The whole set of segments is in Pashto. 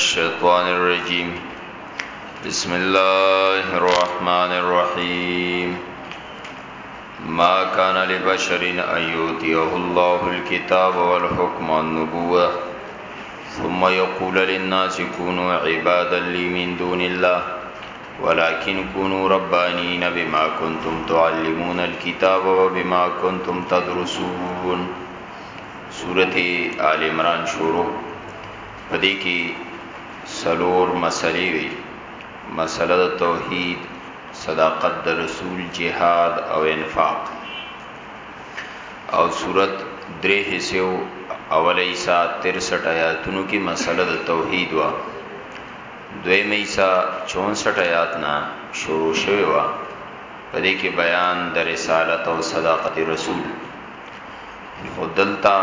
الشيطان الرجيم بسم الله الرحمن الرحيم ما كان لبشر أن يؤتيه الله الكتاب والحكم والنبوة ثم يقول للناس كونوا عبادا لي من دون الله ولكن كونوا ربانين بما كنتم تعلمون الكتاب وبما كنتم تدرسون سورته آل عمران شروع پدې کې سلور مسلې وي مسله د توحید صداقت د رسول جهاد او انفاق او صورت درې حصے اوله ایسا 63 آیاتونو کې مسله د توحید وا دویم ایسا 64 آیات نا شروع شوی وا پدې کې بیان د رسالت او صداقت رسول خو دلته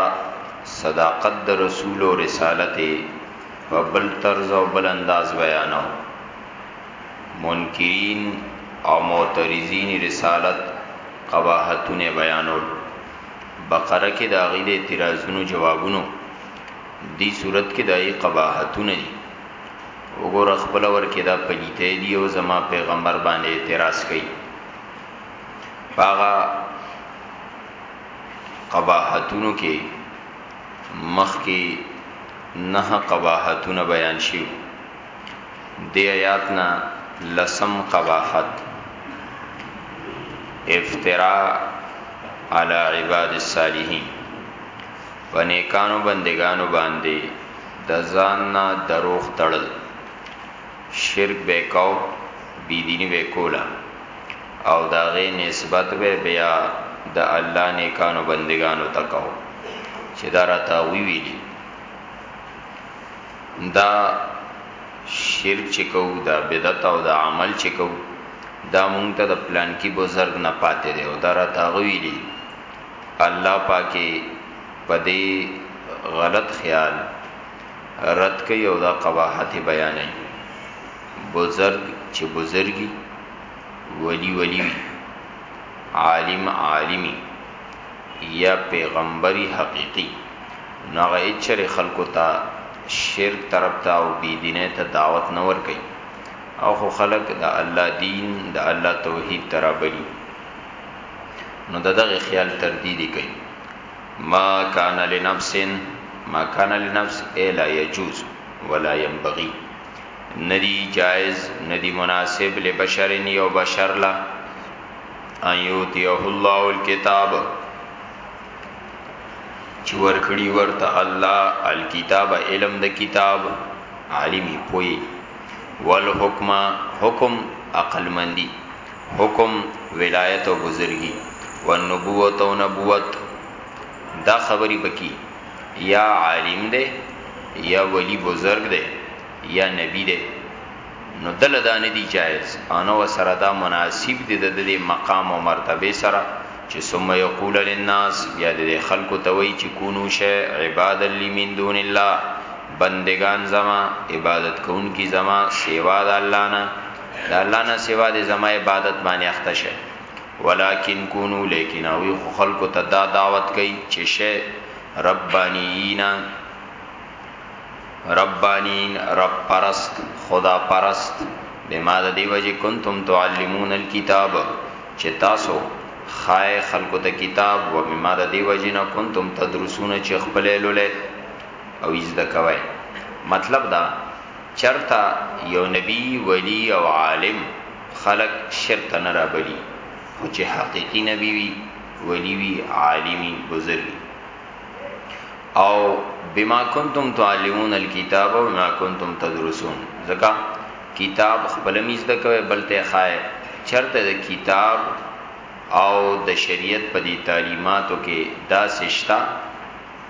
صداقت د رسول او رسالت په بل طرز او بل انداز بیانو منکرین او معترضین رسالت قباحتونه بیانول بقره کې د غید اعتراضونو جوابونو دی صورت کې دای قباحتونه دي وګور خپل ور کې دا پلیته دی او زما پیغمبر باندې اعتراض کوي باغا قباحتونو کې مخ کې نه قباحتونه بیان شیو د آیات نه لسم قباحت افترا علی عباد الصالحین په نیکانو بندگانو باندې د ځان نه دروغ تړل شرک به کاو بی دینی به کوله او د هغه نسبت به بیا د الله نیکانو بندګانو ته کاو چې دا راته وی ویلی دا شرک چې کو دا بدعت او دا عمل چې کو دا مونږ ته د پلان کې بزرگ نه پاتې دی او دا راته ویلی الله پاکي پدې غلط خیال رد کوي او دا قباحت بیانوي بزرګ چې بزرګي ولی ولی وي عالم عالمي یا پیغمبري حقيقي نو هغه اچره خلکو ته شرک طرف ته او بی دینه ته دعوت نه ور کوي او خو خلک د الله دین د الله توحید ترابلی نو دغه خیال تردیدی کوي ما کان لنفس ما کان لنفس الا يجوز ولا ينبغي ندی جائز ندی مناسب لبشر یو بشر لا ایوتیه الله الكتاب چې ورکړي ورته الله الكتاب علم د کتاب عالمي پوي والحکم حکم عقل مندي حکم، ولایت او بزرګي، والنبوة او نبوت، دا خبري پکي یا عالم دی یا ولی بزرګ دی یا نبی دی نو دل دا نه دی جایز انو سره دا مناسب دی د دې مقام او مرتبه سره چې ثم یقول للناس بیا د خلکو توي چې کونو شه عباد لی من دون الله بندگان زما عبادت کون کی زما سیوا د الله نه د الله نه سوا د زما عبادت باندې اخته شي ولکن کونو لیکن او خو خلق ته دا دعوت کوي چې شي ربانینا ربانین رب پرست خدا پرست بما د دی وجه کنتم تعلمون الكتاب چې تاسو خای خلق ته کتاب و بما د دی وجه نه کنتم تدرسون چې خپل لولې او یز د کوي مطلب دا چرته یو نبی ولی او عالم خلق شرک ته نه رابلی خو چې حقیقی نبی وی ولی وی عالمی بزرگی او بما کنتم تعلمون الكتاب و بما کنتم تدرسون ځکه کتاب خپل میز د کوي بلته خای چرته د کتاب او د شریعت په دې تعلیماتو کې دا سشتا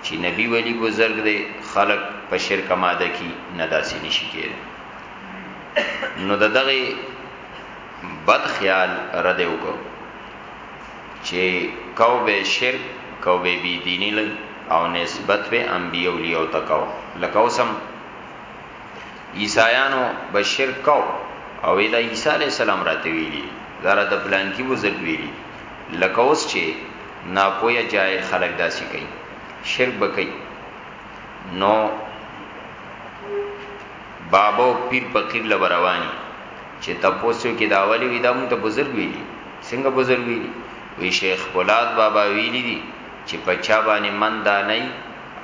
چی نبی ولی بزرګ دی خلق په شرک اماده کی نه داسی نشی کېده نو دغه بد خیال رد وکړو چی کو به شرک کو به بی دینی لګ او نسبت به انبیو لیو تکاو لکه اوسم عیسایانو به شرک کو او دا عیسی علی السلام راته ویلی زاره د پلان کی بزرګ ویلی لکه اوس چې ناپوهه جاهل خلک داسي کوي شرک به کوي نو بابا او پیر فقیر لبروانی چې تاسو کې دا اولی وی دا مونږ ته بزرګ ویلی څنګه بزرګ ویلی وی شیخ بولاد بابا ویلی دي چې پچا باندې من دا نه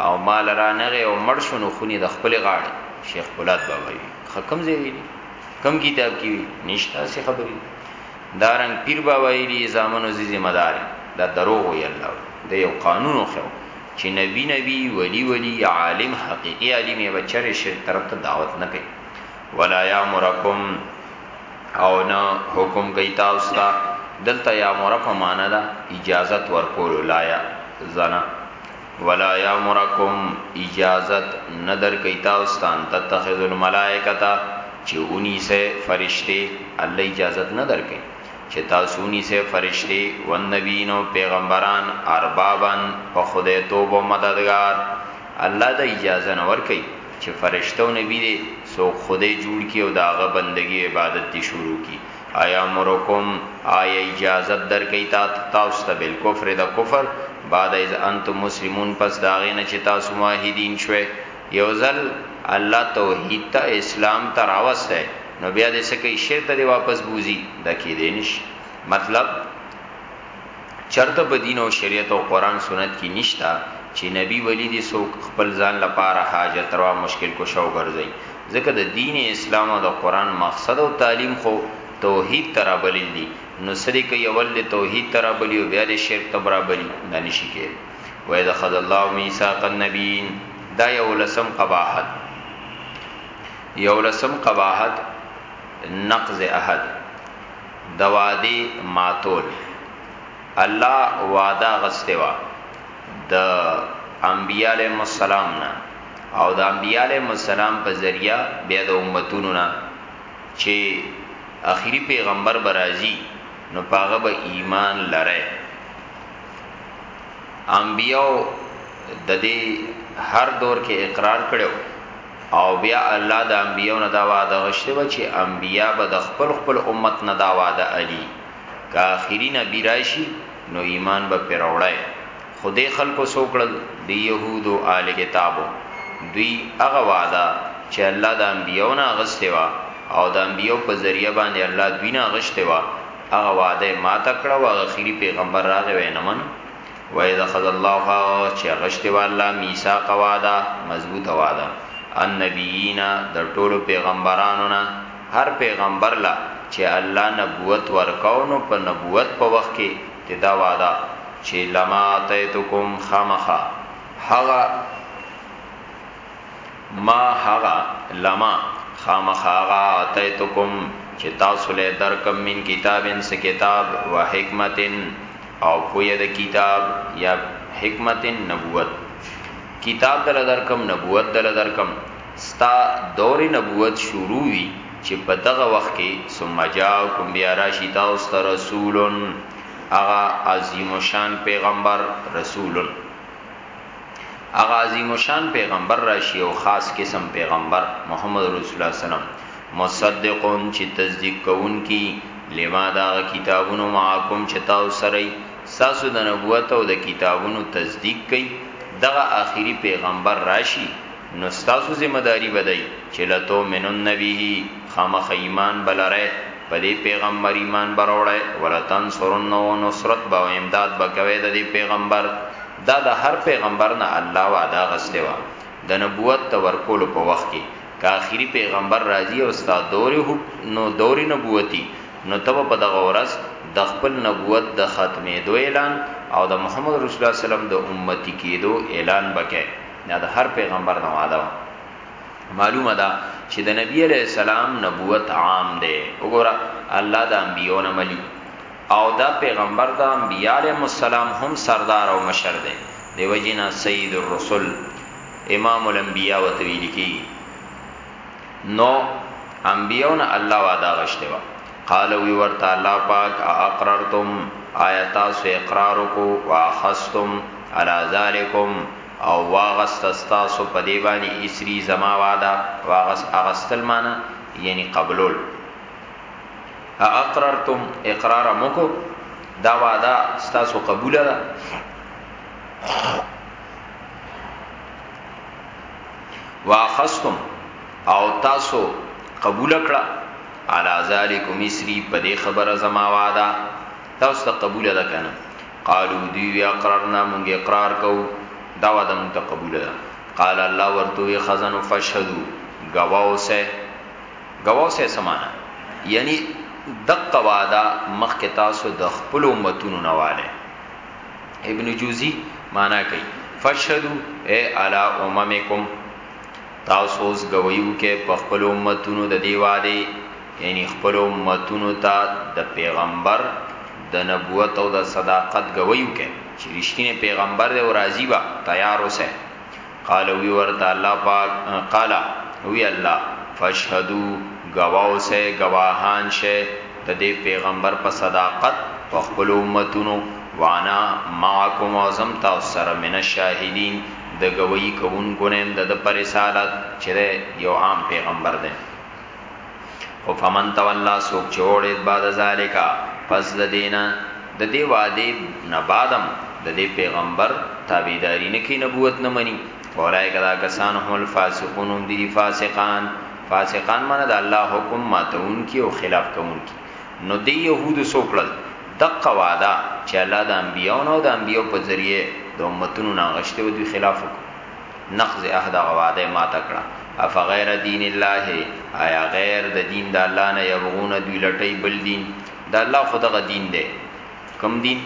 او مال را نه او مړ شونو خونی د خپل غاړه شیخ بولاد بابا وی حکم زی ویلی کم کتاب کې نشته څه خبرې دا رنګ پیر به ویلی زامنو زی ذمه دار یم دا دروغ وایی الله وایی ده یو قانون وښیو چی نبی نبی ولی ولی عالم حقیقی عالم یی به چری شرک طرف ته دعوت نه کوي ولا یامرکم او نه حکم کوي تاسو ته دلته یامر په معنا ده اجازت ورکول لا یا زنا ولا یامرکم اجازت نه درکوي تاسو ته ان تتخذوا الملائکة چي ونيسئ فرشتې الله اجازت نه درکوي چي تاسو ونيسئ فرشتې والنبيين او پيغمبران اربابا په خدای توب او مددګار الله دا اجازه نه ورکوي چي فرشته او نبي دي څوک خدای جوړ کړي او د هغه بندګي عبادت دي شروع کړي ایا مرکم آیا اجازت در کوي تا تاسو ته بل کفر د کفر بعد از انتم مسلمون پس داغه نه چې تاسو موحدین شوي یو ځل الله توحید ته اسلام ته راوسته نو بیا دې سکه شرک ته واپس بوزي د کې دینش مطلب چرته په دین او شریعت او قران سنت کی نشته چی نبی ولی دی څوک خپل ځان لپاره حاجت روا مشکل کشه وګرځی ځکه د دین اسلام او د قران مقصد او تعلیم خو توحید ته رابلل دی نو څه دی کوي اول دی توحید ته رابلی او بیا دی شرک ته برابلی دا نشی کیدی واذا خذ الله میثاق النبیین دا یو لسم قباحت یو لسم قباحت نقض احد دوعدی ماتول الله وعده غسته وا د انبیاء علیهم السلام نه او د انبیاء علیهم السلام په ذریعہ بیا د امتونو نه چې اخیری پیغمبر برازي نو پاغه به ایمان لره انبیاء د دې هر دور کې اقرار کړو او بیا الله د انبیاو نه دا وعده غشته و چی انبیا به د خپل خپل امت نه دا وعده الی که آخری نبی راشی نو ایمان به پر وړی خو دی خلکو سوکړل د یهودو آل کتابو دوی هغه وعده چی الله د انبیاو نه غسته و او د انبیاو په ذریعه باندې الله دوی نه غشته و هغه وعده ما تکړه و آخری پیغمبر راغی وی نه منو وَإِذْ أَخَذَ اللَّهُ هغه وخت چې اخیستې وه الله میثاق وعده، مضبوطه وعده، النبیین د ټولو پیغمبرانو نه، هر پیغمبر له چې الله نبوت ورکاو نو په نبوت په وخت کې ترې دا وعده چې لما آتیتکم خامخا هغه ما هغه لما خامخا هغه آتیتکم چې تاسو له درکم من کتابن س کتاب و حکمتن او پویه د کتاب یا حکمت نبوت کتاب دله درکم نبوت دله درکم ستا دور نبوت شروع وی چه په دغه وخت کی ثم جاکم بیا راشی تاسو ته رسول هغه عظیم شان پیغمبر رسول هغه عظیم شان پیغمبر راشي او خاص قسم پیغمبر محمد رسول الله سلام مصدقون چې تصدیق کوون کی لما دا کتابونو معاکم چې تاسو سره ساسو د نبوت او د کتابونو تصدیق کوي دغه آخري پیغمبر راشي نو ستاسو ذمہ داری بدای چې لتو منن نبی خامخ ایمان بلره په دې پیغمبر ایمان بروړی ولتن سرن نو نصرت به امداد بکوي د دې پیغمبر دا د هر پیغمبر نه الله وعده غسته وا د نبوت تور کول په وخت کې که اخیری پیغمبر راضی او ستا دور نو دور نبوتی نو تب په دغه ورځ د خپل نبوت د ختمې دو اعلان او د محمد رسول الله سلام د امتی کېدو اعلان وکړي دا د هر پیغمبر نه وعده و معلومه ده چې د نبی علی السلام نبوت عام دی وګوره الله د انبیو نه ملي او دا پیغمبر د انبیاء علیهم السلام هم سردار او مشر دی دی وجینا سید الرسل امام الانبیاء وتویل کی نو انبیو نه الله وعده غشته وا قال وی ورته الله پاک اقررتم آیات سو اقرار کو واخستم علی ذالکم او واغست ستاسو په دې باندې اسري زما وعده واغست اغستل معنی یعنی قبلول اقررتم اقرار مکو دا وعده ستاسو قبول ده واخستم او تاسو قبول کړه علا ذالک مصری په دې خبره زما واده تاسو ته قبول ده کنه قالو دوی وی اقررنا مونږ اقرار کوو دا وعده مونږ ته قبول ده قال الله ورته وی خزنو فشهدو گواه اوسه گواه اوسه سمانا یعنی دقه وعده مخک تاسو د خپل امتونو نواله ابن جوزی معنا کوي فشهدو اے علی اممکم تاسو اوس گویو کې په خپل امتونو د دی وعده یعنی خپلو امتونو ته د پیغمبر د نبوت او د صداقت ګوی وکړی چی رشتینی پیغمبر دی او راځی به تیار اوسئ قال وی ورته الله پاک قال وی الله فاشهدو ګواه اوسئ ګواهان شئ د دی پیغمبر په صداقت په خپلو امتونو وانا معکم او زم تاسو سره من الشاهدین د ګویی کوونکو نه یم د ده په رسالت چی دی یو عام پیغمبر دی. او فمن تولا سوک چوڑید بعد ذالکا پس د دینا د دی وعده نه بعدم د دی پیغمبر تابعداري نه کی نبوت نه منی اولای کدا کسان هم الفاسقون هم دی فاسقان فاسقان معنی د الله حکم ماتون کی او خلاف کون کی نو دی يهود سوکړل دقه وعده چې الله د انبیانو او د انبیو په ذریعه د امتونو ناغشته او دی خلاف وکړ نقض عهد هغه وعده ماته کړه افغیر دین الله آیا غیر د دین د الله نه یبغون دوی لټی بل دین د الله خدغه دین دی کم دین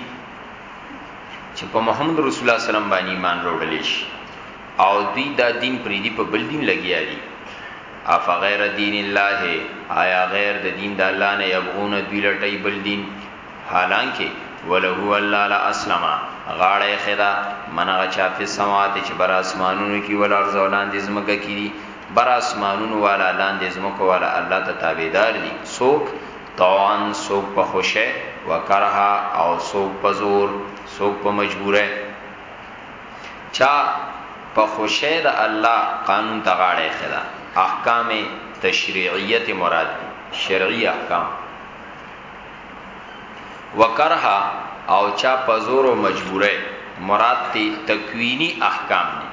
چې په محمد رسول الله سلام باندې ایمان وروړل شي او دوی دا دین پرې دی په بل دین لګیا دي اف غیر دین الله آیا غیر د دین د الله نه یبغون دوی لټی بل دین حالانکه وله الله لا اسلم غاړه ایښې ده من هغه چا په سماوات چې بر اسمانونو کې ول ارض ولاندې زمکه کې دي بر اسمانونو والا لاندې زمکه والا الله ته تابعدار دي څوک طوعا څوک په خوشه وکرها او څوک په زور څوک په مجبوره چا په خوشه د الله قانون ته غاړه ایښې ده احکام تشریعیت مراد شرعی احکام وکرها او چا په زور او مجبورۍ مراد ترې تکویني احکام دي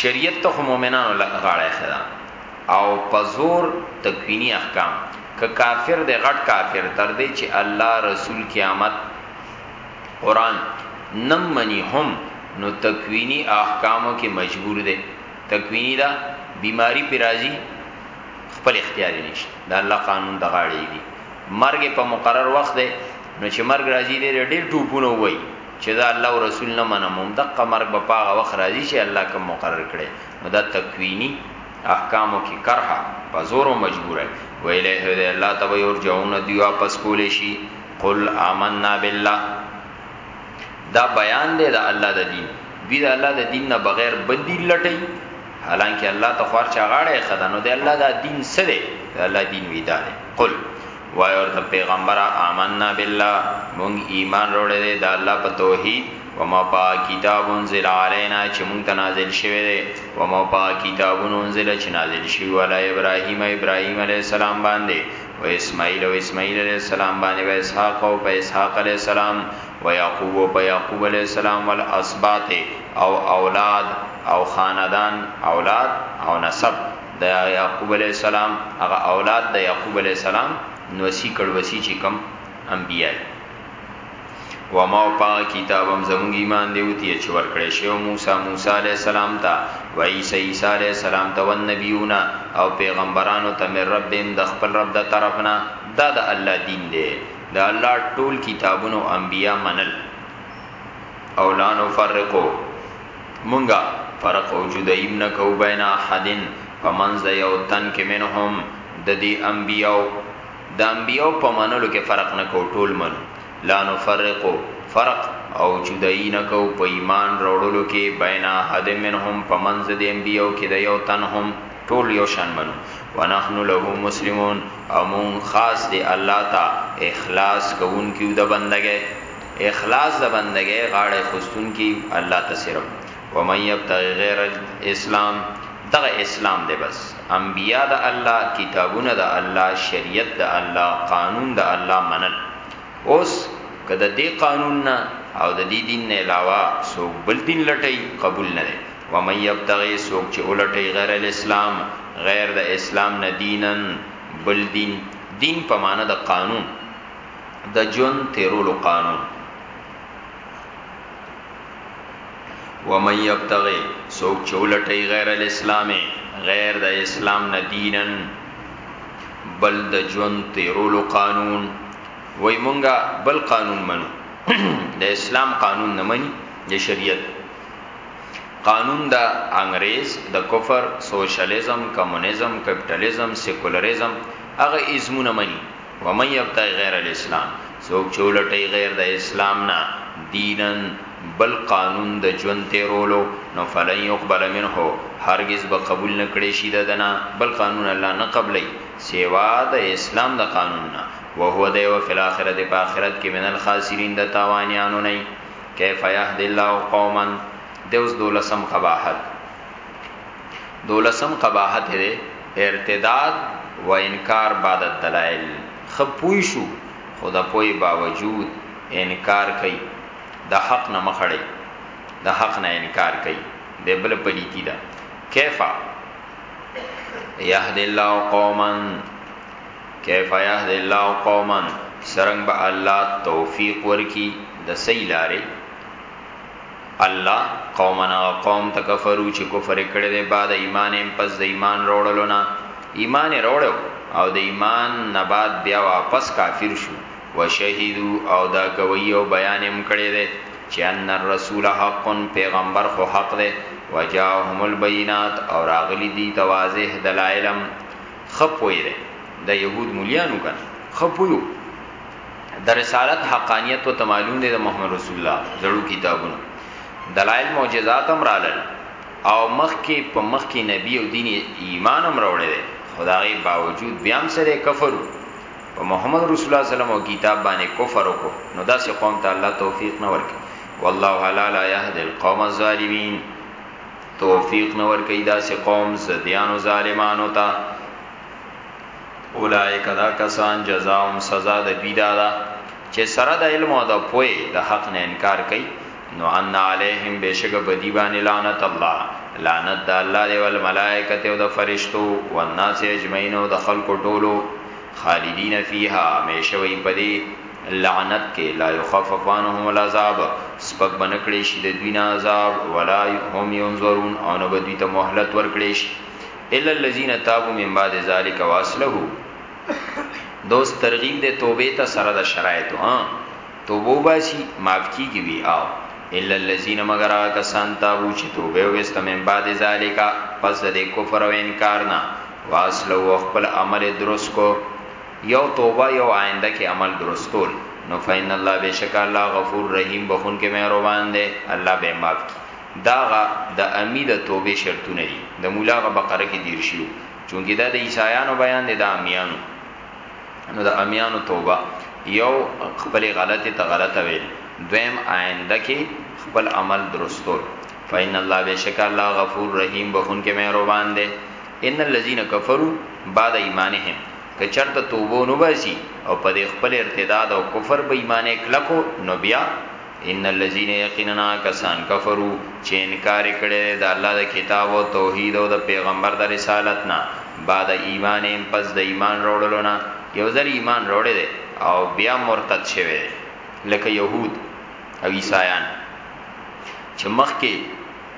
شریعت ته خو مؤمنانو غاړه ایښې ده او په زور تکویني احکام که کافر دی غټ کافر تر دې چې الله رسول قیامت قران نم منی هم نو تکوینی احکامو کې مجبور دی تکوینی دا بیماری پر راځي خپل اختیار یې نشته د الله قانون د غاړې یې دي مرګ یې په مقرر وخت دی نو چې مرګ راځي دی ډېر ټوپونه ووایي چې زه الله او رسول نه منم هم دقه مرګ به په هغه وخت راځي چې الله کوم مقرر کړی نو دا تکویني احکامو کې کرها په زور او مجبوره وی الیه دی الله ته وی ورجعون دی واپس کول شي قل آمنا بالله دا بیان دی د الله د دین دوی د الله د دین نه بغیر بدیل لټي حالانکه الله ته خوار چا غاړه خدا نو دی الله دا دین سره الله دین وی دا دی قل وای ورته پیغمبر آمنا بالله مونږ ایمان وروړل دی دا الله په توحید و ما پا کتاب انزل علینا چې مونږ ته نازل شوی دی و ما پا کتاب انزل چې نازل شوی ولا ابراهیم ابراهیم علی السلام باندې و اسماعیل او اسماعیل علیہ السلام باندې و اسحاق او په اسحاق علیہ السلام و یعقوب او په یعقوب علیه السلام والاسباط او اولاد او خاندان اولاد او نسب د یعقوب علیه السلام هغه اولاد د یعقوب علیه السلام نوسی کړوسی چې کم انبیای و ما پا کتابم زموږ ایمان دی وتی چې ورکړې شو موسی موسی علی السلام ته و عیسی عیسی علی السلام ته و نبیونا او پیغمبرانو ته مې رب دې د خپل رب د طرفنا دا د الله دین دی د الله ټول کتابونو انبیا منل او لا نفرقو مونږه فرق او جدایم نه کو بین احدن فمنز یو تن کې منهم د دې انبیاو د انبیاو په منلو کې فرق نه کو ټول منو لا نفرقو فرق او جدائی نه کو په ایمان وروړلو کې بین احد منهم پمنز د انبیو کې د یو تن هم ټول یو شان منو ونحن له مسلمون او مون خاص دی الله تا اخلاص کوون کیو د بندګې اخلاص د بندګې غاړه خستون کی الله ته صرف و من یبتغی غیر اسلام دغه اسلام دی بس انبیا د الله کتابونه د الله شریعت د الله قانون د الله منل اوس کده دې قانون نه او د دې دین نه علاوه سو بل دین لټي قبول نه و من یبتغی سوک چې ولټي غیر الاسلام غیر د اسلام نه دینن بل دین دین په معنی د قانون د جون تیرولو قانون و من یبتغی سوک چې ولټي غیر الاسلام غیر د اسلام نه دینن بل د جون تیرولو قانون وای مونږه بل قانون منو د اسلام قانون نه مني د شریعت قانون د انګريز د کفر سوشلیزم کمونیزم کپټالیزم سیکولریزم هغه ازمونه مني و من یبتای غیر الاسلام څوک چې ولټي غیر د اسلام نه دینن بل قانون د ژوند تیرولو نو فلن يقبل منه هرگز به قبول نکړي شي د دنا بل قانون الله نه قبلې سیوا د اسلام د قانون نه وهو د یو فل اخرت په اخرت کې من الخاسرین د تاوانیانو نه کیف یهدی الله قوما دوس دولسم قباحت دولسم قباحت دی ارتداد و انکار بعد الدلائل خپوی شو خدا پوی باوجود انکار کوي د حق نه مخړی د حق نه انکار کوي د بل پلیتی دا کیفا یهد الله قوما کیف یهد الله قوما سرنګ به الله توفیق ورکی د صحیح لارې الله قومنا قوم تکفرو چې کفر کړي دی بعد ایمان هم پس د ایمان وروړلو نه ایمان وروړو او د ایمان نه بعد بیا واپس کافر شو وشهیدو او دا گوی او بیان هم کړي دی چې ان الرسول حق پیغمبر خو حق دی وجاءهم البینات او راغلی دی توازه دلایلم ښه پوی دی د یهود مليانو کنه ښه پویو د رسالت حقانیت ته معلوم دی د محمد رسول الله زړو کتابونو دلایل معجزات هم رالل او مخ کې په مخ کې نبی او دین ایمان هم راوړی دی خدای باوجود بیا هم سره کفر په محمد رسول الله صلی الله علیه وسلم او کتاب باندې کفر وکړو نو داسې قوم ته الله توفیق نه ورکړي والله لا لا يهدي القوم الظالمين توفیق نه ورکي داسې قوم زدیانو ظالمانو ته اولائک دا کسان جزاهم سزا د دوی دا ده چې سره د علم او د پوی د حق نه انکار کوي نو ان علیهم بشک بدی باندې لعنت الله لعنت د الله دی ول ملائکه او د فرشتو او الناس اجمعین او د خلق ټولو خالدین فیها همیشه وي پدی لعنت کې لا يخفف عنهم العذاب سپک بنه کړی شي د دوی نه عذاب ولا هم ينظرون او نه بدوی ته مهلت ور کړی شي الا الذين تابوا من بعد ذلك واصله دوست ترغیب د توبې ته سره د شرایطو ها توبو باسي معاف کیږي وی او الا الذين مگر کسان تابو چې توبه وست من بعد ذالک پس د کفر او انکار نه واسلو خپل عمل درست کو یو توبه یو آینده کې عمل درست کول نو فین الله بشک الله غفور رحیم بخون کې مهربان دی الله به معاف کی داغه د دا امید توبه شرطونه دي د مولا غ بقره کې دیر شیو چونګې دا د عیسایانو بیان دی د امیانو نو د امیانو توبه یو خپل غلطه ته غلطه ویل دویم آینده کې خپل عمل درستول فین الله بشک الله غفور رحیم بخون کې مهربان دی ان الذين كفروا بعد ايمانهم که چرته توبه نو باسي او په دې خپل ارتداد او کفر به ایمان کلکو نو بیا ان الذين يقيننا کسان کفروا چې انکار کړي د الله د کتاب او توحید او د پیغمبر د رسالت نه بعد ایمان هم پس د ایمان وروړلو نه یو ځل ایمان وروړي دي او بیا مرتد شوي لکه يهود او عیسایان چې مخکې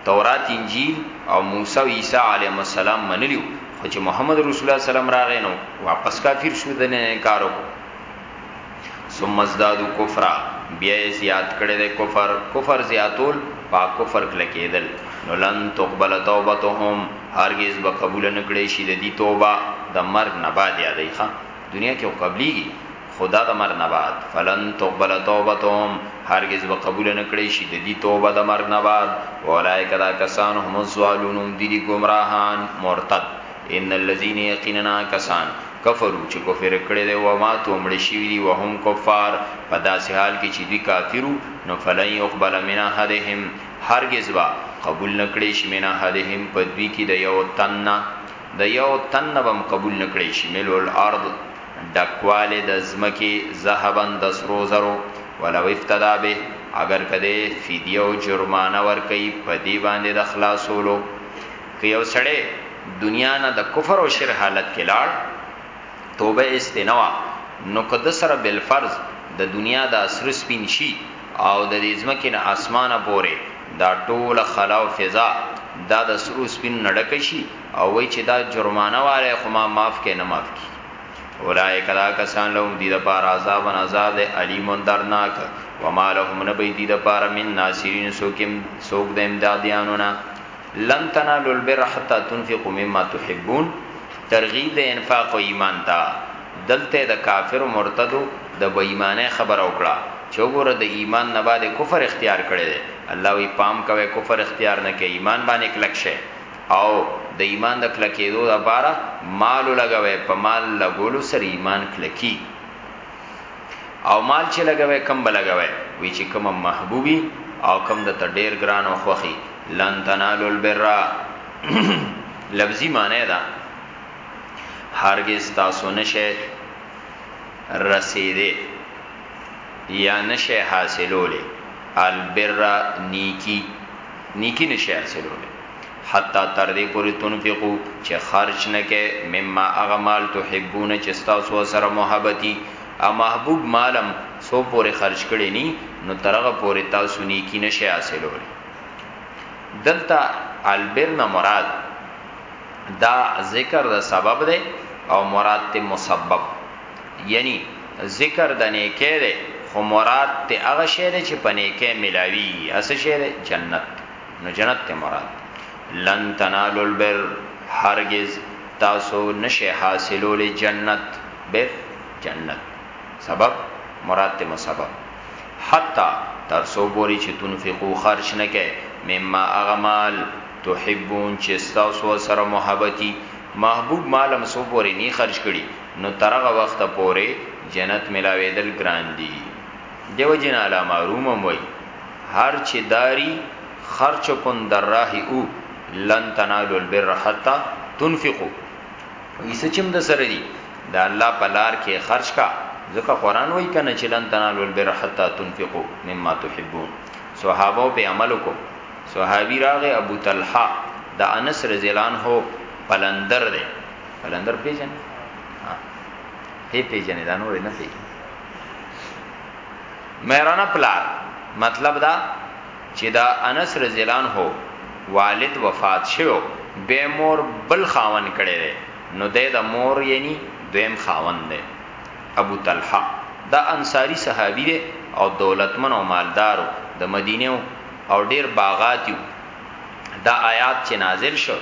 تورات انجیل او موسی او عیسی علیهم السلام منلی خو چې محمد رسول الله صلی الله علیه وسلم راغی نو واپس کافر شو د نه انکار وکړو ثم ازدادوا کفرا بیا زیات کړي د کفر کفر زیاتول پا کفر کله کېدل نو لن تقبل توبتهم هرگز به قبول نه کړي شي د دې توبه د مرګ نه بعد یادې ښا دنیا کې قبليږي خو دا د مرګ نه بعد فلن تقبل توبتهم هرګز به قبول نه کړی شي د دې توبه د مرګ نه بعد اولایک دا کسان هم زوالون هم دي ګمراهان مرتد ان الذين يقيننا کسان کفرو چې کفر کړي دي و ما تو مړ شي دي وهم کفار په داسې حال کې چې دي کافرو نو فلن يقبل من احدهم هرگز با قبول نکړي شي من احدهم په دوی کې د یو تنه د یو تنه بم قبول نکړي شي ملو الارض ډکوالی د ځمکی ذهبا د سرو زرو ولو افتدا به اګر که دی فدیه او جرمانه ورکوي په دی باندې د خلاصولو که یو سړی دنیا نه د کفر او شر حالت کې لاړ توبه استنوا نو که د سره بل فرض د دنیا د اسر سپین شي او د دې ځمکې نه اسمانه پورې دا ټوله خلا او فضا دا د سرو سپین نړک شي او وای چې دا جرمانه واره خو ما معاف کې نه معاف کی اولائک دا کسان لهم دی د پار عذاب ان عذاب له علیم درناک و ما لهم نبی دی د پار من ناصرین سوکم سوک د امدادیانونا لن تنالوا البر حتا تنفقوا مما تحبون ترغیب د انفاق او ایمان تا دلته د کافر او مرتدو د بې ایمانه خبر او کړه چوغور د ایمان نه باندې کفر اختیار کړي الله وی پام کوي کفر اختیار نه کوي ایمان باندې کلک شي او د ایمان د کلکیدو د پاره مال لګوي په مال لګولو سره ایمان کلکی او مال چې لګوي کم بلګوي وی چې کوم محبوبي او کم د تډیر ګران او خوخي لن تنالو البر لفظي معنی دا هرگز تاسو نشه رسیده یا نشه حاصلوله البر نیکی نیکی نشه حاصلوله حتی تر دې پورې تنفقو چې خرج نه کې مما هغه مال تحبون چې تاسو سره محبتي او محبوب مالم سو پورې خرج کړي ني نو ترغه پورې تاسو نیکی نشي حاصلول دلته البر نه مراد دا ذکر د سبب ده او مراد ته مسبب یعنی ذکر د نیکه ده خو مراد ته هغه شی ده چې په نیکه ملاوي اسه شی ده جنت نو جنت ته مراد لن تنالو البر هرگز تاسو نشه حاصلول جنت بر جنت سبب مراد ته مسبب حتا تر سو بوري چې تنفقو خرج نه کې مما اغمال تحبون چې تاسو سره محبتي محبوب مالم سو پوري ني خرج کړي نو ترغه وخت پوري جنت ملاويدل ګران دي دیو جن علامه رومم وای هر چه داری خرچ کن در راه او لن تنالو البر حتی تنفقو وی سه چم د سره دی د الله په لار کې خرچ کا ځکه قران وای کنه چې لن تنالو البر حتی تنفقو مما تحبون صحابه په عمل کو صحابي راغه ابو طلحه د انس رضی الله عنه پلندر دی پلندر پیژن هی پیژنې دا نور نه پیژنې میرانه پلار مطلب دا چې دا انس رضی الله عنه والد وفات شوی به مور بل خاون کړي دی نو د مور یعنی دویم خاون دی ابو طلحه دا انصاری صحابي دی او دولتمن او مالدار د مدینه او ډیر باغات دا آیات چې نازل شو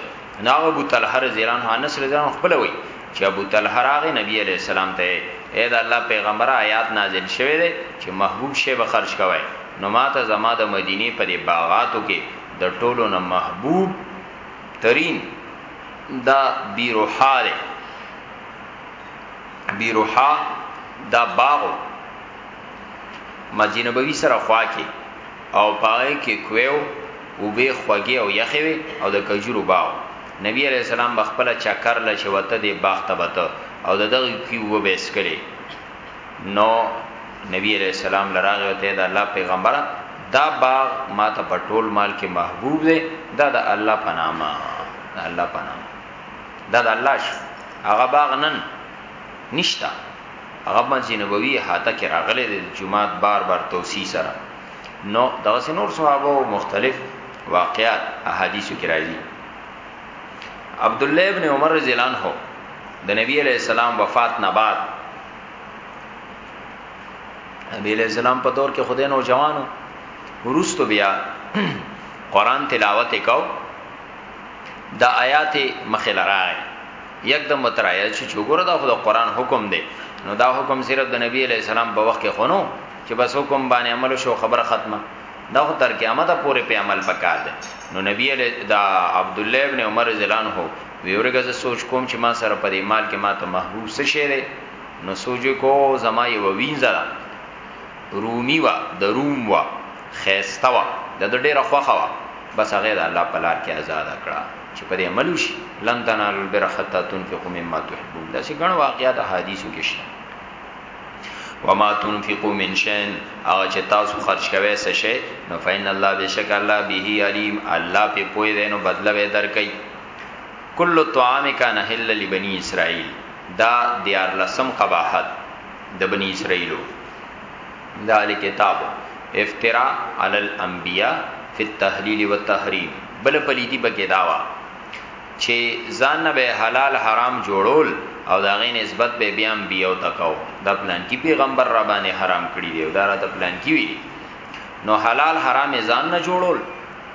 نو ابو طلحه رضی الله عنه انس رضی الله عنه خپل وی چې ابو طلحه راغی نبی علیه السلام ته اې د الله پیغمبر آیات نازل شوه دی چې محبوب شی به خرج کوی نو ماته زما د مدینه په دې باغاتو کې د ټولو نه محبوب ترين دا بیروحا دی بیروحا دا باغو مسجد نبوي سره خوا کې او په هغه کې کویو اوبه خوږې او یخې وې او د کجورو باغ و. نبي علیه السلام به خپله چکر له چې وته دې باغ ته به ته او د دغه کوي اوبه به یې څکلې. نو نبي علیه السلام له راغی او ته د الله پیغمبره دا باغ ما ته په ټول مال کې محبوب دی دا د الله په نامه د الله په نامه دا د الله شو هغه باغ نن نشتا هغه په مسجد نبوي احاطه کې راغلي دي د جمعات بار بار توسيع سره نو دغه سينور صحابه او مختلف واقعات احاديثو کې راځي عبد الله ابن عمر رضی الله عنه د نبی علیہ السلام وفات نه بعد نبی علیہ السلام په دور کې خدای نو جوانو ورستو بیا قران تلاوت وکاو دا آیات مخه لراغه یک دم وترایا چې چوغور دا خو د قران حکم دی نو دا حکم صرف د نبی علی السلام په وخت کې خونو چې بس حکم باندې عمل شو خبر ختمه دا خو تر قیامت پورې په عمل پکار دی نو نبی علی دا عبد الله ابن عمر زلان هو ویورګه زه سوچ کوم چې ما سره په دې مال کې ما ته محبوس شې دی نو سوچ کو زما یو وینځه رومي وا د روم وا خيستا وا د ډېره خوخه وا بس هغه د الله په لار کې آزاد کړه چې په دې عمل وشي لن تنالوا البر حتى تنفقوا مما تحبون دا چې ګڼ واقعیات احادیثو کې شته وما تنفقوا من شيء او چې تاسو خرج کوي څه شي نو فین الله بشک الله به علیم الله په پوي دی نو بدله به درکې کل طعام کان حل لبنی اسرائیل دا دیار لسم قباحت د بنی اسرائیلو دا علی کتاب افترا علی الانبیاء فی التحلیل والتحریم بل پلیتی بګی داوا چې ځان نه به حلال حرام جوړول او دا غي نسبت به بیا انبیو تکاو دا پلان کی پیغمبر را باندې حرام کړی دی دا راته پلان کی وی نو حلال حرام ځان نه جوړول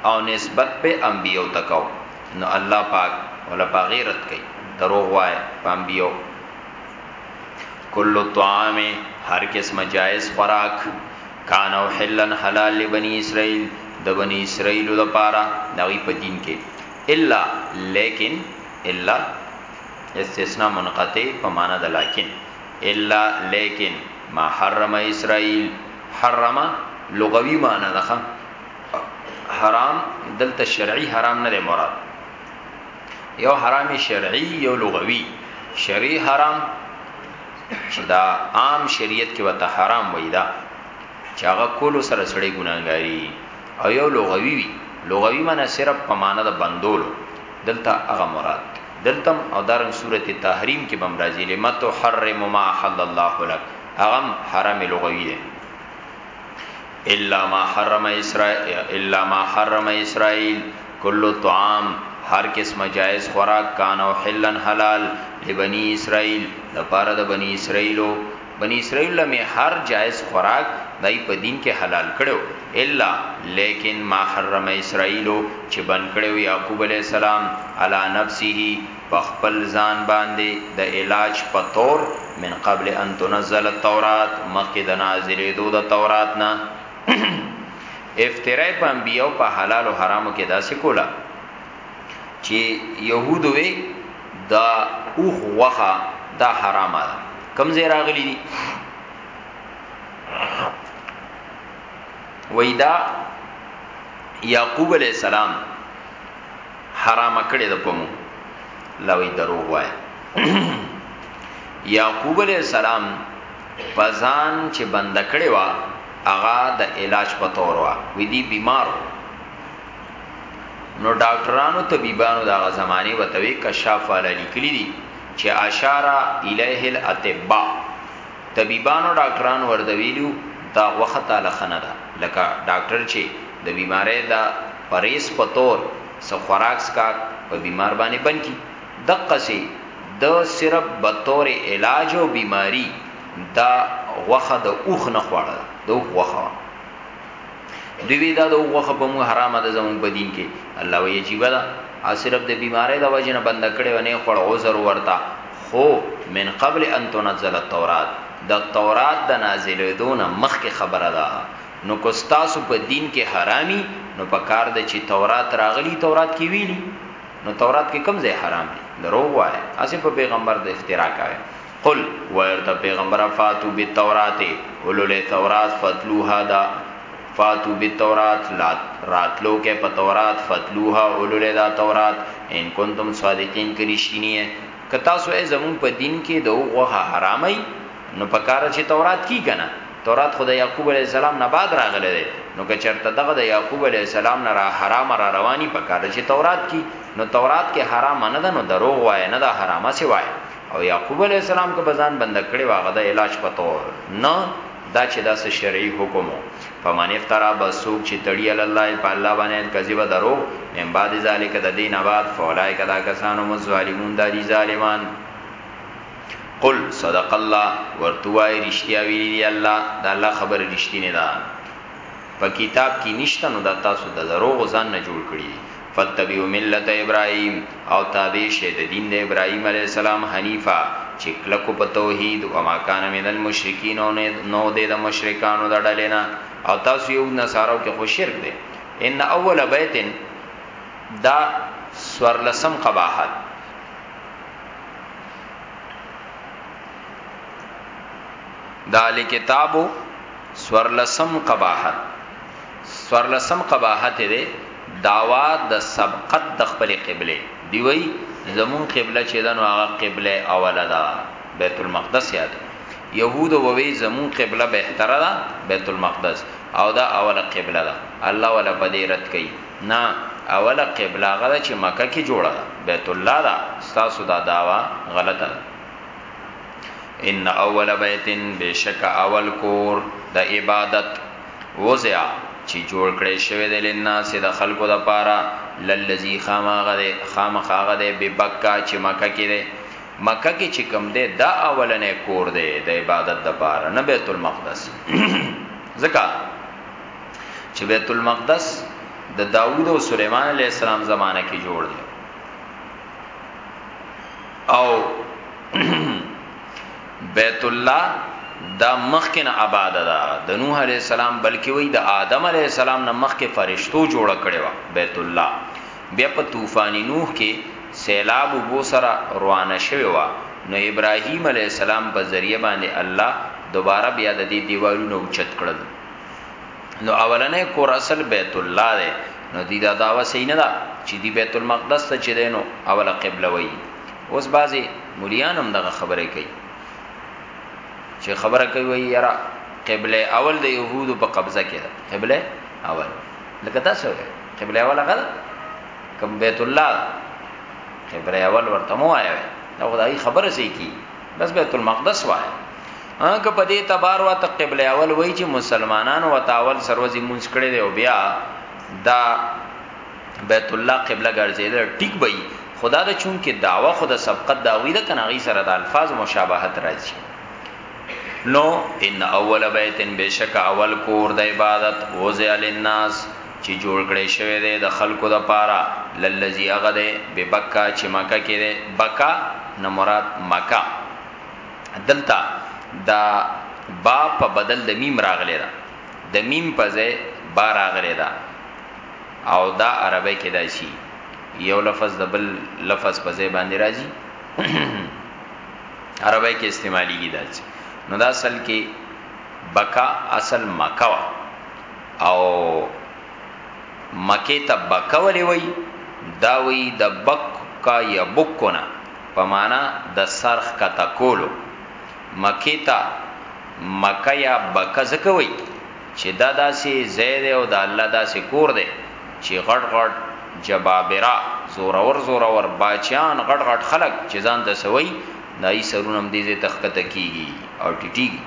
او نسبت به انبیو تکاو نو الله پاک ولا پاغیرت کوي دروغ وای پامبیو کل الطعام هر قسم جائز خوراک کان او حلن حلال لبنی اسرائیل د بنی اسرائیل د پاره دغی په دین کې الا لیکن الا استثناء منقطع په معنا د لکن الا لیکن ما حرم اسرائیل حرم لغوی معنا ده حرام دلته شرعي حرام نه مراد یو حرام شرعي یو لغوي شرعي حرام چې دا عام شریعت کې وته حرام وای دا چې هغه کول سره سړی ګناګاری او یو لغوي وي لغوي معنی صرف په معنی د بندولو دلته هغه مراد دلتم او دارن صورت تحریم کې بمرازی لمتو حرم ما حل الله لك هغه حرام لغوي دی الا ما حرم اسرائیل الا ما حرم اسرائیل کل طعام هر قسمه جائز خوراک کان او حلن حلال لبنی اسرائیل د پاره د بنی اسرائیلو بنی اسرائیل لمه هر جائز خوراک دای په دین کې حلال کړو الا لیکن ما حرم اسرائیلو چې بن کړو یعقوب علی السلام علی نفسه په خپل ځان باندې د علاج په طور من قبل ان تنزل التورات مخکې د نازلېدو د تورات نه افترای په انبیو په حلال او حرامو کې داسې کولا چې يهود وي دا اوخ وخه دا حرامه ده کم زی راغلی دي وېدا یعقوب علی السلام حرام کړی د پمو لوی دروغ وای یعقوب علیہ السلام پزان چې بند کړی وا اغا د علاج په تور وا وی دی بیمار نو ډاکټرانو طبيبانو دا زمانه وتوي کشاف علی لیکلی دي چې اشاره الیه الاطباء طبيبانو ډاکټرانو ورته ويلي وو دا غوښه تاله ښه نه ده، لکه ډاکټر چې د بيمارۍ د پرهېز په طور څه خوراک څښاک په بيمار باندې بند کړي، دقسې ده صرف بطور علاج او بيماري دا غوښه د اوښ نه خواړه ده، د اوښ غوښه وه. دوی وی دا د غوخه په موږ حرامه ده زمون په دین کې الله وی عجیب ده او صرف د بیماری د وجه نه بند کړي ونه خړ عذر ورته خو من قبل ان تنزل التوراۃ د تورات د نازلې دونه مخ کې خبره ده نو کو تاسو په دین کې حرامي نو په کار د چې تورات راغلی تورات کې ویلي نو تورات کې کم ځای حرام دي درو وای اسه په پیغمبر د افترا کوي قل وایه ورته پیغمبره فاتو بالتورات ولولې تورات فتلوها دا فاتو بالتورات راتلو کې په تورات فتلوها ولولې دا تورات ان کنتم صادقین کې رښتینی که تاسو یې زمون په دین کې د غوغه حرامي نو په کار چې تورات کی کنه تورات خدای یعقوب علی السلام نه بعد راغله ده نو که چرته دغه د یعقوب علی السلام نه را حرام را رواني په کار چې تورات کی نو تورات کې حرام نه ده نو دروغ وای نه ده حرامه سی وای او یعقوب علیه السلام که بزان بنده کړی واغه د علاج په تور نه دا چې دا سه شرعي حکم فمن افترا بسوک چې تړي الله په الله باندې کذب درو من بعد ذالک د دین بعد فولای کدا کسانو مظالمون د دي ظالمان قل صدق الله ورتوای رښتیا ویلی دی الله دا الله خبر رښتینی ده په کتاب کې نشته نو دا تاسو د دروغ ځان نه جوړ کړی فاتبعوا ملت ابراهیم او تابع شی د دین د ابراهیم علیه السلام حنیفا چې کلک په توحید و ما کان من المشرکین او نو د مشرکانو د ډلې نه او تاسو یو نصارو کې خو شرک دی ان اول بیت دا سور لسم قباحت دا لکتابو سور لسم قباحت سورلسم قباحت دی داوا د سبقت د خپل قبله دی وی زمون قبله چې دنو هغه قبله اوله ده بیت المقدس یاد يهود ووي زمون قبله بهتره ده بیت المقدس او دا اوله قبله ده الله ولا پدې رد کړي نه اوله قبله غره چې مکه کې جوړه ده بیت الله ده تاسو دا داوا غلطه ده ان اول بیتن بشک اول کور د عبادت وزیا چې جوړ کړی شوی دی لناس د خلکو د پاره للذي خامغه ده خامخاغه ده ببکا چې مکه کې ده مکه کې چې کوم ده دا اولنې کور ده د عبادت د پاره نه بیت المقدس ځکه چې بیت المقدس د داوود او سليمان عليه السلام زمانه کې جوړ دی او بیت الله دا مخکې نه آباد ده د نوح علی السلام بلکې وای د آدم علی السلام نه مخکې فرشتو جوړ کړي وا بیت الله بیا په طوفان نوح کې سیلاب وبو سره روانه شوی وا نو ابراهیم علی السلام په ذریعہ باندې الله دوباره بیا د دې دیوالونو اوچت کړل نو اولنې کور اصل بیت الله ده نو دی دا داوا صحیح نه ده چې دی بیت المقدس ته چې دینو اوله قبله وایي اوس بازي مليان هم دغه خبره کوي چې خبره کوي وي یرا قبله اول د يهودو په قبضه کې ده قبله اول لکه تاسو وي قبله اول غل کوم بیت الله قبله اول ورته مو آیا وي دا خدای خبره سي کی بس بیت المقدس وای هغه په دې تبار وا ته قبله اول وای چې مسلمانانو وتاول سروزي مونږ کړي دی او بیا دا بیت الله قبله ګرځیدل ټیک وي خدا د چون کې داوا خود سبقت دا وی د کناغي سره د الفاظ مشابهت راځي نو ان اول بیت بشک اول کور د عبادت وزع للناس چې جوړ کړي شوی دی د خلکو د پاره للذي هغه دی به بکا چې مکه کې دی بکا نه مراد مکه دلته دا با په بدل د میم راغلی دا د میم په ځای با راغلی دا او دا عربی کې دا شي یو لفظ د بل لفظ په ځای باندې راځي عربی کې استعمالي کی دا شي نو دا اصل کې بکا اصل مکوا او مکه ته بکا ولې وای دا وی د بک کا یا بکونه په معنا د سرخ کا تکولو مکه ته مکه یا بکا زکوي چی دا داسی ځای دی او د الله داسی کور دی چی غټ غټ جبابره زورور زورور باچیان غټ غټ خلک چی ځان ته څه وایی دای سرونه هم دې ځای ته ښکته کیږي او ټیټیږي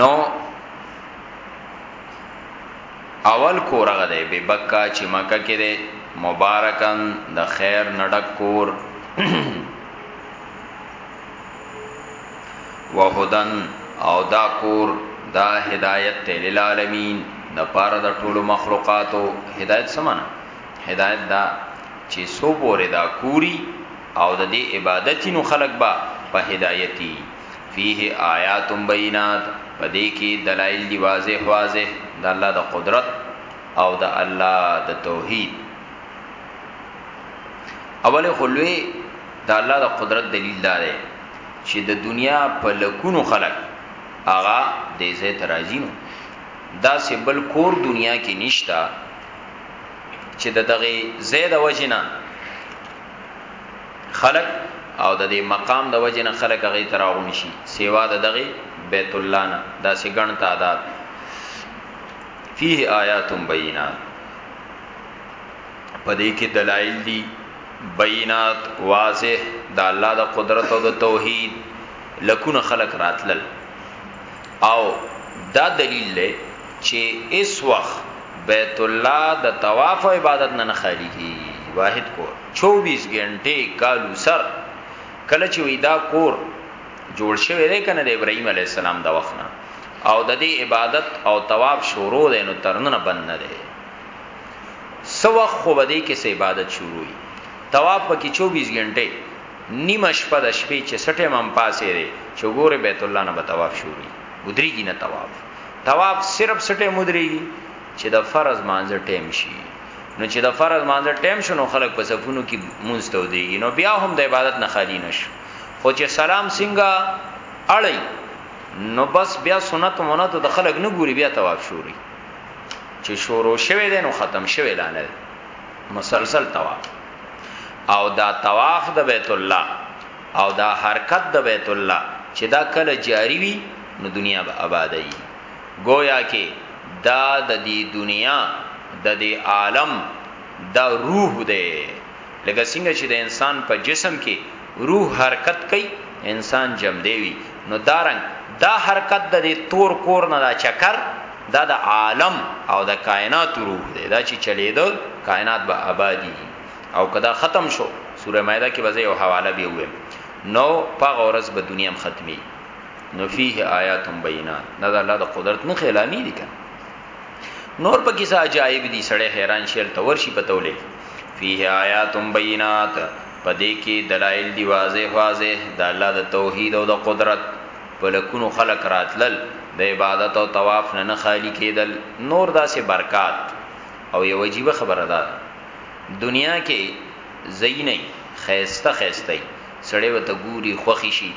نو اول کور هغه دی بی بکه چی مکه کی دی مبارکا د خیر نه ډک کور وهدن او دا کور دا هدایت ته للعالمین د پاره د ټولو مخلوقاتو هدایت سمانه هدایت دا چې سو پورې دا کوری او د دې عبادتینو خلق با په هدایتي فيه آيات بينات په دې کې دلایل دی واضح واضح د الله د قدرت او د الله د توحید اول خلوی د الله د قدرت دلیل دا دی چې د دنیا په لکونو خلک آغا د زه تراجینو دا سه بل کور دنیا کې نشتا چې د دغه زید وجنه خلق او د دې مقام د وجه نه خلق هغه تراغون شي سیوا د دغه بیت الله نه دا سي ګڼ تعداد فيه آیات بینات پدې کې دلایل دي بینات واضح د الله د قدرت او د توحید لکونه خلق راتلل او دا دلیل دی چی هیڅ وخت بیت الله د طواف او عبادت نه نه خالی کیږی واحد کور چوبیس ګنټی کالو سر کله چی وی دا کور جوړ شوی دی کنه د ابراهیم علی السلام د وخت نه او د دې عبادت او طواف شروع دی نو ترنه بند نه دی سو وخت خو بده کې سه عبادت شروع وي طواف پکې 24 غنټه نیمه شپه د شپې چې څه ټیم هم پاڅېدی چې وګورې بیت الله نه به طواف شروع وي، ودرېږي نه طواف. طواف صرف څه ټیم ودرېږي چې د فرض لمانځه ټیم شي. نو چې د فرض لمانځه ټیم شو نو خلک په صفونو کې لمونځ ته ودرېږي، نو بیا هم د عبادت نه خالي نه شو. خو چې سلام څنګه اړوي نو بس بیا سنت مونت د خلک نه ګوري بیا طواف شروع وي. چې شروع شوی دی نو ختم شوی لا نه دی مسلسل طواف او دا طواف د بیت الله او دا حرکت د بیت الله چې دا کله جاری وي نو دنیا به آباد وي گویا کې دا د دې دنیا د دې عالم دا روح دی لکه څنګه چې د انسان په جسم کې روح حرکت کوي انسان جمدې وي نو دارنګ دا حرکت د دې تور کور نه دا چکر دا د عالم او د کائنات روح دی دا چې چلیدل کائنات به آبادی او کدا ختم شو سوره مائده کې به یو حواله به ویم نو پاغه ورځ به دنیا هم ختمي نو فيه آیات بینات دا د الله د قدرت نه خلامی دي کنه نور په کیسه عجایب دي سړی حیران شیل تور شي پتولې فيه آیات بینات په دې کې دلائل دي واضح واضح د الله د توحید او د قدرت، په لکونو خلق راتلل د عبادت او طواف نه نه خالي کېدل نور داسې برکات او یوه عجیبه خبره دا ده دنیا کې ځایونه یې ښایسته ښایسته یې سړی ورته ګوري خوښ شي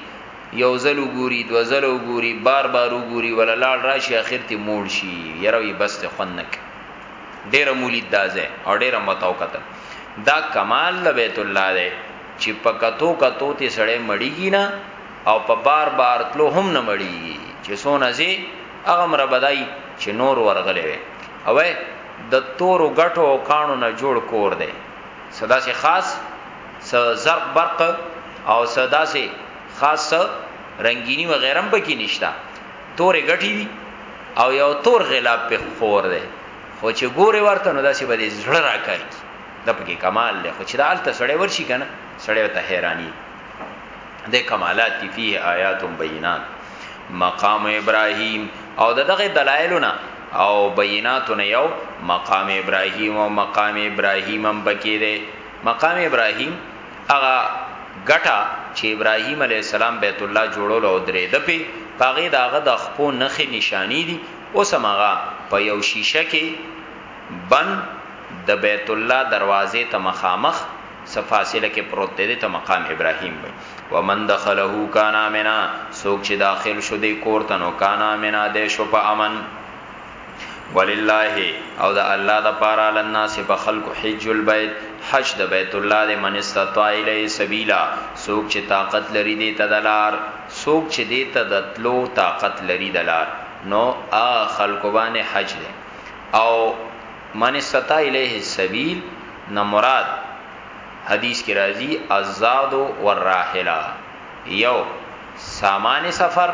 یو ځل وګوري دوه ځله وګوري بار بار وګوري ولا لاړ راشي اخر ته موړ شي یاره وي بس ته خوند نک ډېره مولید دا ځای او ډېره متوقته دا کمال د بیت الله دی چې په کتو کتو تی سړی مړیږي نه او په بار بار تلو هم نه مړیږي چې سونه زی هغه مربدای چې نور ورغلی وي او د تورو غټو او کانو نه جوړ کور دی صدا سي خاص س زرق برق او صدا سي خاص رنگینی و غیرم پکې نشتا تورې غټي دي او یو تور غلاب په خور دی خو چې ګوري ورته نو داسې به دې زړه راکای د پکې کمال له خو چې د الته سړی ورشي کنه سړی ته حیرانی د کمالات کی فيه آیات بینات مقام ابراهیم او دغه دلایلونه او بیناتونه یو مقام ابراهیم او مقام ابراهیم هم بکی دی مقام ابراهیم هغه ګټه چې ابراهیم علی السلام بیت الله جوړول او درې دپی پاغه داغه د خپو نخې نشانی دي اوس هماغه په یو شیشه کې بند د بیت الله دروازې ته مخامخ څه فاصله کې پروت دی، دې ته مقام ابراهیم وایي. ومن دخله کان آمنا، څوک چې داخل شو دې کور ته نو کان آمنا دی شو په امن. ولله او د الله د پاره علی الناس په خلق حج البیت حج د بیت الله د من استطاع الیه سبیلا څوک چې طاقت لري دې ته دلار څوک چه دی ته د تلو طاقت لری د لار نو هغه خلکو باندی حج دی او من استطاع الیه السبیل نه مراد حدیث کی راضی الزاد والراحله یو سامان سفر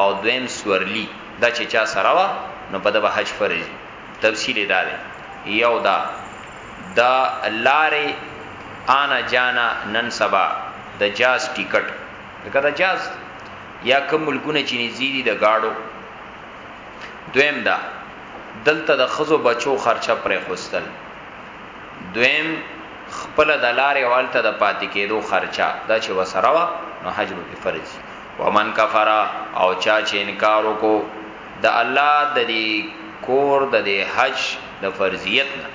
او دویم سورلی دا چه چا سره وا نو په د حج فرضی تفصیل دا دی یو دا د لارې آنا جانا نن سبا د جاز ټیکټ لکه د جاز یا کوم ملکونه چې نږدې دي د گاډو دویم دا دلته د خزو بچو خرچه پرې خوستل دویم خپل د لارې والته د پاتې کېدو خرچه دا چې وسره وا نو حج به فرض ومن کفر او چا چې انکار وکړو د الله د دې کور د دې حج د فرضیت نه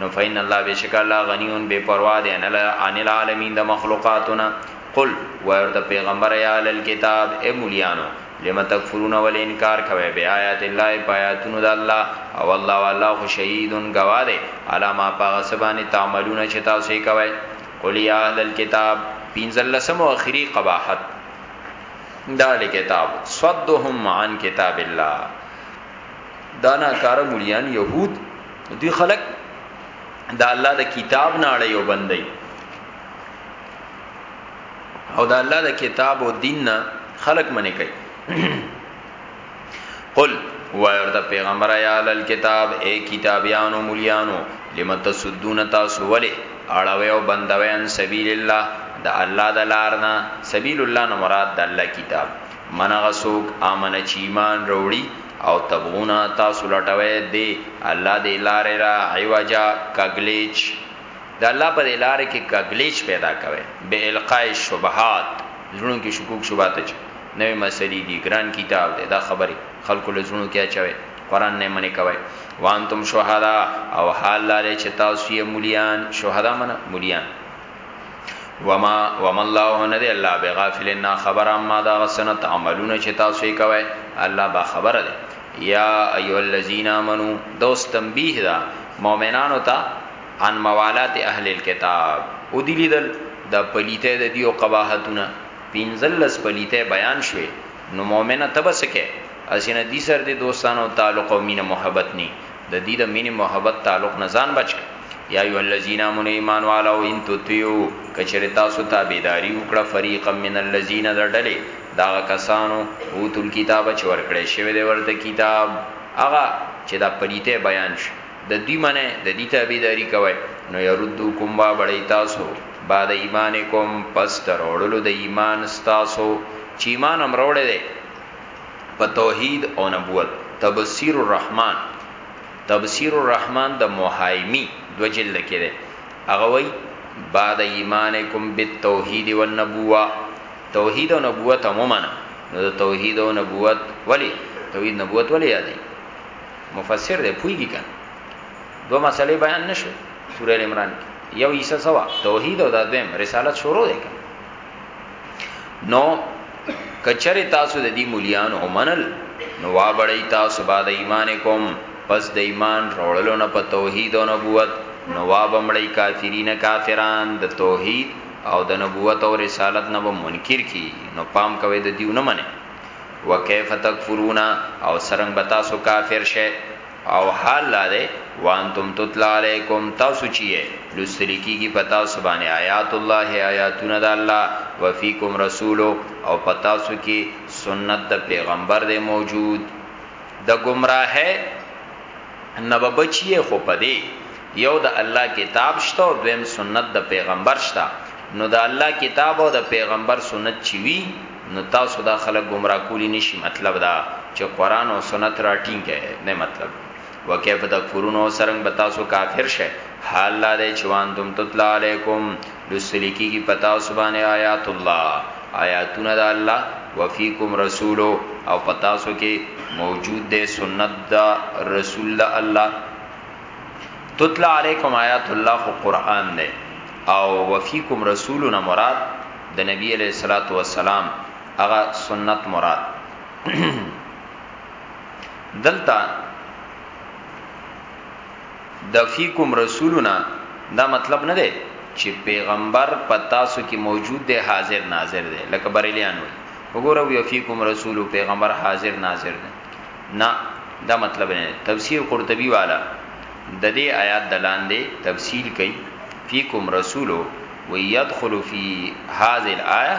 نو فإن الله بشک الله غنی بے پروا دی نه عن العالمین د مخلوقاتنا قل وير د پیغمبر یا ال الكتاب ای مولیانو لم تکفرون ول انکار کوي بیا آیات الله پیاتونو د الله او الله والله خو شهیدون گواده علامه پاغه سبانی تعملون چې تاسو یې کوي قل یا ال الكتاب پینځلسم او اخیری قباحت دال کتاب صدهم عن کتاب الله دا نه کار مليان يهود دوی خلق دا الله د کتاب نه اړي او بندي او دا الله د کتاب او دین نه خلق منی کوي قل وایو د پیغمبر یا ال کتاب اے کتابیانو مليانو لم تسدون تاسو ولی اړوي او بندوي ان سبیل الله د الله د لارنا سبیل الله نه مراد د الله کتاب من هغه څوک آمن چي ایمان راوړي او تبغونه تاسو لټوی د الله دې لارې را عوجا کږلېچ د الله په دې لارې کې کږلېچ پیدا کوی بې القاء الشبهات زړونو کې شکوک شبهات اچوی نوې مسلې دي ګران کتاب دی دا خبرې خلکو له زړونو کې اچوی قرآن نه منې کوی وانتم شهدا او حال لاره چې تاسو یې مولیان شهدا منه مولیان وما وما الله ندی الله بغافل نا خبر اما دا غسن تعملون چې تاسو یې کوي الله با خبر دی یا ایو الذین امنو دوست تنبیه دا مؤمنانو ته ان موالات اهل الكتاب او دی لیدل د پلیته د دیو قباحتونه پینزلس پلیته بیان شوه نو مؤمنه تبسکه اسینه دی سر دی دوستانو تعلق او مینه محبت نی د دی د مینې محبت تعلق نه ځان بچ کړه یا ایها الذین آمنوا ایمان والو ان تطیعو که چېرې تاسو تابعداري وکړه فریقا من الذین د ډلې د هغه کسانو اوتو الکتاب چې ورکړی شوی دی ورته کتاب هغه چې دا پلیته بیان شو د دوی منئ د دوی تابعداري کوئ نو یردوکم وابړی تاسو بعد ایمانکم پس تر وړلو د ایمان ستاسو چې ایمان هم راوړی دی په توحید او نبوت تبصیر الرحمن تبصیر الرحمن د محایمی دو جلد کې ده هغه وای بعد ایمانکم بالتوحید والنبوه توحید او نبوت هم منه نو د توحید او نبوت ولی توحید نبوت ولی یادی مفسر دی پویږي کنه دو مسلې بیان نشو سوره عمران کې یو عیسی سوا توحید او د دویم رسالت شروع دی کنه نو کچره تاسو د دې مليان اومنل نو وابړی تاسو بعد ایمان کوم پس د ایمان روړلو نه په توحید او نبوت نو وابمړی کافرین کافران د توحید او د نبوت او رسالت نه منکر کی نو پام کوي د دیو نه منه وکيف تکفرون او سرنګ بتا سو کافر شه او حال دا دی وانتم تطلع علیکم تاسو چی لوستل کیږي په تاسو باندې آیات الله آیاتونه د الله وفیکم رسول او په تاسو کې سنت د پیغمبر دی موجود د گمراه نه بچی خو پدې یو د الله کتاب شته او دویم سنت د پیغمبر شته نو د الله کتاب او د پیغمبر سنت چی وی نو تاسو دا خلک گمراه کولی نشي مطلب دا چې قران او سنت را ټینګه نه مطلب وکيف تکفرون او سرنګ به تاسو کافر شئ حال لا دی چې وان تم تطلع علیکم لسلی کیږي پتا سبحانه آیات الله آیاتونه د الله وفیکم رسول او پتا سو کې موجود دی سنت دا رسول دا الله تطلع علیکم آیات الله خو قران دی او وفیکم رسولنا مراد د نبی علیه الصلاة والسلام هغه سنت مراد دلته د فیکم رسولنا دا مطلب نه دی چې پیغمبر په تاسو کې موجود دی حاضر ناظر دی لکه بریلیان وي وګوره یو فیکم رسول او پیغمبر حاضر ناظر دی نه دا مطلب نه تفسیر قرطبي والا د دې آیات دلاندې تفصیل کوي فیکم رسولو ويدخل في هذه الآية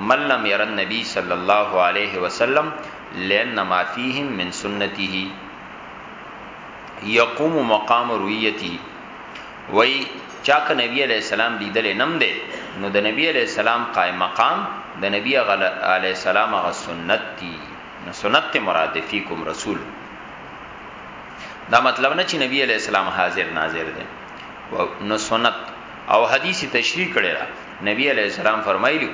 من لم ير النبي صلى الله عليه وسلم لأن ما فيهم من سنته يقوم مقام رؤيته وي چاک نبی علیہ السلام لیدل نم دی نو د نبی علیہ السلام قائم مقام د نبی علیہ السلام غ سنت دی نو سنت مراد فیکم رسول دا مطلب نه چې نبی علیہ السلام حاضر ناظر دی نو سنت او حدیث تشریح کړی دا نبی علیہ السلام فرمایلی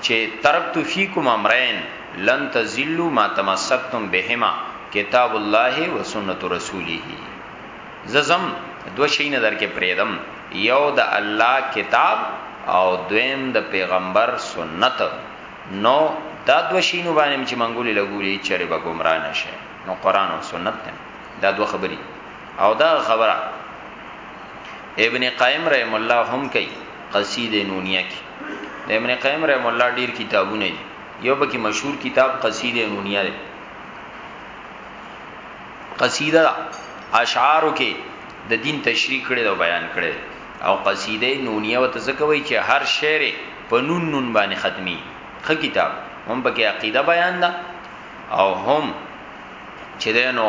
چې ترکت فیکم امرین لن تزلوا ما تمسکتم بهما کتاب الله و سنت رسوله ززم دو شین در کې پریدم یو د الله کتاب او دویم د پیغمبر سنت نو دا دو شینو باندې چې منګولې لګولې چرې به گمراه نشه نو قران او سنت دا دو خبرې او دا خبره ابن قیم رحم الله هم کوي قصیده نونیه کې د ابن قیم رحم الله ډیر کتابونه دي یو بکی مشهور کتاب قصیده نونیه ده قصیده اشعارو کې د دین تشریح کړي او بیان کړي او قصیده نونیه وته څه کوي چې هر شعر په نون نون باندې ختمي خ کتاب هم پکې عقیده بیان ده او هم چې دینو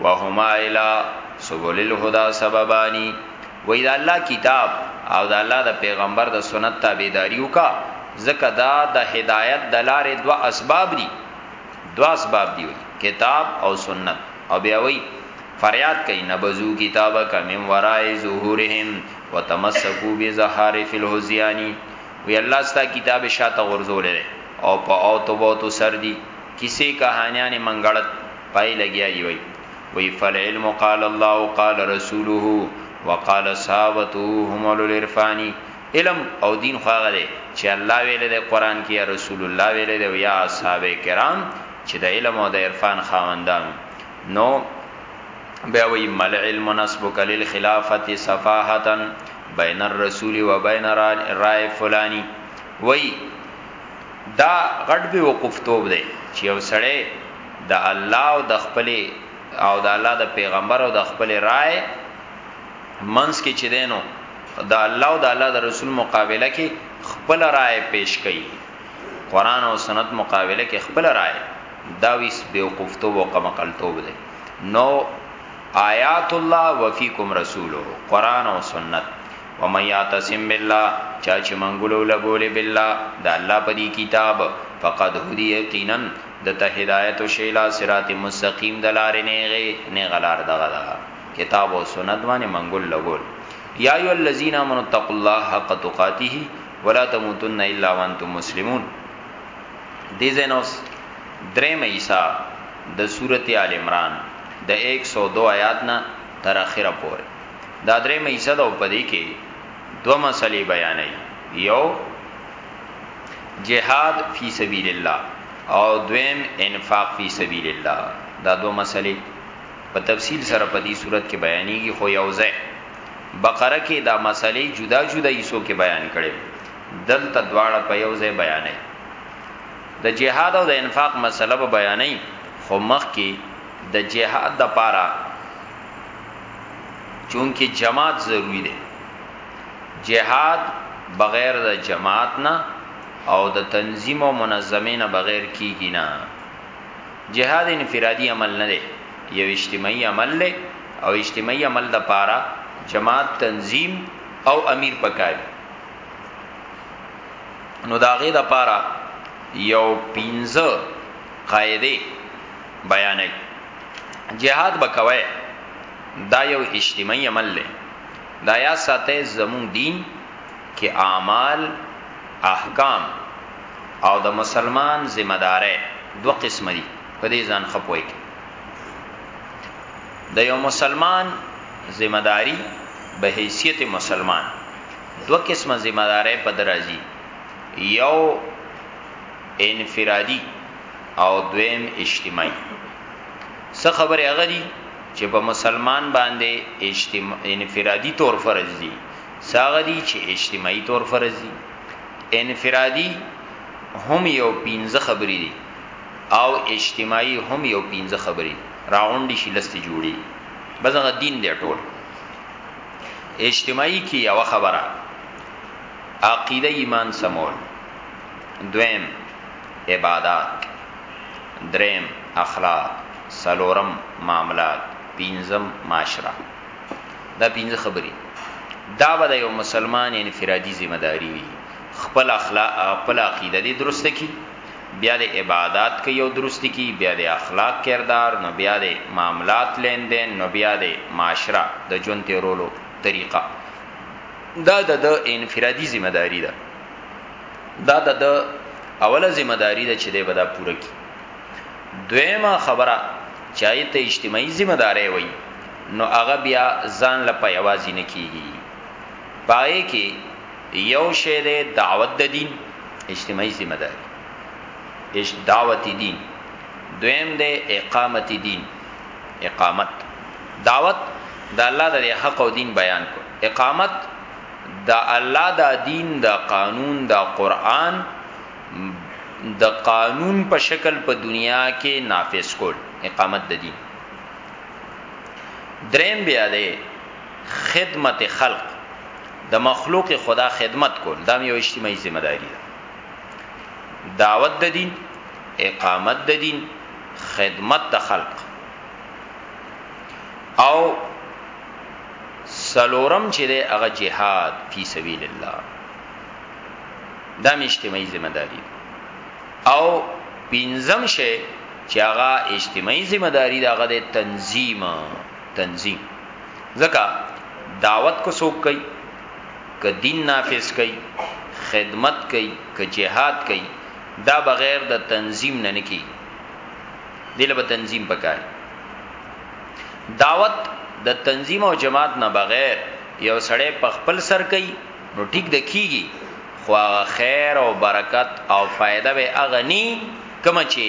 وهما الى سبل الهدى سببانی وای دا الله کتاب او دا الله د پیغمبر د سنت تابعداري وکا زکه دا د هدایت د لارې دوا اسباب دي دوا اسباب دي کتاب او سنت او بیا وای فریاد کوي نبذو کتاب کمن ورای ظهورهم وتمسکو بظهار فی الهزیانی وی الله ستا کتاب شاته غرزول او په او تو بو تو سر دی کسی کہانیان منګړت پای لګیا دی وی وی فالعلم قال الله قال رسوله وقال صحابته هم العرفانی علم او دین خو هغه دی چې الله ویل دی قران کې یا رسول الله ویل دی او یا اصحاب کرام چې د علم او د عرفان خاوندان نو بیا وی مل علم نسبک للخلافت صفاحتا بین الرسول و بین رائے فلانی وی دا غټ به وقفتوب دی چې یو سړی د الله او د خپل او د الله د پیغمبر او د خپل رائے منس کې چې دینو د الله او د الله د رسول مقابله کې خپل رائے پیش کړي قران او سنت مقابله کې خپل رائے دا ویس بیوقفتو او قمقلتوب دی نو آیات الله وفیکم رسوله قران او سنت ومن یعتصم بالله چا چې منګولو لګولې بالله د الله په دې کتاب فقد هدی یقینا ده ته هدایت وشئ الی صراط مستقیم د لارې نیغې، نیغه لار دغه ده کتاب او سنت باندې منګول لګول یا ایها الذین آمنوا اتقوا الله حق تقاته ولا تموتن الا وانتم مسلمون دې ځای نه اوس درېمه حصه د سورته آل عمران د 102 آیات نه تر اخره پورې دا درېمه حصه ده او په دې کې دوه مسلې بیانې یو جهاد فی سبیل الله او دویم انفاق فی سبیل الله دا دوه مسلې په تفصیل سره په دې صورت کې بیانېږي خو یو ځای بقره کې دا مسلې جدا جدا حصو کې بیان کړي دلته دواړه په یو ځای بیانې د جهاد او د انفاق مسله به بیانې خو مخ کې د جهاد د پاره چونکه جماعت ضروری دی جهاد بغیر د جماعت نه او د تنظیم او منظمه نه بغیر کیږي نه جهاد انفرادي عمل نه دی یو اجتماعي عمل دی او اجتماعي عمل د پاره جماعت تنظیم او امیر پکاري نو داغه د پاره یو پینځه قاعده بیانې جهاد بکوي دا یو اجتماعي عمل دی دا یا ساته زمون دین کې اعمال احکام او د مسلمان ذمہ دارې دوه قسم دي په دې ځان خپوي کې د یو مسلمان ذمہ داری به حیثیت مسلمان دوه قسم ذمہ دارې په درازي یو انفرادي او دویم اجتماعي څه خبره هغه دي چې په مسلمان باندې اجتماع انفرادي طور فرض دي ساغه دي چې اجتماعي طور فرض دي انفرادي هم یو پینځه خبرې دي او اجتماعي هم یو پینځه خبرې راغونډي شي لسته جوړي بس هغه دین دی ټول اجتماعي کې یو خبره عقیده ایمان سمول دویم عبادت دریم اخلاق سلورم معاملات پینزم معاشره دا پینځه خبرې دا به د یو مسلمان انفرادي ذمہ داری وي خپل اخلاق خپل عقیده دې درست کی بیا د عبادت کې یو درست کی بیا د اخلاق کردار نو بیا د معاملات لین دین نو بیا د معاشره د ژوند تیرولو طریقه دا د انفرادي ذمہ داری ده دا دا د اوله ذمہ داری ده چې دی به دا پوره کی دویمه خبره چای ته اجتماعي ذمہ داری وای نو هغه بیا ځان له پیوازی نه کیږي پای کې یو شی دی دعوت د دین اجتماعي ذمہ داری اش دعوت دین دویم دی اقامت دین اقامت دعوت د الله د حق او دین بیان کو اقامت د الله دا دین دا قانون دا قران د قانون په شکل په دنیا کې نافذ کول اقامت د دین دریم بیا دی خدمت خلق د مخلوق خدا خدمت کول دا یو اجتماعي ذمہ داری ده دعوت د دین اقامت د دین خدمت د خلق او سلورم چې دی هغه جهاد فی سبیل الله دا می اجتماعي ذمہ داری او پنځم شی چې هغه اجتماعي ذمہ داری دا هغه د تنظیم تنظیم ځکه دعوت کو څوک کوي ک دین نافذ کوي خدمت کوي ک جهاد کوي دا بغیر د تنظیم نه نکی دله به تنظیم پکای دعوت د تنظیم او جماعت نه بغیر یو سړی په خپل سر کوي نو ټیک د کیږي خو هغه خیر او برکت او فائدہ به اغنی کما چې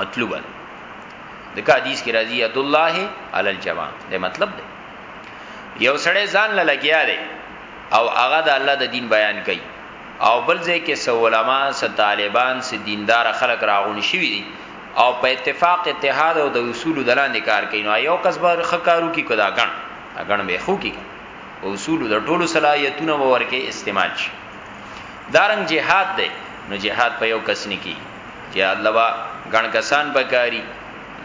مطلوب ده د حدیث کې راځي ید الله علی الجماع د مطلب ده یو سړی ځان له لګیا دی او هغه د الله د دین بیان کوي او بل ځای کې سو علما س طالبان س دیندار خلک راغون شوی دي او په اتفاق اتحاد او د اصول د لاندې کار کوي نو یو کس به خکارو کی کدا غن غن به خو کی او اصول د ټولو صلاحیتونه ورکه استعمال شي دارنګ جهاد دی نو جهاد په یو کس نه کی جهاد لبا غن کسان بکاری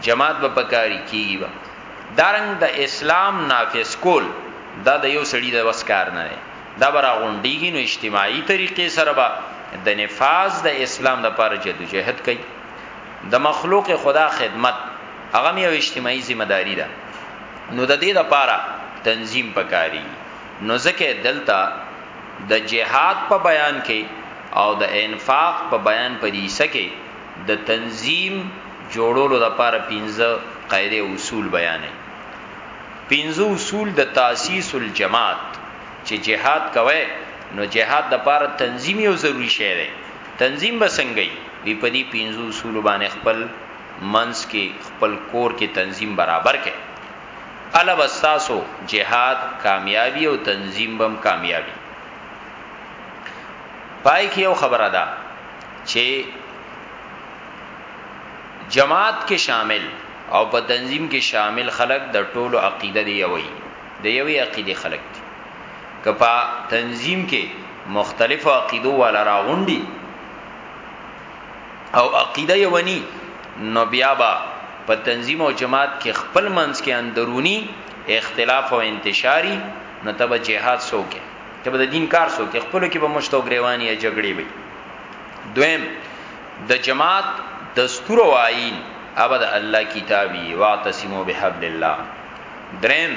جماعت به بکاری کیږي با دارنګ د دا اسلام نافذ کول دا د یو سړي د وسکار نه دا برا غونډیږي نو اجتماعي طریقې سره به د نفاذ د اسلام د پر جدوجہد کوي د مخلوق خدا خدمت هغه یو اجتماعي ذمہ داری ده نو د دې لپاره تنظیم پکاري نو ځکه دلته د جهاد په بیان کې او د انفاق په بیان په دې سکه د تنظیم جوړولو لپاره پنځه قاعده او اصول بیانې پنځه اصول د تاسیس الجماعت چې جهاد کوي نو جهاد د لپاره تنظیم یو ضروری شی دی تنظیم به څنګه یی دوی په دی پنځو اصولو باندې خپل منځ کې خپل کور کې تنظیم برابر کړي اله به ستاسو جهاد کامیابی او تنظیم بم کامیابی پای کې یو خبره ده چې جماعت کې شامل او په تنظیم کې شامل خلک د ټولو عقیده دی یوي د یوې عقیده خلک دي که په تنظیم کې مختلفو عقیدو والا راغونډي او عقیده یې ونی نو بیا به په تنظیم او جماعت کې خپل منځ کې اندرونی اختلاف او انتشاری نو تب جهاد سوکه تب د دین کار سوکه خپل کې به مشتو گریوانی یا جګړې وي دویم د جماعت دستور او آئین ابد الله کتابی واعتصموا بحبل الله دریم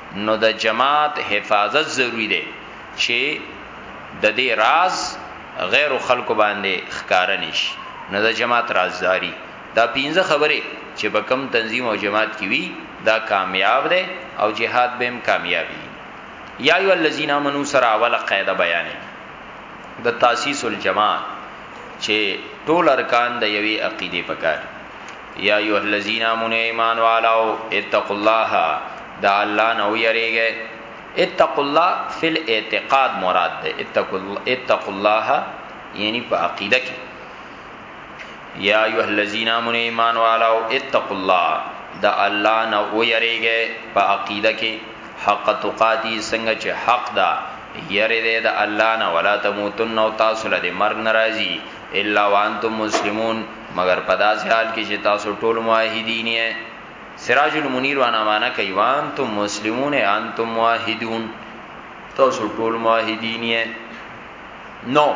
نو د جماعت حفاظت ضروری دی چې د دې راز غیر خلکو باندې ښکار نش نو د جماعت رازداری دا پینځه خبره چې په کم تنظیم او جماعت کې وي دا کامیاب دی او جهاد به هم کامیابی یا ایو الذین آمنو سره اوله قاعده بیان د تاسیس الجماعت چې ټول ارکان د یوې عقیده پکار یا ایها الذین آمنوا ایمان والو اتقوا الله دا الله نو یریږي اتقوا الله فی الاعتقاد مراد ده اتقوا الله یعنی په عقیده کې یا ایها الذین آمنوا ایمان والو اتقوا الله دا الله نو یریږي په عقیده کې حق تقاتی څنګه چې حق ده یری ده الله نه ولا تموتن او تاسو له مرګ ناراضي الا وانتم مسلمون مګر په داسې حال کې چې تاسو ټول موحدین یې سراج المنیر وانا معنا کوي وانتم مسلمون انتم موحدون تاسو ټول موحدین یې نو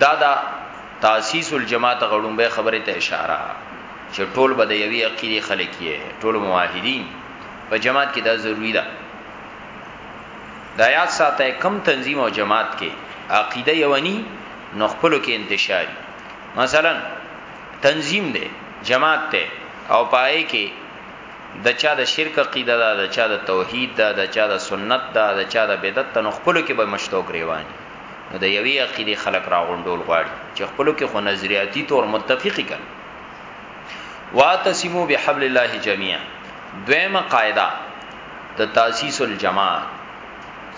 دا دا تاسیس الجماعت غړون به خبره ته اشاره چې ټول به د یوې عقیده خلک یې ټول موحدین په جماعت کې دا ضروری ده دا یاد ساته کم تنظیم او جماعت کې عقیده یونی نو خپل کې انتشاري مثلا تنظیم دی جماعت ته او پای کې د چا د شرک عقیده ده د چا د توحید ده د چا د سنت ده د چا د بدعت ته نو خپل کې به مشتو گریوان نو د یوې عقیده خلق راغونډول غواړي چې خپل کې خو نظریاتي تور متفقی کړي واتسمو بحبل الله جميعا دویمه قاعده د تاسیس الجماعت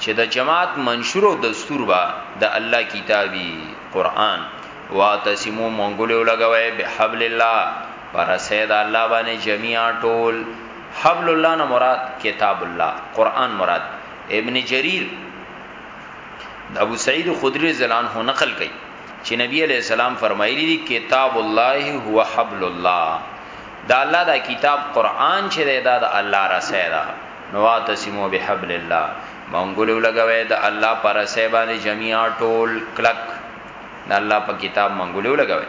چې د جماعت منشور او دستور با د الله کتابي قران واتسمو مونږ له لګوي بحبل الله پر سید الله باندې جميعا ټول حبل الله نه مراد کتاب الله قران مراد ابن جرير ابو سعید خدری زلان هو نقل کړي چې نبی علیہ السلام فرمایلی دي کتاب الله هو حبل الله دا الله دا کتاب قران چې دا د الله رسول نو واعتصموا بحبل الله منګولې ولګوی د الله په رسۍ باندې جميعا ټول کلک د الله په کتاب منګولې ولګوی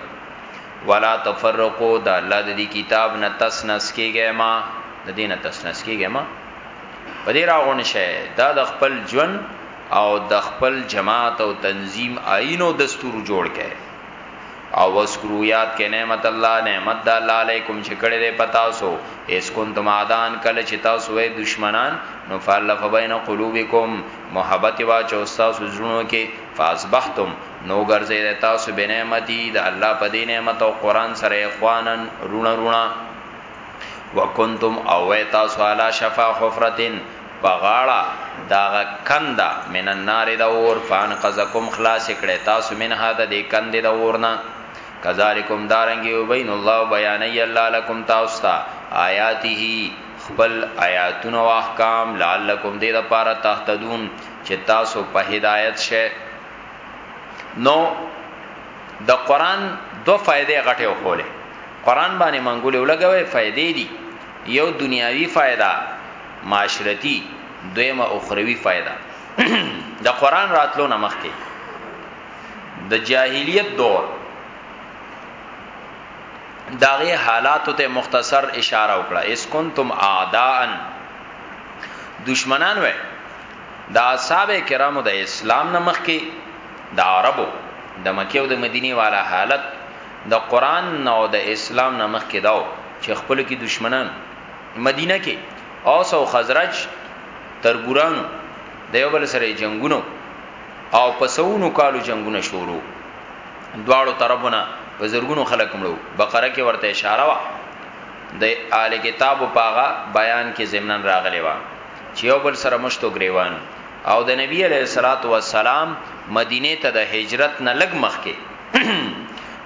ولا تفرقو دا الله د دې کتاب نه تس نس کېږي ما د دې نه تس نس کېږي ما په دې راغون شه دا د خپل ژوند او د خپل جماعت او تنظیم آئین او دستور جوړ کړي او وذکرو یاد کړئ نعمت الله، نعمت د الله علیکم چې کړی دی په تاسو، اذ کنتم اعداء کله چې تاسو وئ دښمنان، نو فالف بین قلوبکم محبت یې واچو ستاسو زړونو کې، فاصبحتم نو وګرځیدئ تاسو بنعمتي د الله په دې نعمت او قرآن سره اخوانا روڼه روڼه، وکنتم او وئ تاسو علی شفا حفرة په غاړه د هغه کنده، من النار د اور، فانقذکم خلاص یې کړی تاسو، منها د دې کندې د اور نه، کذالکم دارنګې یبین الله بیانوي الله لکم تاسو ته آیاته خپل آیاتونه او احکام لعلکم دې لپاره تهتدون چې تاسو په هدایت شئ نو د قران دو فائدې غټه وخوله قران باندې منګولې ولګوي فائدې دي یو دنیاوی فائدہ معاشرتی دویمه اخروی فائدہ د قران راتلو نه مخکې د جاهلیت دور داغه حالات ته مختصر اشاره وکړه اس کنتم اعداء دشمنان وای د اصحاب کرامو د اسلام نه مخکي د عربو د مکه او د مدینه والا حالت د قران نو د اسلام نه مخکي داو چې خپل کې دشمنان مدینه کې اوس او خزرج تربورانو د یو بل سره جنگونو او پسونو کالو جنگونه شروع دواړو طرفونه په زرګونو خلک مړو بقره کې ورته اشاره وا د آل کتاب پاغه بیان کې ضمنن راغلی و چې یو بل سره مشتو گریوان او د نبی علیه الصلاۃ والسلام مدینه ته د هجرت نه لګ مخ کې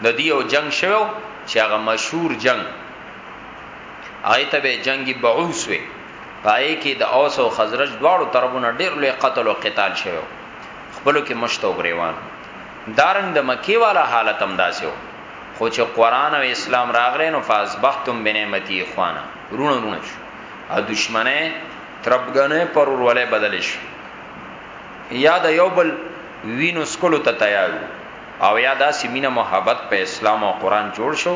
د دیو جنگ شوو چې هغه مشهور جنگ هغه ته به جنگي بعوث وي پای کې د اوس او خزرج دواړو طرفونو ډېر لوی قتل او قتال شوی خپل کې مشت او غریوان دارنګ د مکی والا حالت هم داسې و خو چې قران او اسلام راغلی نو فازبختم بنعمتي اخوانا رونه رونه شو او دشمنه تربګنه پر ورولې بدل شو یا د یو بل وینو سکلو ته تیار او یا داسې مینه محبت په اسلام او قران جوړ شو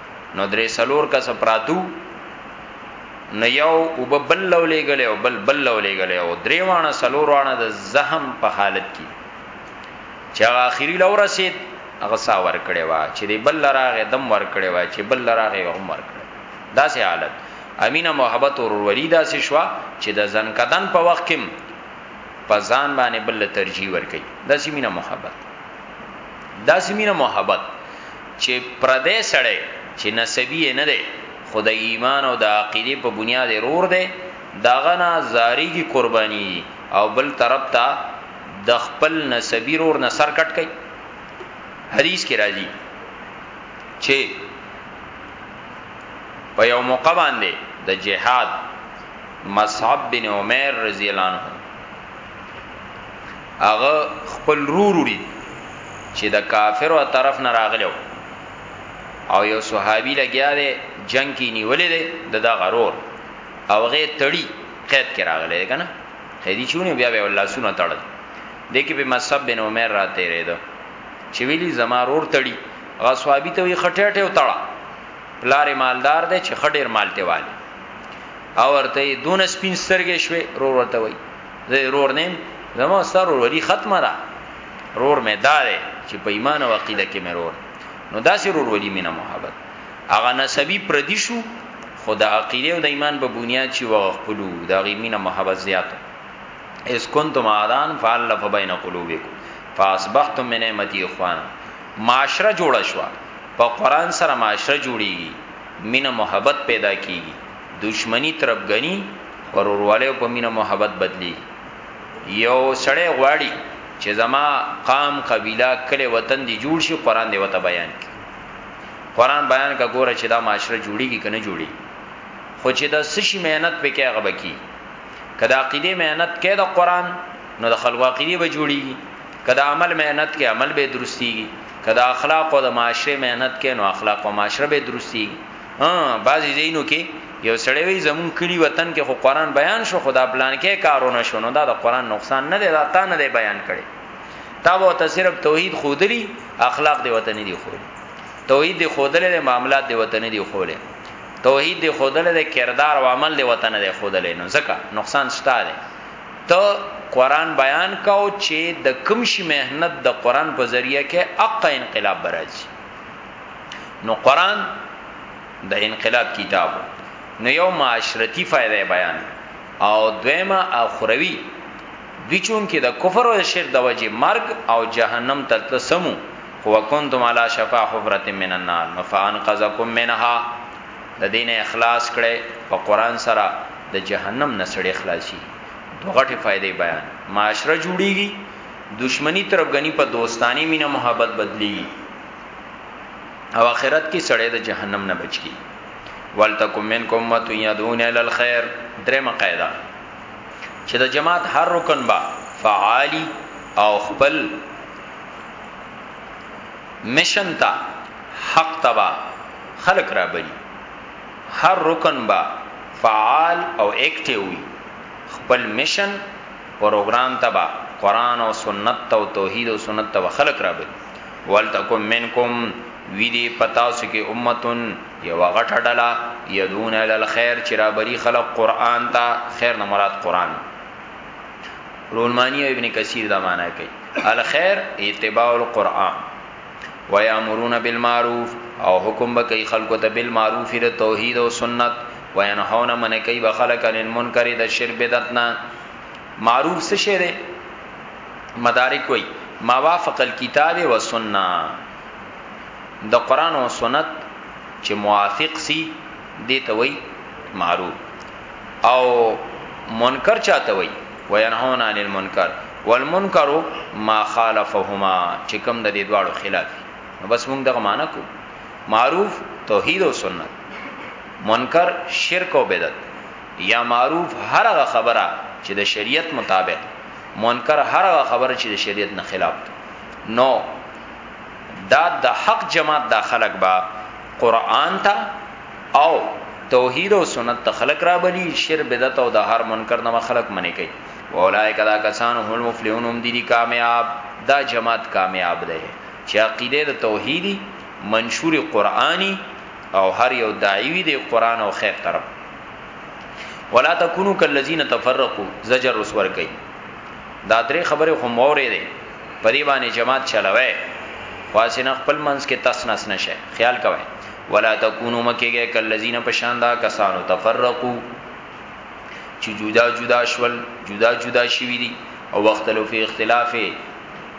نو درې سلور کس پراتو نو یو وب بل لولې غلې او بل بل لولې غلې او درې وانه سلور وانه د زهم په حالت کې چې هغه اخیری لور رسید هغه سا ور کړې وا چې دی بل راغې دم ور کړې وا چې بل راغې هم ور کړې دا سه حالت امینه محبت اور ولی دا سه شوا چې د زن کدن په وخت کې په ځان باندې بل ترجیح ور کوي دا سیمینه محبت دا سیمینه محبت چي پردی سړی چي نسبي يې نه دی خو د ايمان او د عقيدې په بنياد يې رور دی د هغه نه ځاريږي قربانيږي او بل طرف ته د خپل نسبي رور نه سر کټ کوي حديث کې راځي چي په یو موقع باندې د جهاد مصعب بن عمر رضی الله عنه هغه خپل روروري چې د کافرو طرف نه راغلو او یو صحابي لګیا دی جنگ کې نیولې دی د دا غرور او غې تړي قید کې راغلې کنه خېدي چونه بیا به الله سونه تړل دکې په مصعب بن عمر را تیرې دو چې ویلي زما رور تړي غصوابي ته وي خټه ټه وتاړه پلار مالدار دی چې خډیر مالته والي او ورته دون سپین سترګې شوي رور ورته وای زه رور نیم زما سر ور ولی ختمه ده رور مې دارې چې په ایمان او عقیده کې مې رور نو داسې رور ولی مینه محبت هغه نسبی پردي شو خدا عقیده او د ایمان په بنیاد چې وغخپلو دا غي مینه محبت زیات اس کنتم اعدان فالف بین قلوبکم فاصبحتم من نعمتي اخوانا معاشره جوړه شو په قران سره معاشره جوړیږي مینه محبت پیدا کیږي، دښمني تربګني پر ورورولۍ او په مینه محبت بدلیږي. یو سړی غواړي چې زما قام، قبیله، کلی، وطن دې جوړ شي، قرآن دې ورته بیان کړي. قرآن بیان کړه ګوره چې دا معاشره جوړیږي که نه جوړیږي. خو چې د څه شي محنت پکې هغه به کیږي. که د عقیدې محنت کې د قرآن نو د خلکو عقیدې به جوړیږي. که د عمل محنت کې عمل به درستیږي. که د اخلاق او د معاشره مهنت کې نو اخلاق او معاشره به درستي ها بعضی زینو کې یو سړی وي زمون کلی وطن کې خو قران بیان شو خدا پلان کې کارونه شونه دا د قران نقصان نه دی دا تا نه دی بیان کړي تا به ته صرف توحید خودلی اخلاق دی وطن دی خو توحید دی خودل له معاملات دی وطن دی خوله توحید دی خودل له کردار او عمل دی وطن دی خودل نو ځکه نقصان شته ته قران بیان کا او چه د کوم شي محنت د قران په ذریعه کې اقا انقلاب برازي نو قران د انقلاب کتاب نو یو معاشرتی فائدې بیان او دویمه اخروی دوی چون کې د کفر او شرک د وجې مرګ او جهنم تلته سمو هو کنتم علی شفا حفرت من النار مفان قزکم منها د دین اخلاص کړي په قران سره د جهنم نه سړی خلاصي دوه غټه فائدې بیان معاشره جوړیږي دشمنی تربګنی په دوستانی مینه محبت بدلی او آخرت کې سړی د جهنم نه بچ کی ولتکم منکم امه یدعون الی الخير درې مقاعده چې د جماعت هر رکن با فعالی او خپل مشن ته حق ته به خلک رابلي، هر رکن به فعال او اېکټیو وي، خپل مشن، پروګرام، ته به، قرآن او سنت ته او توحید او سنت ته به خلک رابلي، ولتکن منکم، وي دې په تاسو کې، امة، یوه غټه ډله، یدعون الی الخیر، چې رابلي خلک قرآن ته، خیر نه مراد قرآن دی. رولماني او ابن کثیر دا معنی کوي، الخیر اتباع القرآن. ويامرون بالمعروف او حکم به کوي خلکو ته بالمعروف د توحید او سنت وینهون من کوي به خلک ان المنکر د شر بدعتنا معروف څه شی دی مدارک وای ما وافق الكتاب والسنه د قران او سنت چې موافق سي دي ته وای معروف او منکر چاته وای وینهون عن المنکر والمنکر ما خالفهما چې کوم د دې دواړو خلاف نو بس موږ دغه معنی کو معروف توحید او سنت منکر شرک او بدعت یا معروف هر هغه خبره چې د شریعت مطابق منکر هر هغه خبره چې د شریعت نه خلاف نو دا د حق جماعت دا خلق با قران ته او توحید او سنت ته خلق را بلی شر بدعت او د هر منکر نه خلق منی کوي اولایک دا کسان هم المفلحون هم دي کامیاب دا جماعت کامیاب دی چې عقیده د توحیدی منشور قرآنی او هر یو داعی وی د قرآن او خیر طرف ولا تکونو کالذین تفرقوا زجر رسور کوي دا درې خبره خو مورې دي په دې باندې جماعت چلوي خاصنه خپل منځ کې تسنس نشه خیال کوي ولا تکونو مکیږي کلذین پشاندا کسانو تفرقو چې جدا جدا شول جدا جدا شوی دي او وختلو فی اختلاف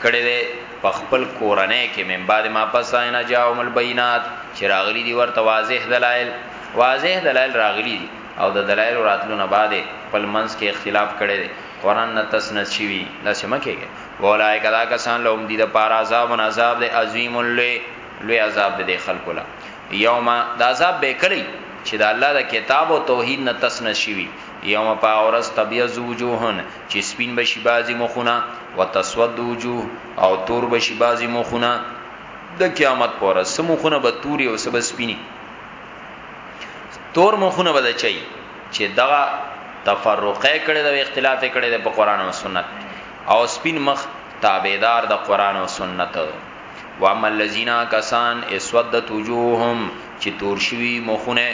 کړي دي په خپل کورنۍ کې من بعد ما پس اینا جاءهم البینات چې راغلي دي ورته واضح دلایل واضح دلایل راغلي دي او د دلایل راتلو نه بعد خپل منځ کې اختلاف کړي دي قران نه تسنه شوی دا سم کېږي اولای کدا کسان لوم دي د پار عذاب عذاب د عظیم الله لوی عذاب دې خلکو لا یوم د عذاب به کلی چې د الله د کتاب او توحید نه تس نشوي یوم پا اورس تبیز وجوهن چې سپین بشي بازي مخونه وتسود وجوه او تور بشي بازي مخونه د قیامت پورا سمخونه به توري او سب سپینی تور مخونه به چي چې دغه تفرقه کړي د اختلاف کړي د قران او سنت او سپین مخ تابعدار د قران او سنت واما الذين کسان اسودت وجوههم چې تور شوی مخونه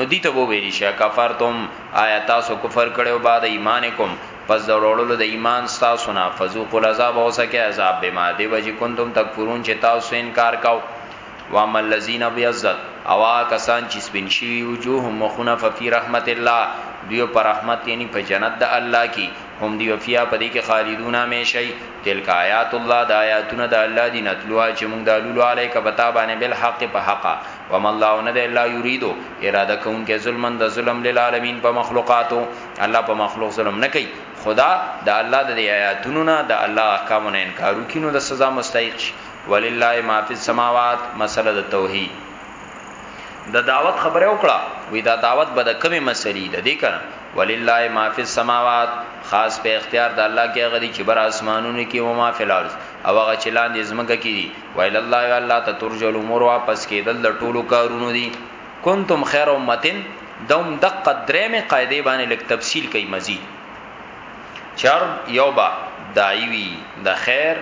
نو دي ته وو ویل شي کفرتم آیا تاسو کفر کړو بعد ایمانکم پس دروړلو د ایمان تاسو نه فذوقوا العذاب اوسکه عذاب بما دی وجه کنتم تکفرون چې تاسو انکار کاو واما الذين ابيضت اوا کسان چې سپین شوی وجوههم مخونه ففي رحمت الله دیو پر رحمت یعنی په جنت د الله کې هم دیو فیا پدې کې خالدون همیشه تلک آیات الله د آیاتونه د الله دی نتلوا چې موږ د لولو علیک بتا باندې بل حق په حقا وم الله نه د الله یریدو اراده کوم کې ظلمن د ظلم للعالمین په مخلوقاتو الله په مخلوق ظلم نه کوي خدا د الله د آیاتونو نه د الله احکامو نه انکار وکینو د سزا مستحق شي ولله ما فی السماوات مسله د توحید د دعوت خبره وکړه وی دا دعوت به د کمی مسلې ده دې کنه ولله ما فی السماوات خاص په اختیار د الله کې غدي چې بر اسمانونو کې و ما فی الارض او هغه چې لاندې زمګه کې دي ویل الله یا الله ته ترجع الامور واپس کېدل د ټولو کارونو دي کنتم خیر امتن دوم دقه درې مې قاعده باندې لک تفصیل کوي مزید چر یوبا دایوی د دا خیر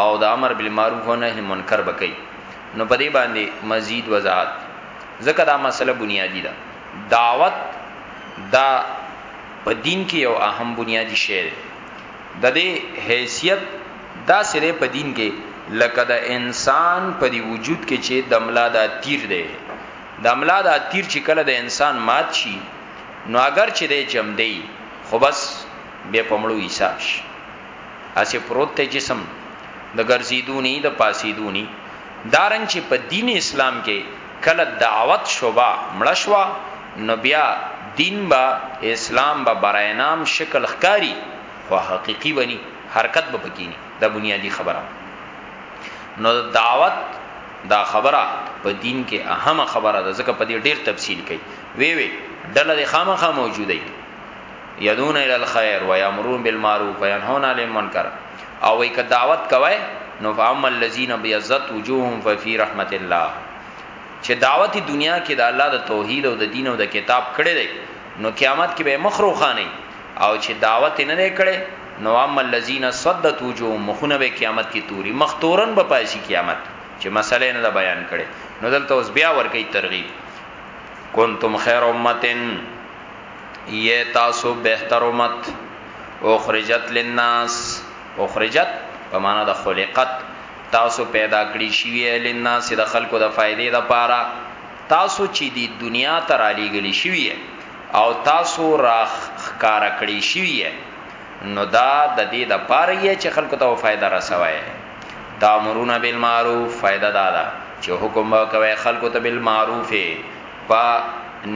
او د دا امر بالمعروف و نهی منکر بکئی نو په دې باندې مزید وضاحت ځکه دا مسله بنیادی ده دعوت دا په دین کې یو اهم بنیادی شی دی د دې حیثیت دا سره په دین کې لکه د انسان په دی وجود کې چې د ملا دا تیر دی د ملا دا تیر چې کله د انسان مات شي نو اگر چې د جم دی خو بس به پمړو حساب شي اسه پروت ته جسم د ګرځیدونی د پاسیدونی دارنګ چې په دین اسلام کې کله دعوت شعبه مړه شوه نو بیا دین به اسلام به براینام شکل ښکاری خو حقیقی به نی حرکت به پکی نی دا بنیادی خبره وه نو دعوت دا خبره په دین کې اهمه خبره ده ځکه په دې ډیر تفصیل کوي وی وی ډله د خامخا موجوده یدون الی الخير و یامرون بالمعروف و ینهون عن المنکر او وای ک دعوت کوي نو فاما الذين بيضت وجوههم ففي رحمت الله چې دعوت دنیا کې د الله د توحید او د دین او د کتاب کړي دی نو قیامت کې به مخ روخانه او چې دعوت نه دی کړي نو اما الذين صدت وجوههم مخونه به قیامت کې توري مخ تورن به پاشي قیامت چې مسله نه بیان کړي نو دلته اوس بیا ورکی ترغیب کنتم خیر امتن یه تاسو بهتر امت اخرجت للناس اخرجت په معنا د خلقت تاسو پیدا کړی شوی لناس د خلکو د فائدې د پاره تاسو چې دی دنیا ته را لېګلی شوی او تاسو را خکار کړی شوی نو دا د دې د پاره یې چې خلکو ته فائدہ رسوي تامرون بالمعروف فائدہ دادا چې حکم وکوي خلکو ته بالمعروف په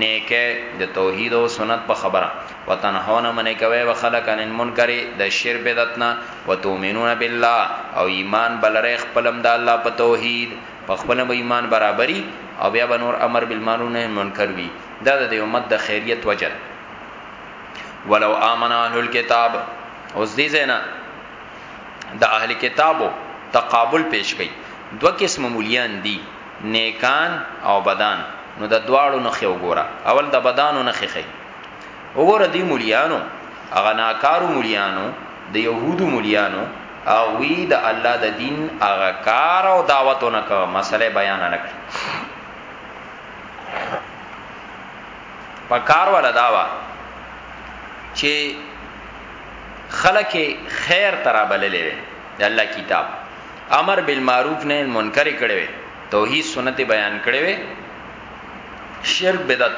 نیکۍ د توحید او سنت په خبره وتنهون منع کوی به خلک عن المنکر د شرک بدعت نه وتؤمنون بالله او ایمان به لری خپلم د الله په توحید په خپل به ایمان برابری او بیا به نور امر بالمعروف نهی منکر وی دا د امت د خیریت وجه ولو امن اهل الكتاب اوس دې زینا د اهل کتابو تقابل پیش کړي دوه قسم مولیان دي نیکان او بدان نو د دواړو نخې وګوره اول د بدانو نخې خې وګوره دی مليانو هغه ناکارو مليانو د يهودو مليانو او وی د الله د دین هغه کار او دعوت نه کوي مسله بیان نه کړ په کار ولا داوا چې خلک خیر ترا بللې د الله کتاب امر بالمعروف نهی المنکر کړي وي توحید سنت بیان کړي وي شرک بدعت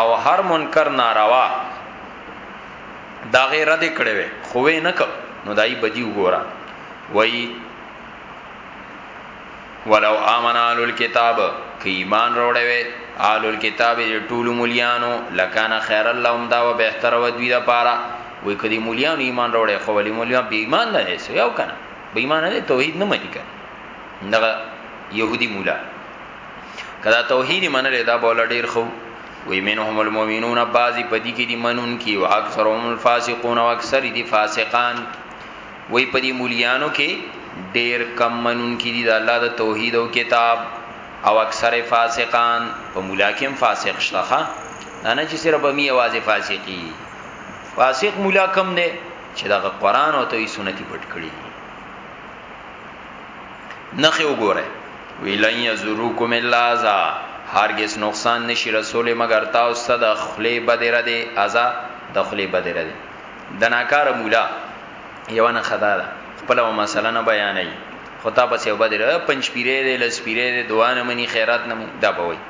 او هر منکر ناروا دا غیر رد کړي وي خو وې نه کړ نو دای بدی وګوره وای ولو امن اهل الكتاب کی ایمان روړې وي اهل الكتاب دې ټول مليانو لکان خیر اللهم دا و بهتر و دوی دا پاره وې کدي مليانو ایمان روړې خو ولي مليان به ایمان نه هي سو یو کنه به ایمان نه توحید نه منی کړه دغه يهودي مولا کدا توحید منل دا بوله ډیر خو وی منهم المؤمنون بعضی پدی کې دي منون کی او اکثرهم الفاسقون او اکثر دي فاسقان وی پدی مولیانو کې ډیر کم منون کی دي د الله د توحید او کتاب او اکثر فاسقان په مولا کې هم فاسق شته نه چې سره به می आवाज فاسقی فاسق مولا کم دی چې دا قرآن او توي سنتي پټ کړی دي نخې وګوره ویلن یزروکم الا ازا هرگز نقصان نشي رسول مگر تاسو ته د خلی بدره دي ازا د خلی بدره دي د ناکاره مولا یو نه خدا ده خپل او مسله نه بیانې خو تا پس یو بدره پنځ پیری دي لس پیری دي دوانه منی خیرات نه دا بوي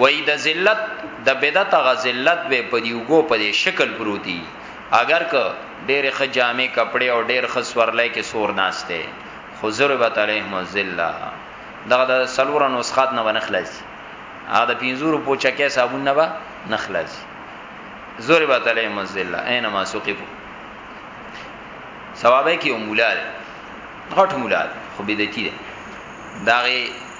وای د ذلت د بدعت غ ذلت به په دی وګو په دی شکل پروتي اگر که ډېر ښه جامې کپڑے او ډېر ښه سورلای کې سور ناشته خو ضربت علیهم الذلہ دغه د سلور نسخات نه ونخلاص هغه د پینزورو پوچکه صابون نه و نخلاص ضربت علیهم الذلہ اينما سقفو ثوابه کې مولا غټ مولا خو بدعتي ده داغه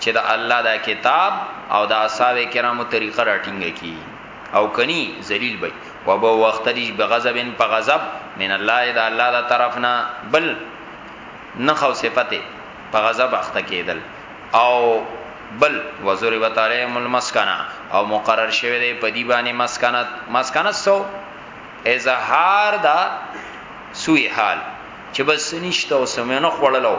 چې د الله دا کتاب او د اصحاب کرامو طریقه راټینګه کی او کنی ذلیل بی و به وخت دی بغضب په غضب من الله دا الله دا طرفنا بل نخو صفته په غضب اخته کېدل او بل وزر وتعالی مل مسکنا او مقرر شوه دی په دی باندې مسکنت مسکنت سو اظهار دا سوی حال چې بس نشته او سمنه خړلو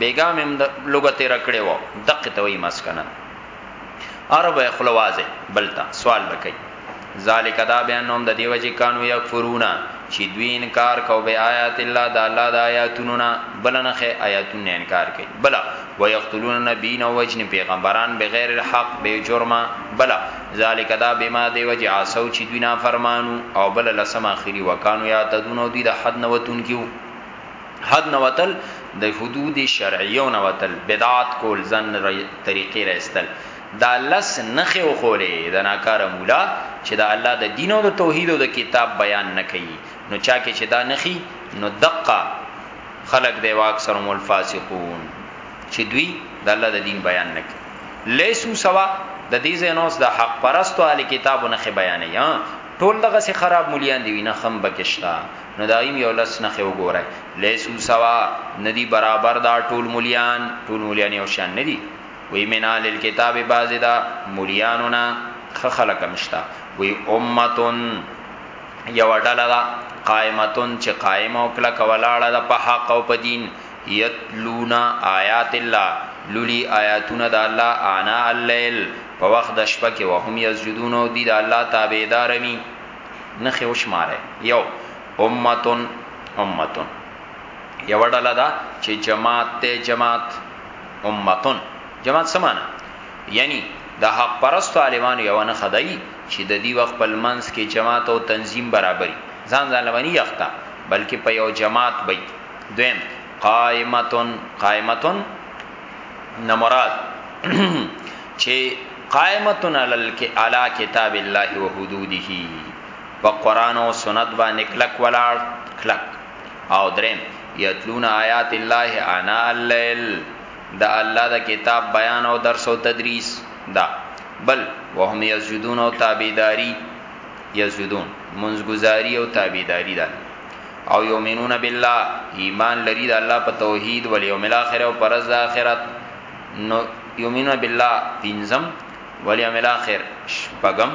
بیګا مې هم د لوګه تېره کړې وه، دقې ته وایي مسکنن. هر به یې خوله وازې بل ته سوال به کوي. ذالک دا بانهم د دې وجې کانو یکفرون چې دوی انکار کو بې آیات الله د الله د آیاتونو نه بل نه خې آیاتونو نه انکار کوي بل ويقتلون نبین او وجن پیغمبران بغیر الحق بې جرمه بل ذالک دا بما دې وجې عاصو چې دوی نه فرمانو او بل لسم اخري وکانو یا تدون دوی د حد نه وتون کیو حد نه وتل د حدود شرعیو نه وتل بدعات کول ځن طریقې راستل دا لس نخې او خولې د ناکاره مولا چې د الله د دین او د توحید او د کتاب بیان نه کوي نو چا کې چې دا نخي نو دقه خلق دی واکثر مول فاسقون چې دوی د الله د دین بیان نه کوي لیسو سوا د دې زینوس د حق پرستو اهل کتابو نه بیانې ټول دغه سي خراب مليان دی نه خم بکشتا نو دایم یو لس نخې وګورئ لیسو سوا ندی برابر دا ټول مولیان ټول مولیان یو شان ندی وی منال الكتاب باز دا مولیانو نا خخلق مشتا وی امتون یو ډله دا قائمتون چې قائم او کله کولاړه دا په حق او په دین یتلونا آیات الله لولی آیاتونه د الله انا الليل په وخت د شپه کې وهم یسجدون او دی د الله تابعدار می نښې وشمارئ، یو، امة، امة، یوه ډله ده چې جماعت دی، جماعت، امة، جماعت څه معنی؟ یعنی د حق پرستو عالمانو یوه نښه دا وي چې د دوی خپل منځ کې جماعت او تنظیم برابري، ځان ځان له باندې اخته، بلکې په یو جماعت وي. دویم، قائمة، قائمة نه مراد چه قائمتن علی کتاب الله و حدوده په قرآن او سنت باندې کلک ولاړ کلک او درم یتلون آیات الله انا اللیل دا الله دا کتاب بیان او درس او تدریس دا بل وهم یسجدون او تابیداری یسجدون منزگزاری او تابیداری دا او یومنون بالله ایمان لري دا الله په توحید ول یوم الاخره او پرز اخرت نو یومین بالله پنځم ولیوم الاخر شپغم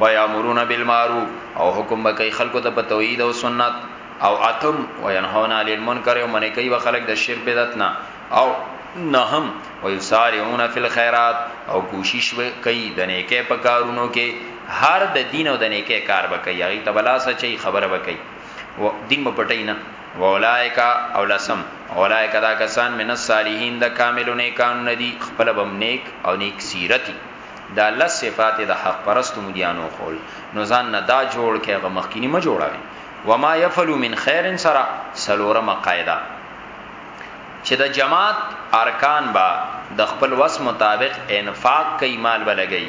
ويامرون بالمعروف او حکم بکای خلکو ته په توحید او سنت او اتم وینهون علی المنکر او منی کوي خلک د شرک بدعت نه او نهم ويسارعون فی الخيرات او کوشش کوي د نیکه په کارونو کې هر د دین او د نیکه کار بکای هغه تبلا سچي خبره بکای و دین په پټی نه و اولائک او لسم اولائک دا کسان من الصالحین د کاملو نیکانو ندی خپل بم نیک او نیک سیرتی دا لس صفات د حق پرست مليانو خول نو ځان نه دا جوړ کې غ مخکینی ما جوړاوي وما يفعلوا من خير سرا سلورم قاعده چې د جماعت ارکان با د خپل وس مطابق انفاق کوي مال بلګي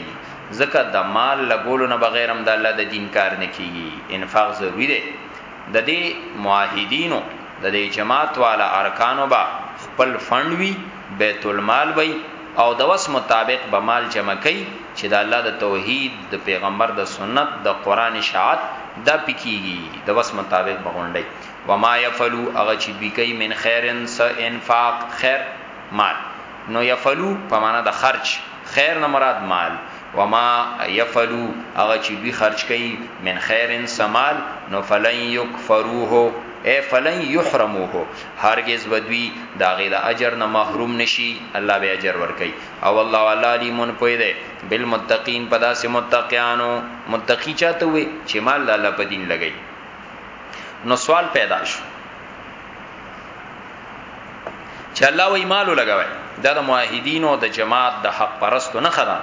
ځکه د مال لګولو نه بغیر هم د الله د دین کار نه کیږي انفاق ضروری دی د دې معاهدینو د دې جماعت والا ارکانو به خپل فنډ وي، بیت المال به وي او د وس مطابق به مال جمع کوي چې د الله د توحید، د پیغمبر د سنت، د قرآن اشاعت دا پې کیږي، د وس مطابق به غونډي. وما یفعلو هغه چې دوی کوي من خیر څه انفاق، خیر، مال، نو یفعلو په معنی د خرچ. خیر نه مراد مال وما يفعلو هغه چې دوی خرج کوي من خیرن سمال نو فلن یکفروه اے فلن یحرموه هرگز بدوی دا غید اجر نه محروم نشي الله به اجر ورکي او الله والا لیمون پوی دی بالمتقین پدا سه متقیانو متقی چاته وي چې مال الله په دین لګي نو سوال پیدا شو چې الله وی مالو لګوي دا د موحدینو د جماعت د حق پرستو نه خره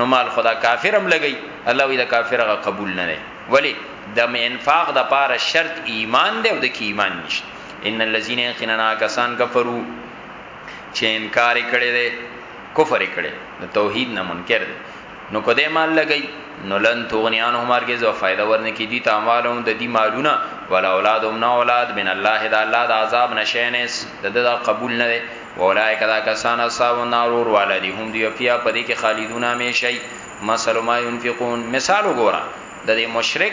نو مال خدا کافرم لګي الله وی دا کافرغه قبول نه لري ولی د انفاق د پاره شرط ایمان دی او د کی ایمان نشته ان الذين يقيننا کسان کفرو چې انکار کړي دي کفر کړي د توحید نه منکر دي نو کده مال لګی نو لن تغنی عنهم هرگز او فائدہ ورنه کی دی تعمالهم د دی مالونه ولا اولادهم نه اولاد من الله د الله د عذاب نشینس د د قبول نه دی اولائک دا کسان اصحاب النار ور والدی هم دی فیا پدې کې خالدون همیشئ مثل ما ينفقون مثال وګوره د دې مشرک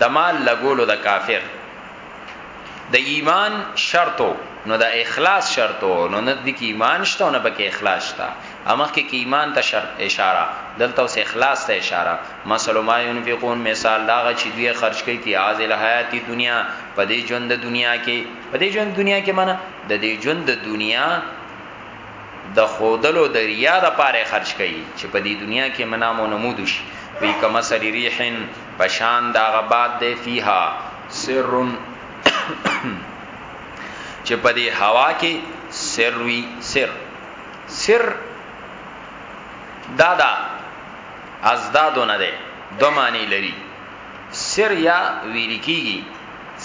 د مال لګولو د کافر د ایمان شرطو نو د اخلاص شرطو نو نه د کی ایمان شته نه پکې اخلاص شته امخ کې کی ایمان ته شرط اشاره دلته اوس اخلاص ته اشاره مثلا ما ينفقون مثال دا چې دوی خرج کوي په هاذه الحیات دنیا په دې ژوند د دنیا کې په دې ژوند دنیا کې معنا د دې ژوند د دنیا د خودلو د ریا د پاره خرج کوي چې په دې دنیا کې منامو نمود شي وی کما سری ریحن په شان دا هغه باد دی فیها سر چې په دې هوا کې سر وی سر سر دادا ازدادو نه ده دو معنی لري سر یا ویل کیږي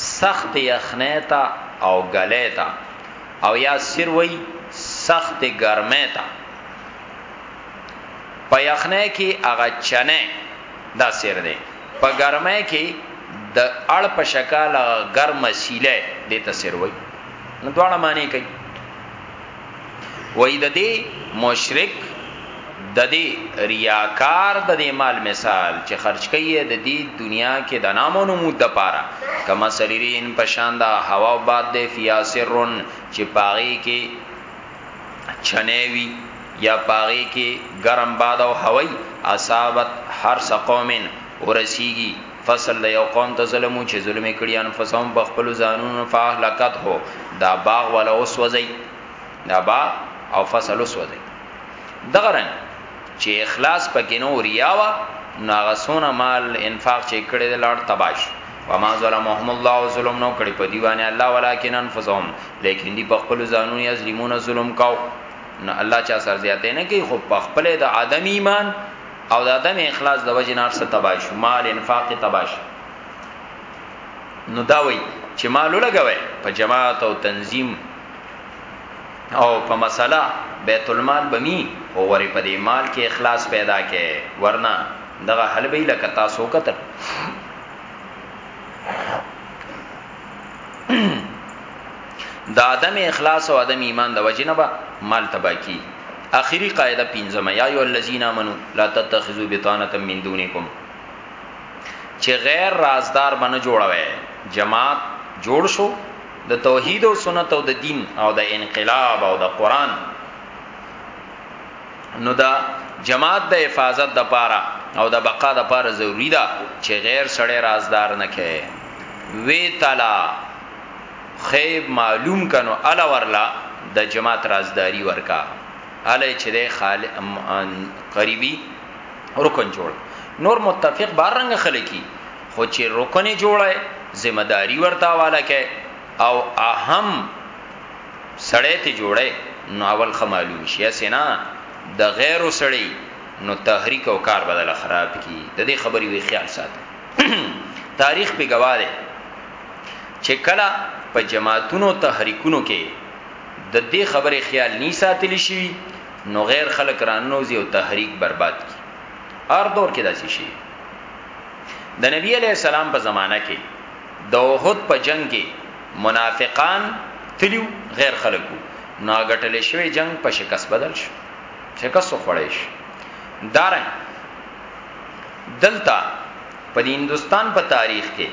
سخت یخنه تا او غلې تا او یا سر وی سخت ګرمه تا په یخنه کې هغه چنه دا سیر دی په ګرمه کې د اړ په شکل ګرم سیله د تسیر وای نو دواړه معنی کوي وای د دې مشرک د دې ریاکار د دې مال مثال چې خرج کوي د دې دنیا کې د نامو نمود د پاره کما سلیرین پشاندا هوا باد د فیاسرن چې پاغي کې چنه وی یا پاغه کې ګرم باد او هوای اصابت هر سقومن ورسیږي فصل د یو قوم ته ظلمو چې ظلم کړي انفسهم بخپل ځانونو فاهلکت هو دا باغ ولا وسوځي دا با او فصل وسوځي دغه رنګ چې اخلاص پکې نو ریاوا ناغسونه مال انفاق چې کړي د لاړ تباش وما ظلمهم الله ظلم نو کړي په دیوانه الله ولکن انفسهم لیکن دی په خپل ځانونو یظلمون ظلم کاو نه الله چا سر زیاته نه کوي خو په خپل د عدم ایمان او د عدم اخلاص د وجه نار څه تباش مال انفاق تباش نو دا وای چې مال لګوي په جماعت او تنظیم او په مسله بیت المال بمی او ورې په دې مال کې اخلاص پیدا کې ورنه دغه حل به لکه تاسو کتل د عدم اخلاص او عدم ایمان د وجنه به مال تبا کی اخیری قاعده پنځمه یا ایو الذین امنو لا تتخذوا بطانه من دونکم چې غیر رازدار باندې جوړوي جماعت جوړ شو د توحید او سنت او د دین او د انقلاب او د قران نو دا جماعت د حفاظت د پاره او د بقا د پاره ضروری ده چې غیر سړی رازدار نه کړي وی تعالی خیب معلوم کنو ال ورلا د جماعت رازداری ورکا الی چې د خال قریبی رکن جوړ نور متفق بار رنگ خلکی خو چې رکن جوړه ذمہ داری ورتا والا کې او اهم سړی ته جوړه نو اول خه معلوم شي اسې نه د غیر سړی نو تحریک او کار بدل خراب کی د دې خبرې وی خیال ساته تاریخ په گواهه چې کله په جماعتونو تحریکونو کې د دې خبرې خیال نی ساتل شي نو غیر خلک رانوځي او تحریک برباد کی هر دور کې داسې شي د نبی علی السلام په زمانہ کې د احد په جنګ کې منافقان تلیو غیر خلق وو نو غټل شوی جنگ په شکست بدل شو شکست خوړې شو دارنګ دلته په هندستان په تاریخ کې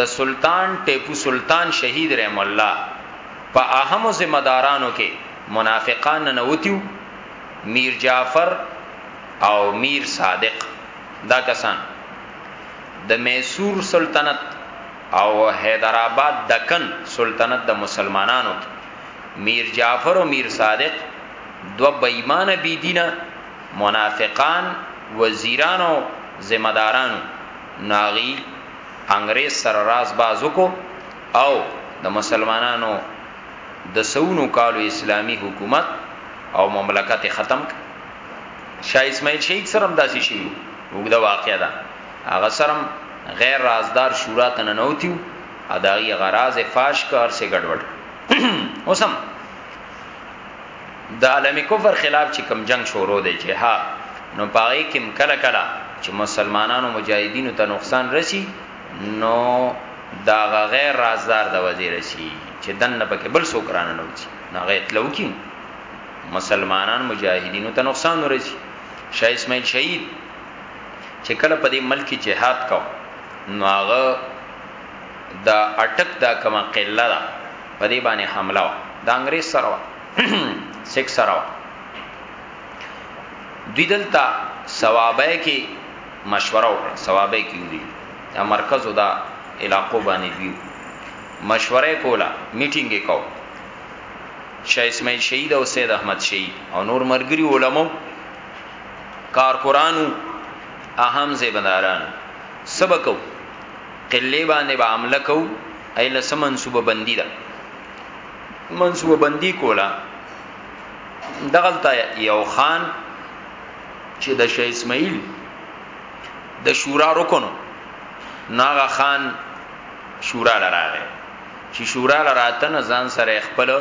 د سلطان ټیپو سلطان شهید رحم الله په اهم ذمہ دارانو کې منافقان نه وتیو میر جعفر او میر صادق دا کسان د ميسور سلطنت او حيدرآباد دکن سلطنت د مسلمانانو کې مير جعفر او مير صادق دوه بې ايمانه بې دينه منافقان وزيران او ذمه دارانو ناغي انګريز سره راز باز وکو او د مسلمانانو د سونو کالو اسلامي حکومت او مملکت ختم ک شاه اسماعيل شهيد سره هم داسې شوي وګدا واقعا دا هغه سرم غیر رازدار شورا ته نه نوتیو اداغي غراز فاش کار سه ګډوډ اوسم د عالمی کفر خلاف چې کم جنگ شروع دی چې ها نو پاره کې کله کله چې مسلمانانو مجاهدینو ته نقصان رسی نو دا غیر رازدار د وزیر شي چې دنه پکې بل څوک رانه نوځي نه غیتلو کې مسلمانان مجاهدینو ته نقصان ورسي شاه اسماعیل شهید چې کله په دې ملک کې جهاد کو نو هغه د اٹک دا کما قله دا په دې باندې حمله وا د انګريز سره وا سیک سره وا دوی دلته ثوابه کې مشوره وکړه ثوابه کې وی دا مرکز دا علاقو باندې وی مشوره کولا میټینګ وکاو شاه اسماعیل شهید او سید احمد شهید او نور مرګري علماو کارکرانو اهم زیبداران سبکو قلې باندې به عمل کو ایله سم منصوبه بندي ده منصوبه بندي کولا دغلطه یو خان چې د شاه اسماعیل د شورا رکنو ناغه خان شورا لراغه چې شورا لراته نه ځان سره خپل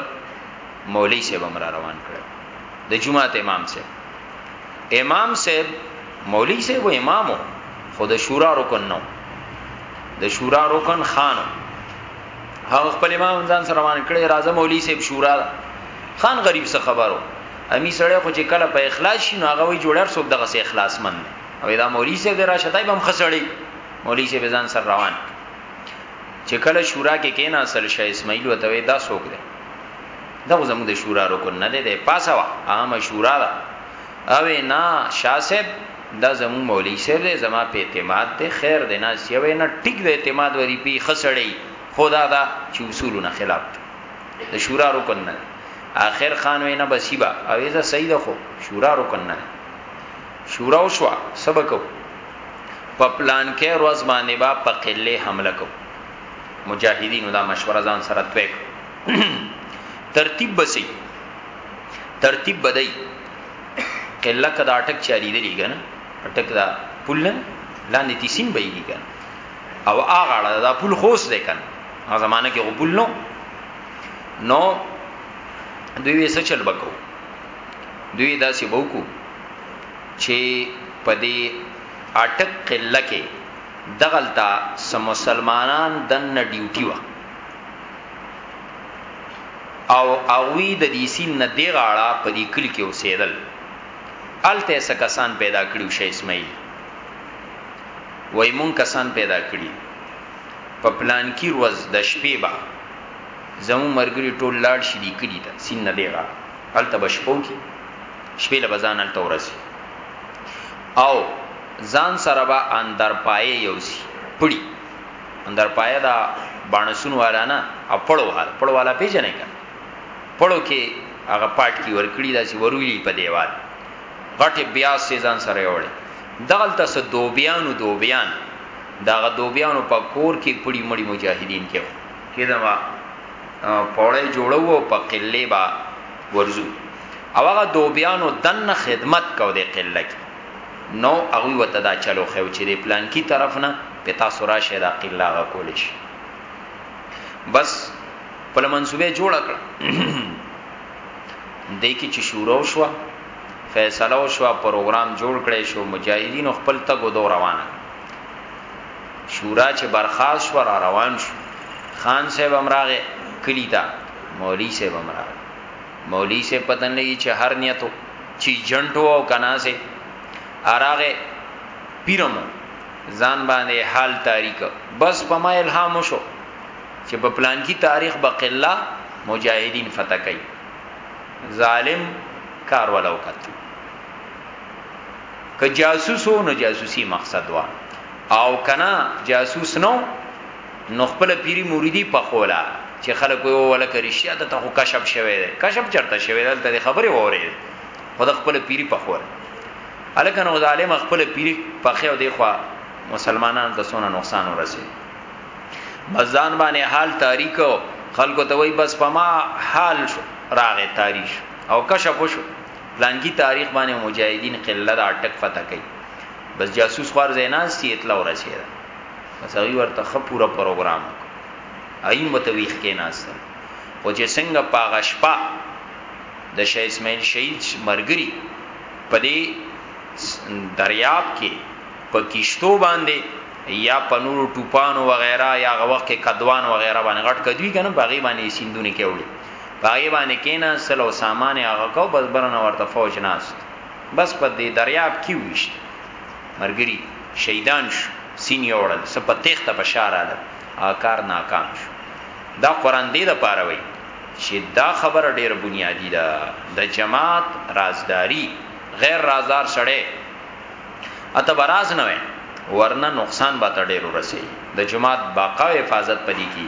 مولوی صاحب امر روان کړ د جمعه امام صاحب امام صاحب مولوی صاحب امامو خود شورا رکن نو د شورا رکن خان هغه خپل امام ځان سره روان کړي راځه مولوی صاحب شورا خان غریب څه خبرو امی سړی خو چې کله په اخلاص شي نو هغه وی جوړر څوک دغه سه اخلاص مند او دا مولوی صاحب راشه دای بم خسړی مولوی صاحب ځان سره روان چې کله شورا کې کینا سل شاه اسماعیل وتوي دا څوک دی دا خو زموږ د شورا رکن نه دی د پاسه وا عامه شورا ده او نه شاه صاحب دا زموږ مولوی صاحب دی زما په اعتماد دی خیر دی نه سی وې نه ټیک دی اعتماد وری پی خسړی خدا دا چې اصولو نه خلاف دی د شورا رکن نه اخر خان وینا بسیبا اویزه سیده خو شورا رکن نه شورا وشوا سبکو په پلان کې روز باندې با په قله حمله کو مجاهدینو دا مشوره ځان سره تویک ترتیب بسی ترتیب بدای قله کدا اٹک چالی دی لګنه اٹک دا پولن لاندې تیسین بېږي کنه او هغه اړه دا پول خوس دی کنه هغه زمانہ کې غبول نو نو دوی وسه چل بکو دوی داسې بوکو چې په دې اټک قله کې دغلتا سم مسلمانان دن ډیوټي و او اوی د دې سین نه دی غاړه په دې کلی کې اوسېدل الته سکسان پیدا کړیو شې اسماعیل وای مون کسان پیدا کړی په پلان کې روز د شپې با زمو مرګري ټول لاړ شې دې کلی ته سین نه دی غاړه هلته به شپه وکړي شپې له به ځان هلته ورسي او ځان سره به اندر پایه یوسي پړي اندر پایه دا بانسون والا نه او پړو حال پړو والا پیژنې کا پړو کې هغه پاټ کی ورکړي داسې وروي په دیوال غټه بیا سي ځان سره وړي دغلته سه دوبیانو دوبیان داغه دوبیانو په کور کې پړي مړي مجاهدین کې کې دا پوړی جوړو او په قله با ورزو او هغه دوبیانو دنه خدمت کو دی قله کی نو هغه وته دا چلو خو چې دی پلان کی طرف نه پتا سورا شه دا قله غ کولیش بس په منسوبه جوړ کړ دې کی چې شورو شو فیصله شو پروګرام جوړ کړي شو مجاهدین خپل ته ګو روانه شورا چې برخاست شو را روان شو خان صاحب هم راغې کلی تا مولی صاحب هم راغې مولی صاحب پتن لګي چې هر نیتو چې جنټو او کنا سه اراغه پیرمو ځان باندې حال تاریخ بس په ما الهام شو چې په پلان کې تاریخ بقلا مجاهدین فتح کړي ظالم کار ولو کته که جاسوس وو نو جاسوسي مقصد وا او کنا جاسوس نو نو خپل پیری مریدی په خولا چې خلک وو ولا کرشیا د ته کشف شوه دی کشف چرته شوه دی ته خبره وره خود خپل پیری په خولا الکه نو ظالم خپل پیری په خو دی خو مسلمانان ته سونه نقصان ورسي بزان باندې حال تاریخ خلکو ته وای بس پما حال راغې تاریخ او کشف شو پلانکی تاریخ باندې مجاهدین قله دا ټک فتح کوي بس جاسوس خور زیناس سی اطلاع ورسیده بس هغه ورته خ پورا پروګرام ایم متویخ کې ناس او چې څنګه پاغه شپه د شاه اسماعیل شهید مرګری په دې دریاب کې په کیشتو باندې یا پنور ټوپان و غیره یا غوخ کې کدوان و غیره باندې غټ کدوی کنه باغی باندې سیندونه کې وړي پای باندې کینا سلو سامان هغه کو بس برنه ورته فوج ناست بس په دې دریاب کې وشت مرګري شهیدان شو سینې وړل سپه تخته په شاراله آکار ناکام شو دا قران دې د پاره وای چې دا خبره ډېر بنیادی ده د جماعت رازداری غیر رازدار سړی اته براز نه وای ورنه نقصان به ته ډېر ورسي د جماعت باقا او حفاظت پدې کی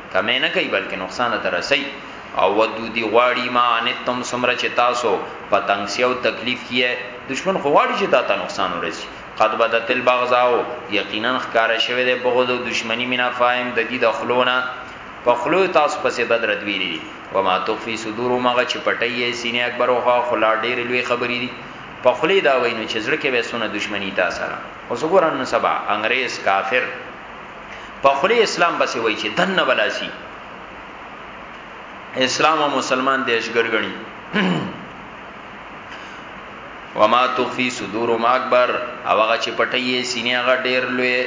کمه نه کوي بلکې نقصان ته رسي او ودو دی غواړي ما انتم سمره چې تاسو پتنګ سیو تکلیف کیه دشمن خو غواړي چې تا ته نقصان ورسي قد بدت البغضاء یقینا خکار شوه د بغض او دشمنی مینا فاهم د دې د خلونه په خلو تاسو پسې بدر دوی دي و ما تخفي صدور مغه چې پټي سینې اکبر او خلا ډېر لوی خبرې دي په خلی دا وینو چې زړه کې وسونه دشمنی تاسو سره اوس ګورن سبا انګريز کافر په خلی اسلام بس وای چې دنه بلاسي اسلام او مسلمان دیش ګرګنی وما تخفي صدورهم اکبر او هغه چې پټي سینې هغه ډیر لوی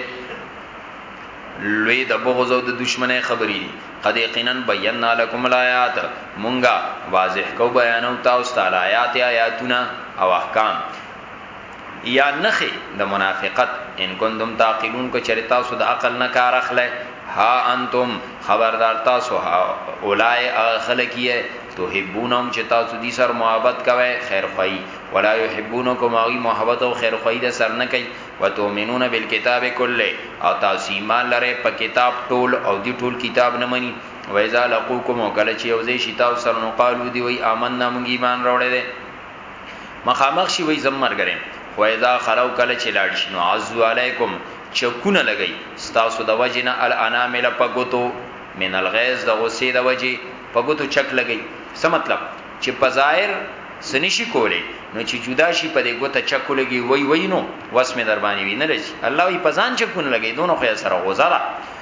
لوی د بغض او د دشمنه خبرې دي قد یقینا بینا لكم الایات مونږه واضح کو بیانو تاسو ته آیات آیاتونه او احکام یا نخې د منافقت ان کنتم تعقلون کو چر تاسو د عقل نه کار اخلئ ها انتم خبردار تاسو اولای اخلقیه تحبونهم چې تاسو دې سر محبت کوي خیر خوای ولا يحبونکم هغه محبت او خیر خوای د سر نه کوي وتؤمنون بالکتاب کله او تاسو ایمان لرئ په کتاب ټول او دې ټول کتاب نه مني وایذا لقوکم وکله چې یو ځای شي تاسو سره نو قالو دی وای آمنا مونږ ایمان راوړل مخامخ شي وای زم مرګرم و اذا خلو کله چې لاړ شي نو عزو علیکم چکونه لګی ستاسو د وجنه الانامل پګوتو من الغیظ د غصې د وجې پګوتو چک لګی څه مطلب چې په ظاهر سنشي کولی نو چې جدا شي په دې ګوته چکو لګي وای وای نو وس مې در باندې وینل شي الله یې پزان چکونه لګي دونو خو سره غوزره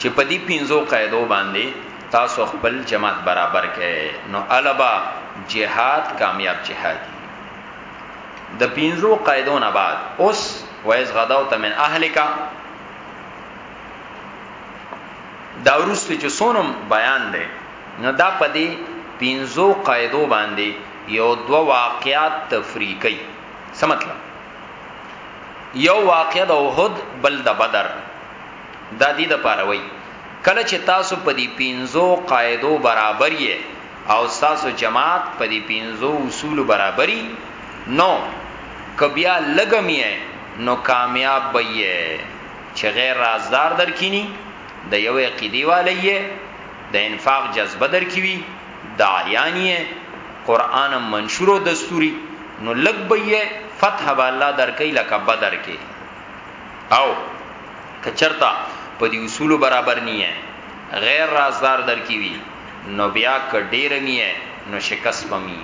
چې په دې پینځو قاعدو باندې تاسو خپل جماعت برابر کړئ نو البا جهاد کامیاب جهادي د پینځو قاعدو نه بعد اوس وایز غداوت من اهلک دا ورسته چې سونم بیان دی نو دا په دې پینځو قاعدو باندې یو دو واقعات تفریقی څه مطلب یو واقع د احد بل د بدر دا دی د پاروي کله چې تاسو په دې پینزو قاعدو برابر یې او تاسو جماعت په دې پینزو اصول برابرۍ نو کبیا لګم یې نو کامیاب به یې چې غیر رازدار درکینی د یو عقیدی والی یې د انفاق جذبه درکوي داعیان یې قرآن منشور او دستوري نو لګ به یې فتح به الله درکې لکه بدر کې او کچرتا په دې اصول برابر نه غیر رازدار درکې وی نو بیا ک ډیر میه نو شکست پمی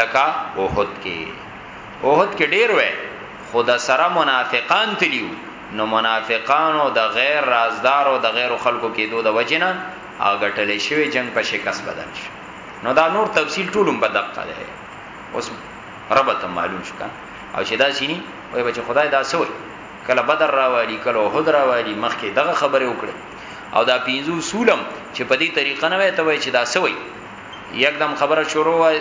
لکه اوحد کې اوحد کې ډیر وې خدا سره منافقان تلیو نو منافقانو د غیر رازدار او د غیر خلکو کې دوه د وجنه او ګټل شوی جنګ په شکست بدل شو نو دا نور تفصیل ټول هم په دقه ده اوس ربط معلوم شو کنه او چې دا سینی وای بچ خدای دا سوی کله بدر راوالی کله احد راوالی مخکې دغه خبره وکړه او دا پینځو سولم چې په دې طریقه نه وای ته وای چې دا سوی یکدم خبره شروع وای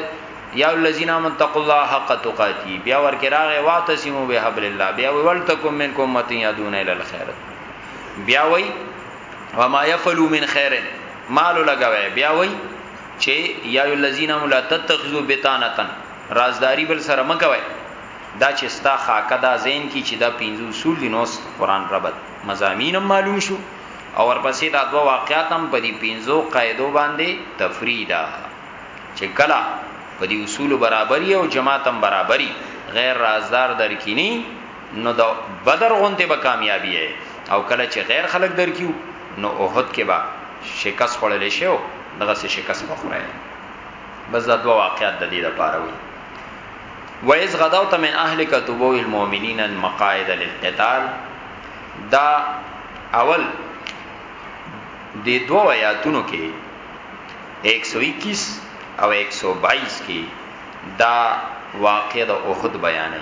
یا الذین آمنوا تقوا الله حق تقاتی بیا ورکه راغه واعتصموا بحبل الله بیا ولتکم منکم متیادون الی الخير بیا وای وما يفعلوا من خير مال لګوي بیا وای چې یا الذین لا تتخذوا بتانتن رازداری بل سره مکوي دا چې ستا خاکه دا زین کی چې دا پینځو اصول دي نو قرآن ربط مزامین معلوم شو او ورپسې دا دوه واقعات هم په دې پینځو قاعدو باندې تفریدا چې کلا په دې اصول برابرۍ او جماعت هم برابرۍ غیر رازدار درکینی نو د بدر غونته به کامیابی او کله چې غیر خلک درکیو نو اوحد کې با شکست خړلې شو دغه سه شکست بخوره بس دا دوه واقعات د دې لپاره وي وایز غداوت من اهلک تبو المؤمنین المقاعد للقتال دا اول د دوه آیاتونو کې 121 او 122 کې دا واقع د اوحد بیانې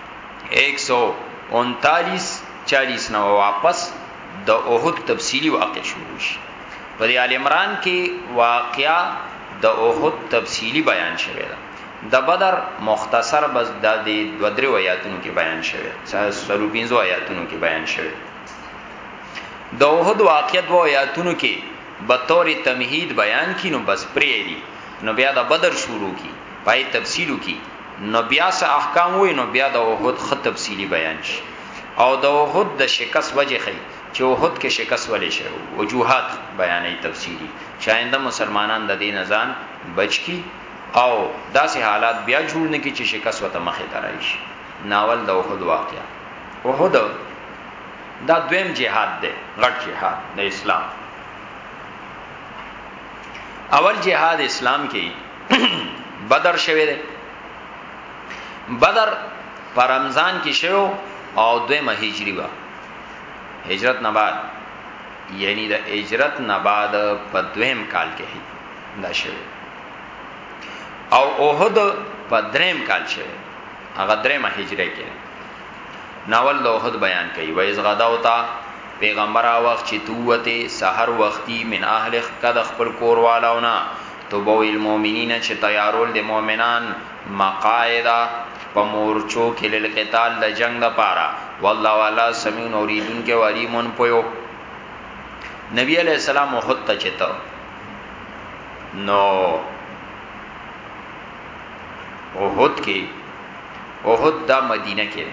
139 40 نو واپس د اوحد تفصیلی واقع شروع شي په دې آل عمران کې واقعا د اوحد تفصیلی بیان شوی ده د بدر مختصر بس د دې دو درې آیاتونو کې بیان شوی سلو پینځو آیاتونو کې بیان شوی د اوحد واقعیت و آیاتونو کې به تور تمهید بیان کینو بس پرې دی نو بیا د بدر شروع کی پای تفصیلو کی نو بیا څه احکام وي نو بیا د احد خط تفصیلی بیان شي او د احد د شکست وجه خي چې احد کې شکست ولې شي وجوهات بیانې تفصیلی چاینده مسلمانان د دې نزان بچ کی او داسې حالات بیا جوړ نه کی چې شکست وته مخه ترای شي ناول د احد واقعا احد دا دویم جهاد دی غټ جهاد د اسلام اول جهاد اسلام کې بدر شوه دی بدر پر رمضان کې شوه او دویمه هجری وا هجرت نه بعد یعنی د هجرت نه بعد په دویم کال کې دا شوه او اوهد په دریم کال شوه هغه دریمه هجری کې ناول د اوهد بیان کوي وایز غدا وتا پیغمبر وخت چې توته سحر وختي من اهل قد خپل کور والاونه تبوی المومنین چه تیارول دی مومنان مقاعد په مورچو کی للقتال د جنګ د پاره والله والا سمیع اوریدون کې وری مون پویو نبی علیہ السلام احد ته چته نو احد کې احد دا مدینه کې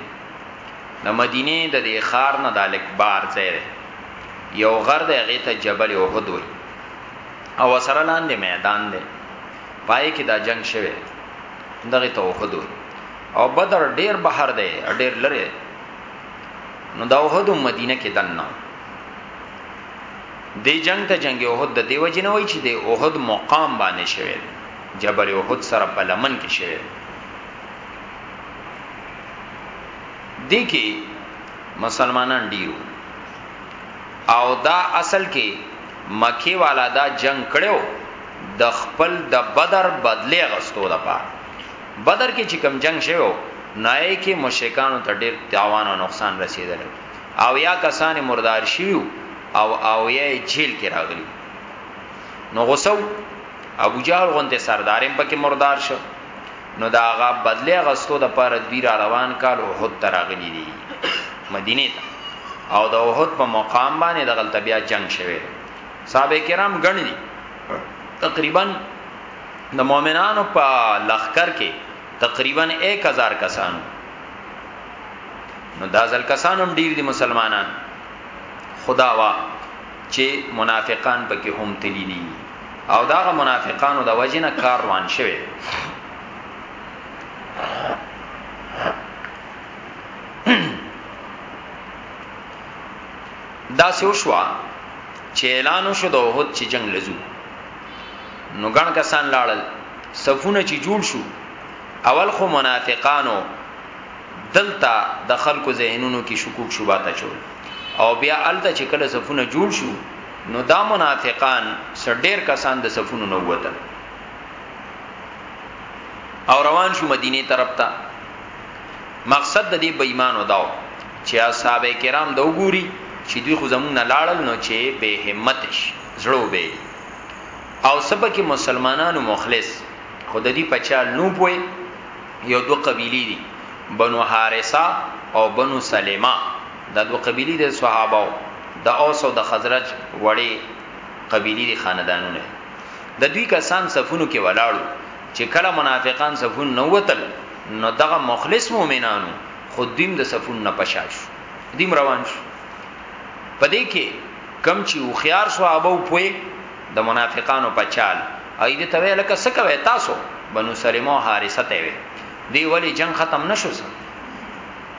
د مدینه د دې خار نه دالک بار ځای یو غر د هغه ته جبل احد وای او سره لاندې میدان دی پای کې دا جنگ شوه دغه ته وحدو او بدر ډیر بهر دی ډیر لره نو دا وحدو مدینه کې دنه دی جنگ ته جنگ احد د دیو جنوي چې د احد مقام باندې شوه جبل احد سره په لمن کې شوه دی کې مسلمانان ډیرو او دا اصل کې مکې والا دا جنګ کړی وو د خپل د بدر بدلې اغستو د پاره بدر کې چې کم جنگ شوی نای کې مشرکانو ته ډېر تاوان او نقصان رسیدل او یا کسان مردار شیو او او یې جیل کې راغلی نو غوسو ابو جهل غونته سردارم پکې مردار شو نو دا هغه بدله غستو د پاره دوی را روان کال او حد تراغلی دي مدینه ته او د وحد په مقام باندې د غلط بیا جنگ شوه صحابه کرام غنی دي تقریبا د مؤمنانو په لخر کې تقریبا 1000 کسانو نو دا ځل کسانو ډیر دي مسلمانان خدا وا چې منافقان پکې هم تللی دي او داغه منافقانو د وجنه کار روان شوی دا سیو شو چې اعلان شو د وحد چې جنگ لزو نو ګڼ کسان لاړل صفونه چې جوړ شو اول خو منافقانو دلته د خلکو ذهنونو کې شکوک شوبات چول او بیا الته چې کله صفونه جوړ شو نو دا منافقان سر ډیر کسان د صفونو نه ووتل او روان شو مدینه طرف ته مقصد د دې بېمانو داو چې اصحاب کرام د وګوري چې دوی خو زمونږ نه لاړل نو چې به همت شي زړه به او سبا کې مسلمانانو مخلص خود دې پچال نو پوي یو دو قبيله دي بنو حارثه او بنو سلمہ دا دوه قبیلی دی صحابه او د اوس او د خزرج وړې قبیلی دی خاندانونه د دوی کسان صفونو کې ولاړو چې کله منافقان صفون نو وتل نو دغه مخلص مؤمنانو خود دیم د صفون نه پشاش دیم روان شو پدې کې کم چې او خيار صحابه پوي د منافقانو په چال اې دې توې لکه سکوي تاسو بنو سلمو حارثه ته وي دی ولی جنگ ختم نشو سره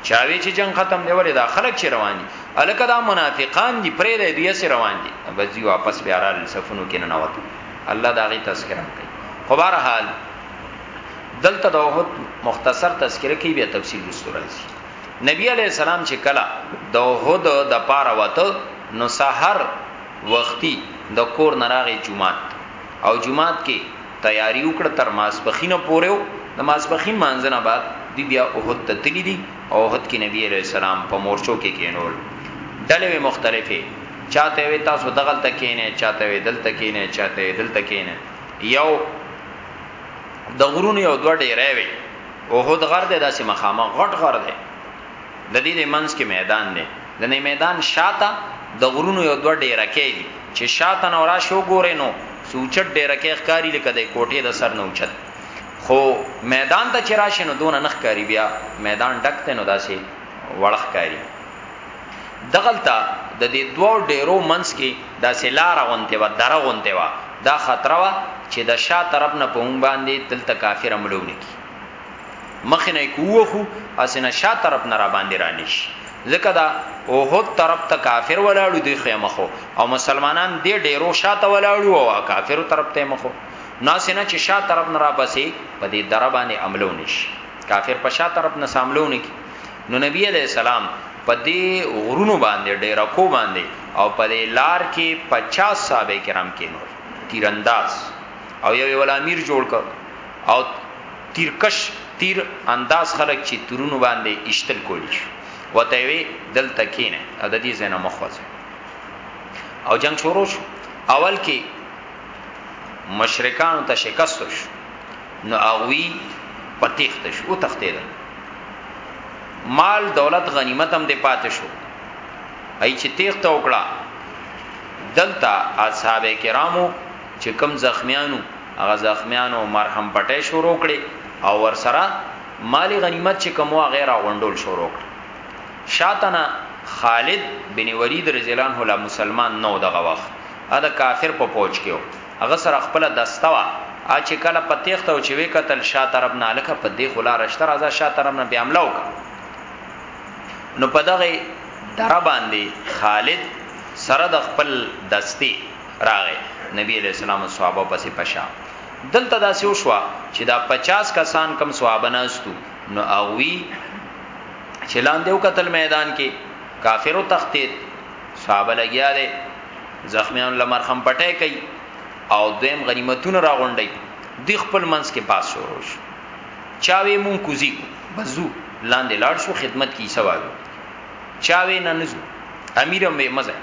چاوی چې جنگ ختم دی ولې دا خلک چې روان دي الکه دا منافقان دي پرې دی دوی سره روان دي بس دی واپس بیا را صفونو کې نه نوته الله دا غي تذکرہ کوي خو بهر حال دلته د وحد مختصر تذکرہ کې بیا تفصیل رسول راځي نبی علی السلام چې کلا د وحد د پاره وته نو سحر وختي د کور نراغي جمعات او جمعات کې تیاری وکړ تر ماسپښینه پورې و، د ماسپښین لمانځه نه بعد دوی بیا احد ته تللي دي او احد کې نبي علیه السلام په مورچو کې کینول، ډلې وې مختلفې، چا ته وې تاسو دغلته کینئ، چا ته وې دلته کینئ، چا ته وې دلته کینئ، یو د غرونو یو دوه ډیری وې، احد غر دی داسې مخامخ غټ غر دی. د دې د منځ کې میدان دی، د دې میدان شاته د غرونو یو دوه ډېرکۍ دي، چې شاته نه وراشئ وګورئ نو څه اوچت ډېرکۍ ښکاري لکه د کوټې د سر نه اوچت، خو میدان ته چې راشئ نو دونه نه ښکاري، بیا میدان ډک دی نو داسې وړ ښکاري. دغلته د دې دوو ډېرو منځ کې داسې لاره غونتې وه، دره غونتې وه، دا خطره وه چې د شا طرف نه په موږ باندې دلته کافر حمله ونه کړي. مخ نه کوخو اسنه شا طرف نه را باندې رانیش ځکه دا اوهد طرف ته کافر ولاړو دی خو مخو او مسلمانان دی ډیرو شا ته ولاړو او کافر طرف ته مخو ناسنه چې شا طرف نه را پسې په دې در باندې عملو نش کافر په شا طرف نه ساملو نه کی نو نبی علی السلام په دې غرونو باندې ډیره کو باندې او په دې لار کې 50 صاحب کرام کې نور تیرانداز او یو ول امیر جوړ کړ او تیرکش تیر انداز خلک چې تورونو باندې اشتل کولی شي وته وی دلته کینه او د دې زنه مخوځه او جنگ شروع شو اول کې مشرکان ته شکست شو نو اغوی پتیخت شو او تختید مال دولت غنیمت هم دی پاتې شو ای چې تیخت وکړه دلته اصحاب کرامو چې کوم زخمیان وو هغه زخمیانو مرهم پټۍ شروع کړې او ورسره مالي غنیمت چې کوم وو هغه راغونډول شروع کړ. شاته نه خالد بن ولید رضی الله عنه لا مسلمان نه و دغه وخت هغه د کافر په پوج کې و هغه سره خپله دسته وه هغه چې کله په تېښته و چې وې کتل شا طرف نه هلکه په دې خو لاره شته راځه شا طرف نه بیا حمله وکړه نو په دغه دره باندې خالد سره د خپل دستې راغی نبی علیہ السلام صحابه پسې پشا دلته دا سیو شو چې دا 50 کسان کم صحابه ناستو نو اووی چې لاندې وکتل میدان کې کافرو تختید صحابه لګیا دي زخمیان لمر خم پټه کوي او دویم غنیمتونه راغونډي دی خپل منس کې پاس شروع شو چاوي مون کوزي بزو لاندې لاړ شو خدمت کی سوال چاوي نه نزو امیر مې مزه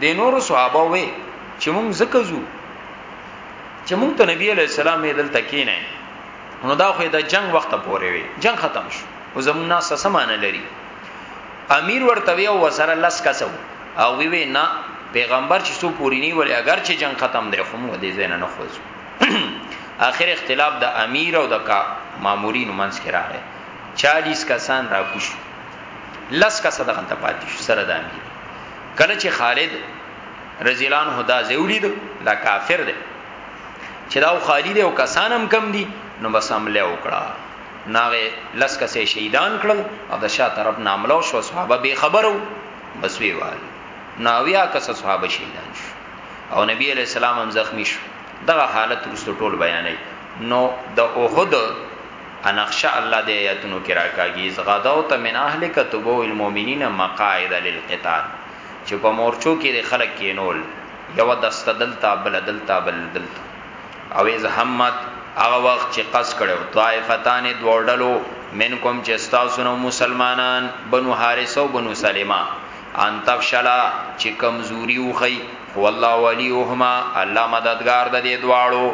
د نور صحابه وې چې مونږ زکه زو چې مونږ ته نبی علی السلام یې دلته کینای نو دا خو د جنگ وخت پورې وي جنگ ختم شو او زمونږ ناس څه معنی لري امیر ورته وی او وسره لس کسو او وی وی نه پیغمبر چې سو پوری نی ولی اگر چې جنگ ختم دی خو موږ دې زین نه خوځو اخر اختلاف د امیر او د کا مامورین منځ کې راغی 40 کسان راکوشو لس کسه د غلطه پاتې شو سره د امیر کله چې خالد رضی الله عنه دا زولید دا کافر دی چې دا خالی دی او کسانم کم دي نو بس عمله وکړه ناغه لس کسه شهیدان کړل او د شاه طرف ناملو شو صحابه به خبرو بس وی وال ناویا کسه صحابه شهیدان شو او نبی علیہ السلام هم زخمی شو دغه حالت رسو ټول بیانې نو د اوحد انخشا الله دې ایتونو کې راکاږي اذ غدوت من اهلک تبو المؤمنین مقاعد للقتال چې په مورچو کې د خلک کینول یو دسته دلته بل دلته بل دلته او اذ همت هغه وخت چې قص کړو طائفتان دوړلو منکم چې تاسو نو مسلمانان بنو حارثه او بنو سلمہ ان تفشلا چې کمزوري وخی هو الله وليهما الله مددگار د دې دواړو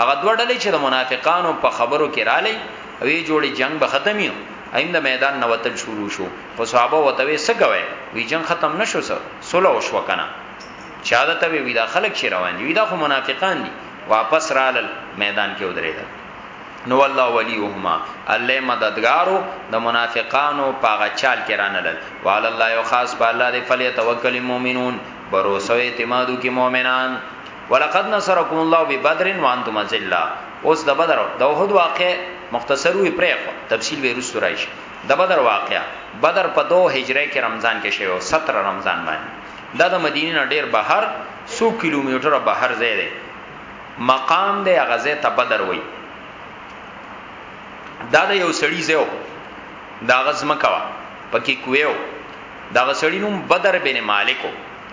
هغه دوه ډلې چې د منافقانو په خبرو کې رالی او یې جوړې جنگ به ختمي نو ایم د میدان نه وتل شروع شو خو صحابه وته وې څه کوي وی جنگ ختم نشو سو سوله او شو کنه چا د ته وی دا خلک شي روان دي وی دا خو منافقان دي واپس رالل میدان کې ودرېدل نو الله وليهما الله مددگارو د منافقانو پاغه چال کې رانلل وعلى الله خاص بالله فليتوکل المؤمنون باور او اعتمادو کې مؤمنان ولقد نصرکم الله ببدر وانتم ذلہ اوس د بدر د احد واقع مختصر وی پرېخ تفصیل به رسو راشي د بدر واقع بدر په 2 هجری کې رمضان کې شوی 17 رمضان باندې دا د مدینې نه ډیر بهر 100 کیلومتر بهر ځای دی مقام دی هغه ځای ته بدر وای دا د یو سړی زیو دا غزم کوا پکې کویو دا غسړی نوم بدر بن مالکو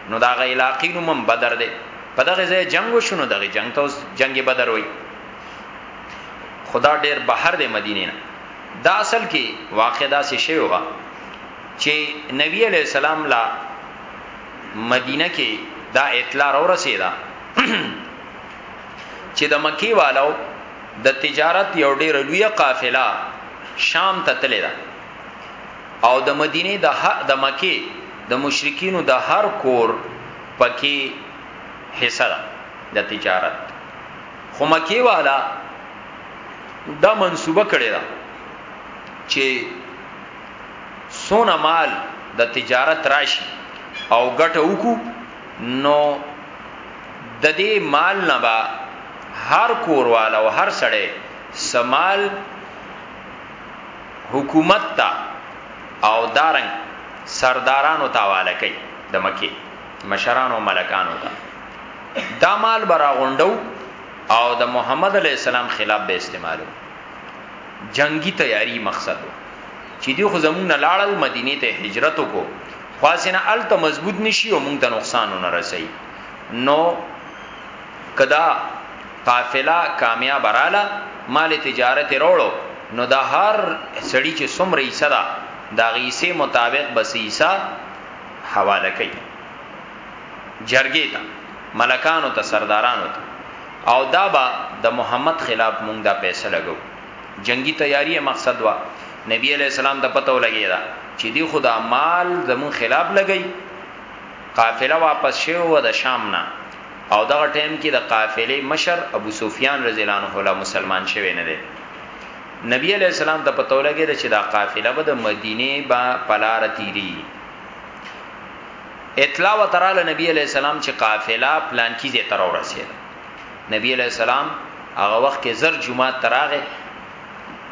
نو دا غي علاقې نو من بدر دی په دغه ځای جنگ وشونو دغه جنگ ته جنگ بدر وای خدا ډیر بهر دی مدینه نه دا اصل کې واقع دا سې شی وغه چې نبی علی السلام لا مدینه کې دا اطلاع را رسیدا چې د مکی والو د تجارت یو ډیر لوی قافله شام ته تللی دا او د مدینې د ه د مکې د مشرکینو د هر کور پکې حصہ ده د تجارت خو مکې والا دا منسوبه کړی دا چې سونه مال د تجارت راشي او ګټه وکړو نو د دې مال نه با هر کورواله او هر سړی سمال حکومت ته او دارنګ سردارانو ته حواله کوي د مکه مشرانو ملکانو ته دا مال برا غونډو او د محمد علی السلام خلاف به استعمالو جنگی تیاری مقصد چې دی خو زمون نه لاړل مدینه ته هجرت وکړو خاصنه الته مضبوط نشي او مونږ ته نقصان نه رسي نو که دا قافله کامیابه راله مال تجارت یې راوړو نو د هر سړي چې څومره حصه ده د هغې حصې مطابق به څه حصه حواله کوي جرګې ته ملکانو ته سردارانو ته او دا به د محمد خلاف مونږ دا پیسې لګو جنگي تیاری مقصد وا نبی علیہ السلام ته پته ولګی دا چې دی خدا مال زمون خلاف لګی قافله واپس شوه د شام نه او دغه ټیم کې د قافلې مشر ابو سفیان رضی الله عنه لا مسلمان شوی نه دی نبی علیہ السلام ته پته ولګی چې دا قافله به د مدینه با پلار تیری اطلاع وتراله نبی علیہ السلام چې قافله پلان کی زی تر ورسېده نبی علیہ السلام هغه وخت کې زر جمعه تراغه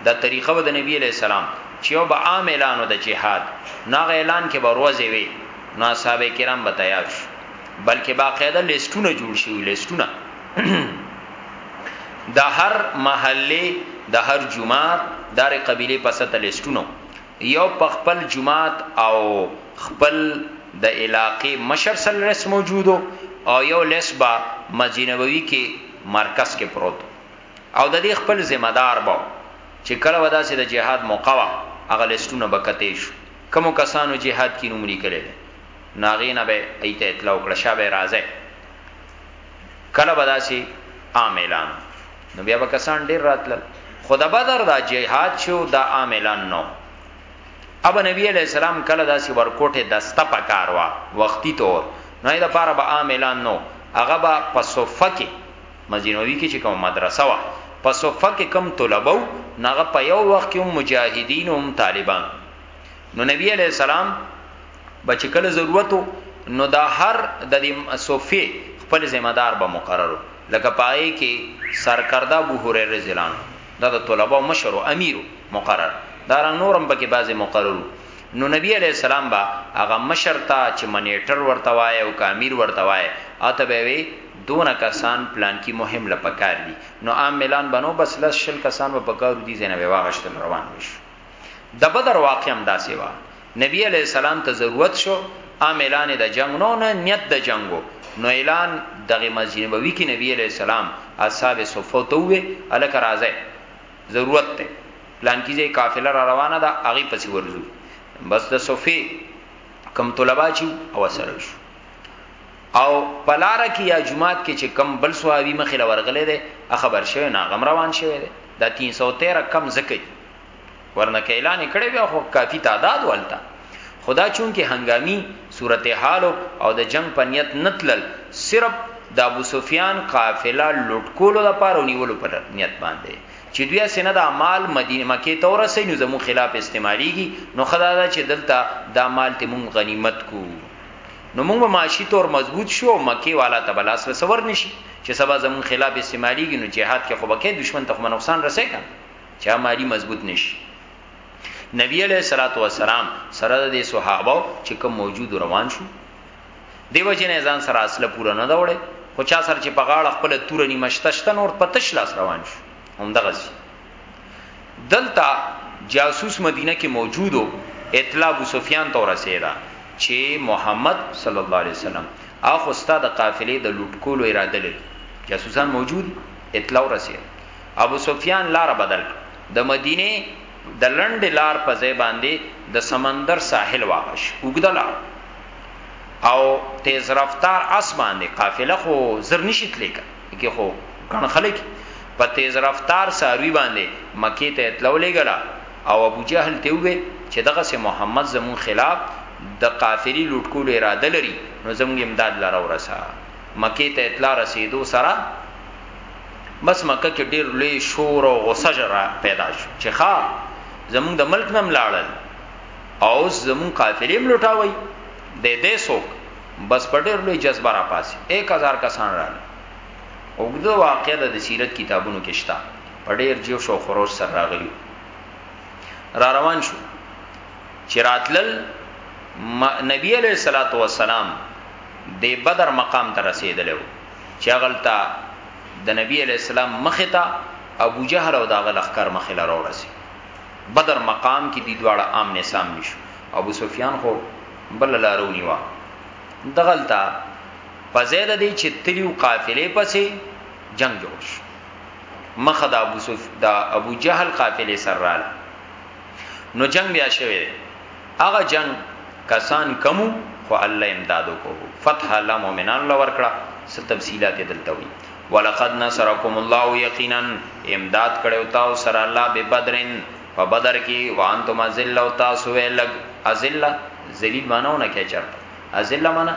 دا طریقه و د نبی علیہ السلام چې به عام اعلان د جهاد ناغه اعلان کې بروزه وی نو صاحب کرام بتایا شو بلکې باقاعده لیستونه جوړ شوی لیستونه د هر محله د هر جماعت دار قبيله په ست لیستونه یو په خپل جماعت او خپل د علاقې مشر سره رس موجودو او یو لسبا مسجد نبوي کې مرکز کې پروت او د دې خپل ذمہ دار باو چې کله ودا سي د جهاد موقوا هغه لیستونه بکته شو کوم کسانو جهاد کې نوم لیکل نو هغې نه به یې ته اطلاع وکړه شا به راځئ کله به داسې عام اعلان نو بیا به کسان ډیر راتلل خو د بدر دا جهاد شو دا عام اعلان نو اب نبی علیہ السلام کله داسې ورکوټه دسته پکار وا وختي تور نو دا پاره به عام اعلان نو هغه به په صفه کې مزینوي کې چې کوم مدرسه وا په صفه کې کم طلبو نغه په یو وخت کې مجاهدین او طالبان نو نبی علیہ السلام به چې کله ضرورت نو دا هر د دې صوفي خپل ذمہ دار به مقررو لکه پای کې سرکرده ابو هريره رضی الله عنه دا د طلبه مشر او امیر مقرر دا رنګ نورم پکې بعضي مقررو نو نبی علی السلام با هغه مشر ته چې منیټر ورته وای او کامیر ورته وای اته به وي دون کسان پلان کی مهم لپکار دي نو عام ملان بنو بس لس شل کسان و پکارو دي زنه وي واغشتل روان وشو د بدر واقع هم داسې و نبی علی السلام ته ضرورت شو ام اعلان د جنگ نو نه نیت د جنگو نو اعلان دغه مسجد نبوي کې نبی علی السلام اصحاب صفو ته وې الک راځه ضرورت ته پلان کیږي قافله را روانه ده هغه پسې ورزو بس د صفه کم طلبا چې او سره شو او پلار کې یا جمعات کې چې کم بل صحابي مخې لورغلې ده خبر شوی نه غم روان شوی ده دا 313 کم زکه ورنه کېلان کړي بیا خو کافی تعداد ولتا خدا چون کې هنګامي صورتحال او د جنگ په نیت نتلل صرف د ابو سفیان قافله لوټ کولو د پاره نیولو په نیت باندې چې دوی سینه د مال مدینه مکه ته ورسې نو زمو خلاف استعماليږي نو خدا دا چې دلته دا مال ته مونږ غنیمت کو نو مونږ معاشي تور مضبوط شو مکه والا ته بلاس رسور نشي چې سبا زمون خلاف استعماليږي نو جهاد کې خو بکې دشمن ته خو نقصان رسې کړي چا مالی مضبوط نشي نبی علیہ الصلوۃ والسلام سره د صحابه چې کوم موجود روان شو دیو جن ځان سره اصله پوره نه دوړې خو چا سر چې په غاړه خپل تور نیمه شتشته نور پتش لاس روان شو هم دغه دلته جاسوس مدینه کې موجودو اطلاع ابو سفیان ته ورسېدا چې محمد صلی الله علیه وسلم اخو استاد قافلې د لوټ کولو اراده لري جاسوسان موجود اطلاع ورسېد ابو سفیان لاره بدل کړه، د مدینې د لنډې لار په ځای باندې د سمندر ساحل واقع شو، اوږده لار او تیز رفتار اس باندې قافله خو زر نشي تللی کې خو ګڼ خلک په تیز رفتار ساروی باندې مکې ته تلو لګلا او ابو جهل ته وې چې دغه سه محمد زمون خلاف د قافلی لوټ کول اراده لري نو زموږ امداد لره ورسا مکه ته اطلاع رسیدو سره بس مکه کې ډیر لوی شور او غوسه جرا پیدا شو چې ښا زمونږ د ملک نم لاړل او زمونږ قافلې هم لټاوي د دې سوک بس په ډیر لوی جذبه را پاسي 1000 کسان را او د واقع د سیرت کتابونو کې شته په ډیر جوش او خروش سره راغلی را روان شو چې راتلل نبی علیہ الصلوۃ والسلام د بدر مقام ته رسیدلو چې هغلته د نبی علیه السلام مخې ته ابوجهل او د هغه لښکر مخې له راورسي بدر مقام کې دی دواړه آمنې سامنې شو ابو سفیان خو بل لاره ونیوه دغلته په ځای د دې چې تلیو قافلې پسې جنگ جوړ شو مخه د ابو سف د ابو جهل قافلې سره رااله نو جنگ بیا شوه هغه جنګ کسان کم وو خو الله امداد وکړو فتح الله مؤمنانو له ورکړه څه تفصيلات دلته وي ولقد نصرکم الله یقینا امداد کړو تاسو سره الله به بدرن په بدر کې وانتم ذل او تاسو ولګ ازل ذلیل مانو نه کې چرته ازل معنا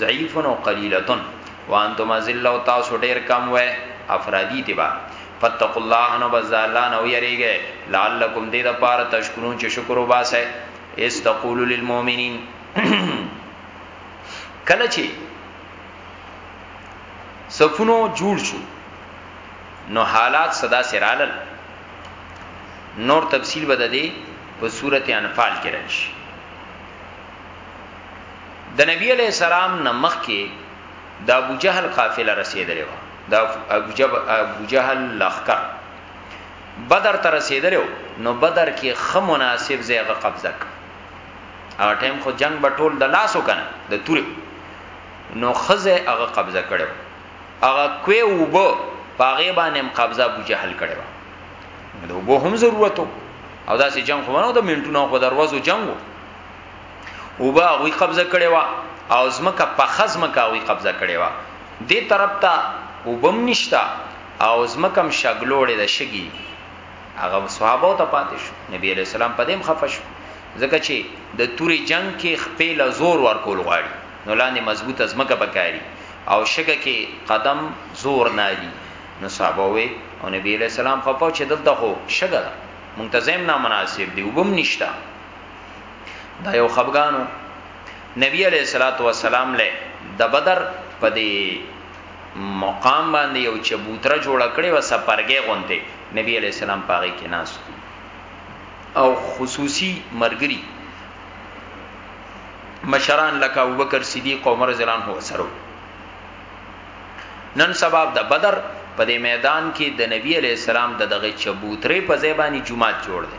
ضعیفن او قلیلتن وانتم ذل او تاسو ډیر کم وې افرادی تبا فاتقوا الله نو بس د الله نه ویریږئ لعلکم دې دپاره تشکرون چې شکر وباسئ اذ تقول للمؤمنین کله چې صفونو جوړ شو نو حالات صدا سرالل نور تفصیل بده دی په سورته انفال کې راشي د نبی علی السلام نمخ کې د ابو جهل قافله رسیدلې و د ابو جب ابو جهل لخر بدر ته رسیدلو نو بدر کې خه مناسب ځایغه قبضه ک ا ټیم خو جنگ به ټول د لاسو کنه د توري نو خزه هغه قبضه کړو هغه کوي وبو پاغه باندې قبضه ابو جهل کړو نو وبو هم ضرورتو او داسې جنگ خو نه د منټونو خو دروازو جنگو او با غوی قبضه کړي وا او زمکه په خزمه کا غوی قبضه کړي وا دې طرف ته وبم نشتا او زمکم شګلوړې د شګي هغه صحابه ته پاتې شو نبی علیہ السلام په دې مخفش ځکه چې د توري جنگ کې خپې له زور ورکول غواړي نو لاندې مضبوطه زمکه پکاري او شګه کې قدم زور نه دي نو صحابه وي او نبی علیہ السلام خپاو چې دلته خو شګه ده منتظم نامناسب دی وبم نشتا دا یو خفګانو نبی علیہ الصلات والسلام له د بدر په دی مقام باندې یو چبوتره جوړ کړي و سپرګې غونته نبی علیہ السلام پاغي کې ناس او خصوصي مرګري مشران لکه ابوبکر صدیق او عمر زلان هو سره نن سبب د بدر په دې میدان کې د نبی علی السلام د دغه چبوترې په ځای باندې جمعات جوړ دی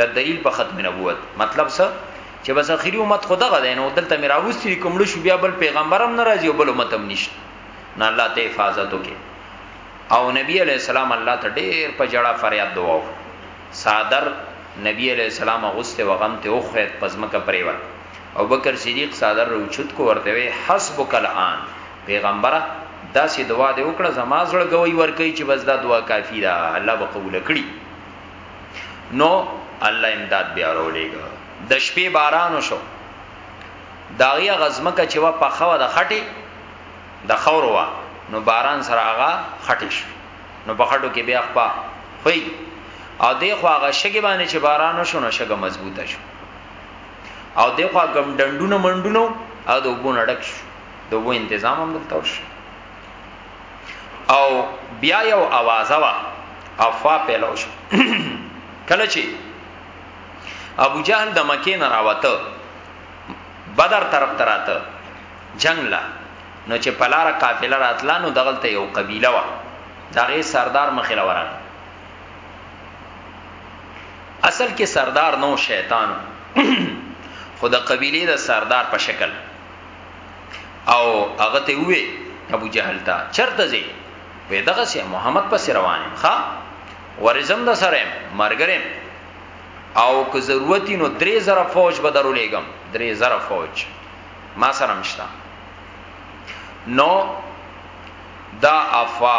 د دلیل په ختم نبوت مطلب څه چې بس اخیری امت خو دغه دی نو دلته مې راوستي کوم لشو بیا بل پیغمبر هم ناراضي او بل امت هم نشته نه الله ته حفاظت وکي او نبی علی السلام الله ته ډیر په جړه فریاد دعا صادر نبی علی السلام غسته وغم ته او خیت پزمکه پریوت او بکر صدیق صادر روچت کو ورته وی حسبک الان پیغمبره دا سي دعا دې وکړه زما زړه غوي ورکي چې بس دا دعا کافی ده الله به قبول کړي نو الله امداد بیا رولېګا د شپې باران شو داغه غزمکه چې وا په خوا د خټي د خوروا نو باران سره هغه خټي شو نو په خټو کې بیا خپا وای او د خو هغه شګي باندې چې باران شو نو شګه مضبوطه شو او د خو غم ډندونو منډونو او د وبو نډک شو د وبو تنظیم هم دلته شو او بیا یو اوازه وا افوا پیلو شو کله چې ابو جهل د مکې نه راوته بدر طرف تراته جنگ لا نو چې پلار قافله راتلا نو دغلته یو قبیله وا دغه سردار مخله وران اصل کې سردار نو شیطان خو د قبیله د سردار په شکل او هغه ته وې ابو جهل ته چرته زی وې دغه سي محمد پس روانم ښا ورزم د سره مرګرم او که ضرورتي نو درې زره فوج به درولېګم درې زره فوج ما سره مشتا نو دا افا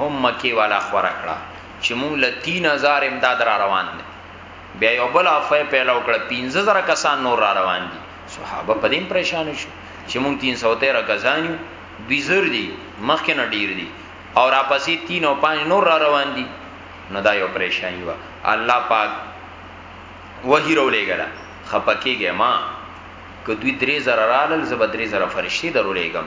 هم مکی والا خورا کړه چې مونږ له 3000 امداد را روان دي بیا یو بل افای پیلاو کړه 15000 کسان نور را روان دي صحابه په دې پریشان شو چې مونږ 313 کسان یو دوی زر دي مخکې نه ډیر دي او را پسې 3 او 5 نور را روان دي نو دا یو پریشانی و الله پاک وحی رو لګلا خپکیږه ما که دوی درې زره رالل زب درې زره فرشتي درولېګم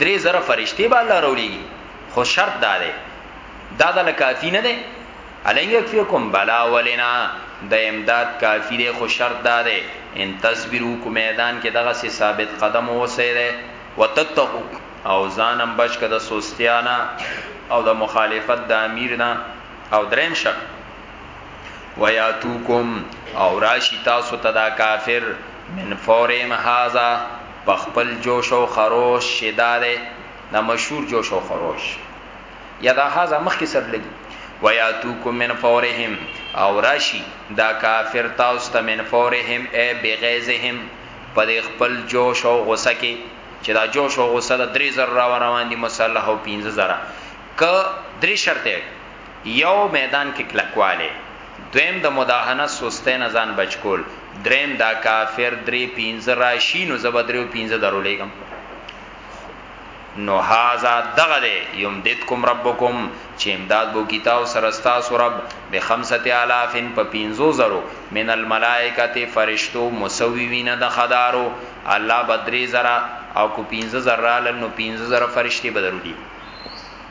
درې زره فرشتي به الله راولي خو شرط دا دی دا د کافی نه دی علین یکفیکم بلا ولنا د امداد کافی دی خو شرط دا دی ان تصبرو کو میدان کې دغه سي ثابت قدم اوسه دی وتتقو او ځانم بچ کده سستیانا او د مخالفت د امیر نه او دریم شرط ویاتوکم او راشی تاسو تدا کافر من فورم هازا په خپل جوش او خروش چې دا دی دا مشهور جوش او خروش یا دا هاذا مخکې سر لګي وياتوکم من فورهم او راشي دا کافر تاسو ته من فورهم اي بغيزهم په خپل جوش او غوسه کې چې دا جوش او غوسه د درې زر را روان دي مسلح او 15 زره ک درې شرطه یو، میدان کې کلکوالی، دویم، د مداهنت سستۍ نه ځان بچ کول، دریم، دا کافر درې پنځه راشي نو زه به درې پنځه درولېږم. نو هاذا دغه دی یمددکم ربکم چې امداد بو کی تاسو سره تاسو رب به خمسه الافن په 500 من الملائکه فرشتو مسویین د خدارو الله بدری زرا او کو 15000 لن نو 15000 فرشتي بدرو دي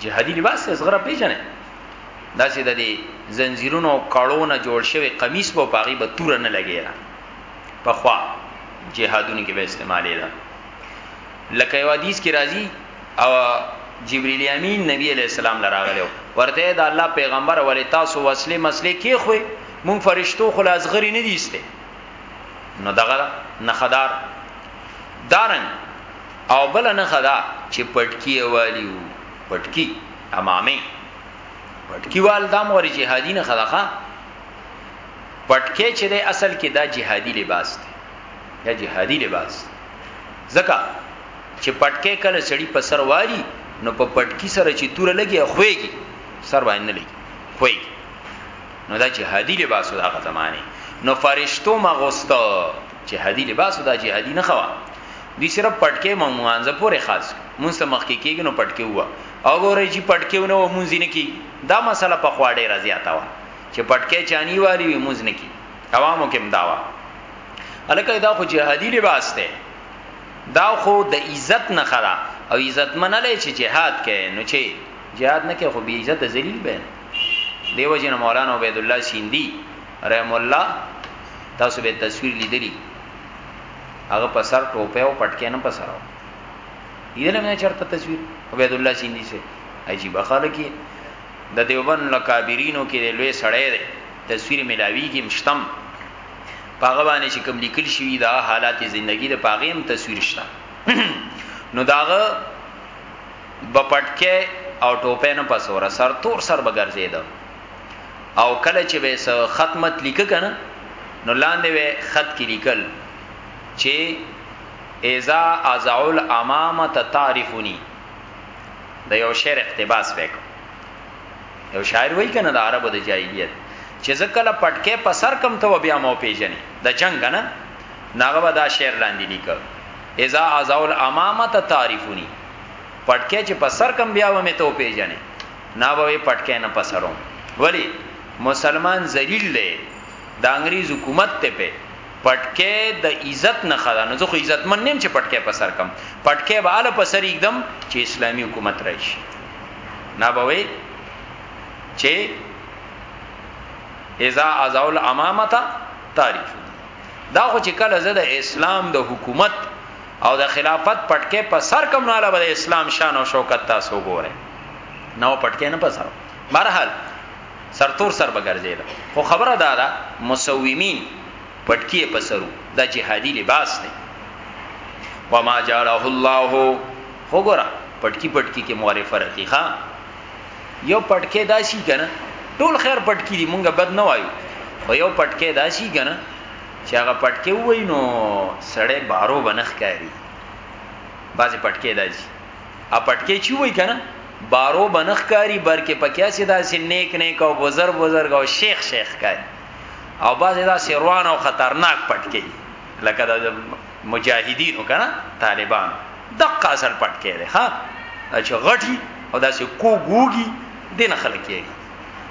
جهادي لباس ته زغره پیژنې دا چې د دې زنجیرونو او کړو نه جوړ شوی قمیص په پاغي به تور نه لګي نه په خوا جهادونو کې به استعمالې ده لکه یو حدیث کې راځي او جبرئیل امین نبی علیہ السلام لراغلو ورته دا الله پیغمبر ولی تاسو وسلې مسلې کې خوې مون فرشتو خلاص غری نه دیسته نو دغه نخدار دارن او بل نښه دا چې پټکی والی وو پټکی امامه پټکی وال دا مور جهادي نه خلاخه پټکی چې د اصل کې دا جهادي لباس دی یا جهادي لباس زکه چې پټکی کله سړی په سر والی نو په پټکی سره چې تور لګي خوېږي سر باندې نه لګي خوېږي نو دا جهادي لباس دا غزمانه نو فرشتو ما غوستو جهادي لباس دا جهادي نه خوا دوی صرف پټکی مونږه پورې خاص مونږ ته مخکې کېږي نو پټکی وو او ګورې چې پټکی ونه و مونږ نه کېږي دا مسله په خوا ډېره زیاته وه چې پټکی چانی والی وي مونږ نه کېږي عوامو کې مداوا الکه دا خو جهادي لباس دی دا خو د عزت نه خره او عزت منلې چې جهاد کې نو چې جهاد نه کې خو به عزت ذلیل به دیو جن مولانا عبد الله سیندی رحم الله تاسو به تصویر لیدلی هغه په سر ټوپه او پټکې نه پسره و یله مې چرته تصویر عبد الله سیندی سے عجیب خلک د دیوبند لکابرینو کې لوی سړی دی تصویر ملاویږي مشتم پاغه باندې چې کوم لیکل شوی دا حالات زندگی د پاغه هم تصویر شته نو داغه بپټکه او ټوپه نه پسوره سر تور سر بغرزیدو او کله چې به سو ختمت لیک کنه نو لاندې وې خط کې لیکل چې اذا ازعل امامه تعرفني د یو شعر اقتباس وکړ یو شاعر وای کنه د عربو د جاهلیت چې زکل پټکه په سر کم ته بیا مو پیژنې د جنگ نه ناغه دا شعر لاندې لیکل اذا ازعل امامه تعرفني پټکه چې په سر کم بیا و مې ته پیژنې نا به پټکې نه پسروم ولی مسلمان ذلیل دی د انګریز حکومت ته په پټکې د عزت نه خدا نه زه خو عزت من نیم چې پټکې په سر کم پټکې به اله په سر یکدم چې اسلامی حکومت راشي نا به وی چې اذا ازول امامتا تعریف دا خو چې کله زه د اسلام د حکومت او د خلافت پټکې په سر کم نه علاوه د اسلام شان او شوکت تاسو ګوره نو پټکې نه پسر برحال سرتور سر بګرځید خو خبره دا ده مسومین پټکی پسرو دا جهادي لباس دی وما جعله الله وګوره پټکی پټکی کې معرفه رکی ها یو پټکی داسي کنه ټول خیر پټکی دی مونږه بد نه وایو خو یو پټکی داسي کنه چې هغه پټکی وای نو سړی بارو بنخ کاری بعضی پټکی داسي ا پټکې چی وای کنه بارو بنخ کاری برکه پکیاسی دا سن نیک نیک او بزرگ بزرگ او شیخ شیخ کاری او باز دا سروان او خطرناک پټکی لکه دا مجاهدینو کنه طالبان دقه اصل پټکی دی ها چې غټي او دا سه کو ګوګي دین خلک یې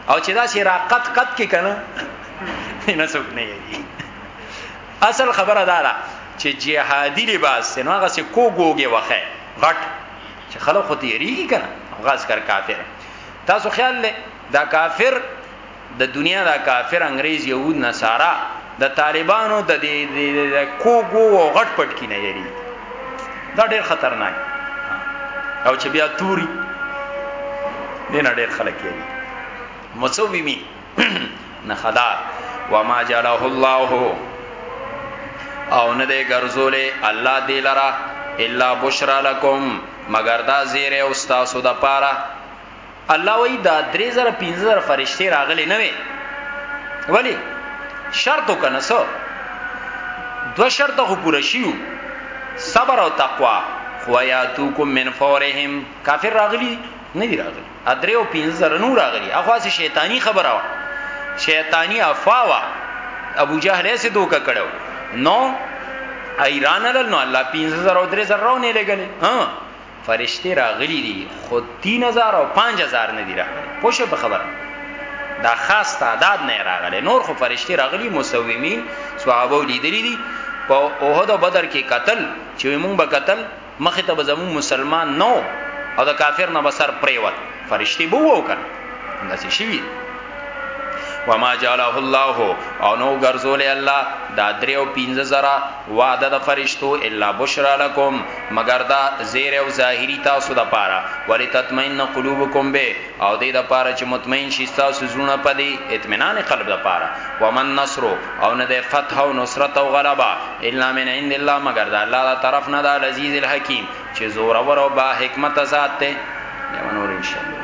او چې دا سه راقت قد کې کنه نه څوک نه یې اصل خبره دا ده چې جهادي لباس نو هغه سه کوګوګه وخه غټ چې خلک خو تیریږي کنه غاز کر کافر تاسو خیال لې دا کافر د دنیا دا کافر انګريز يهود نصارا د طالبانو د دې کوګو او غټ پټ کې نه یری دا ډېر خطرناک او چې بیا توري دین ډېر خلک یې مصوبي نه خدا وما جعله الله او نه دې ګرځولې الله دې لرا الا بشرا لكم مگر دا زیره او تاسو د پاره الله وی دا 3015 فرشتي راغلي نه وي ولی شرط کنه سو دو شرط خو پوره شیو صبر او تقوا خویاتوکم من فورهم کافر راغلی نه دی راغلی ادریو پینځه زره نور راغلی اخوا سي شیطانی خبره وا شیطانی افوا وا ابو جهل یې دوکه کړو نو ایران لل نو الله پینځه زره او درې زره نه لګلې ها فرشتي راغلي دي خو 3000 او 5000 نه دي راغلي پوښه په خبره دا خاص تعداد نه راغلي نور خو فرشتي راغلي مسومین صحابه لیدلي دي په اوهد او بدر کې قتل چې موږ به قتل مخې ته به زموږ مسلمان نو او د کافر نه بسر پریوت فرشتي بو وو کنه داسې شي وما جعله الله او نو ګرځول الله دا دریو پینځه زرا وعده د فرشتو الا بشرا لكم مگر دا زیر او ظاهری تاسو د پاره ولتطمئن قلوبکم به او دې د پاره چې مطمئن شي تاسو زړونه پدې اطمینان قلب د پاره ومن نصر او نه د فتح او نصرت او غلبا الا من عند الله مگر د الله تعالی طرف نه د عزیز الحکیم چې زور او با حکمت ذات ته نور ان شاء الله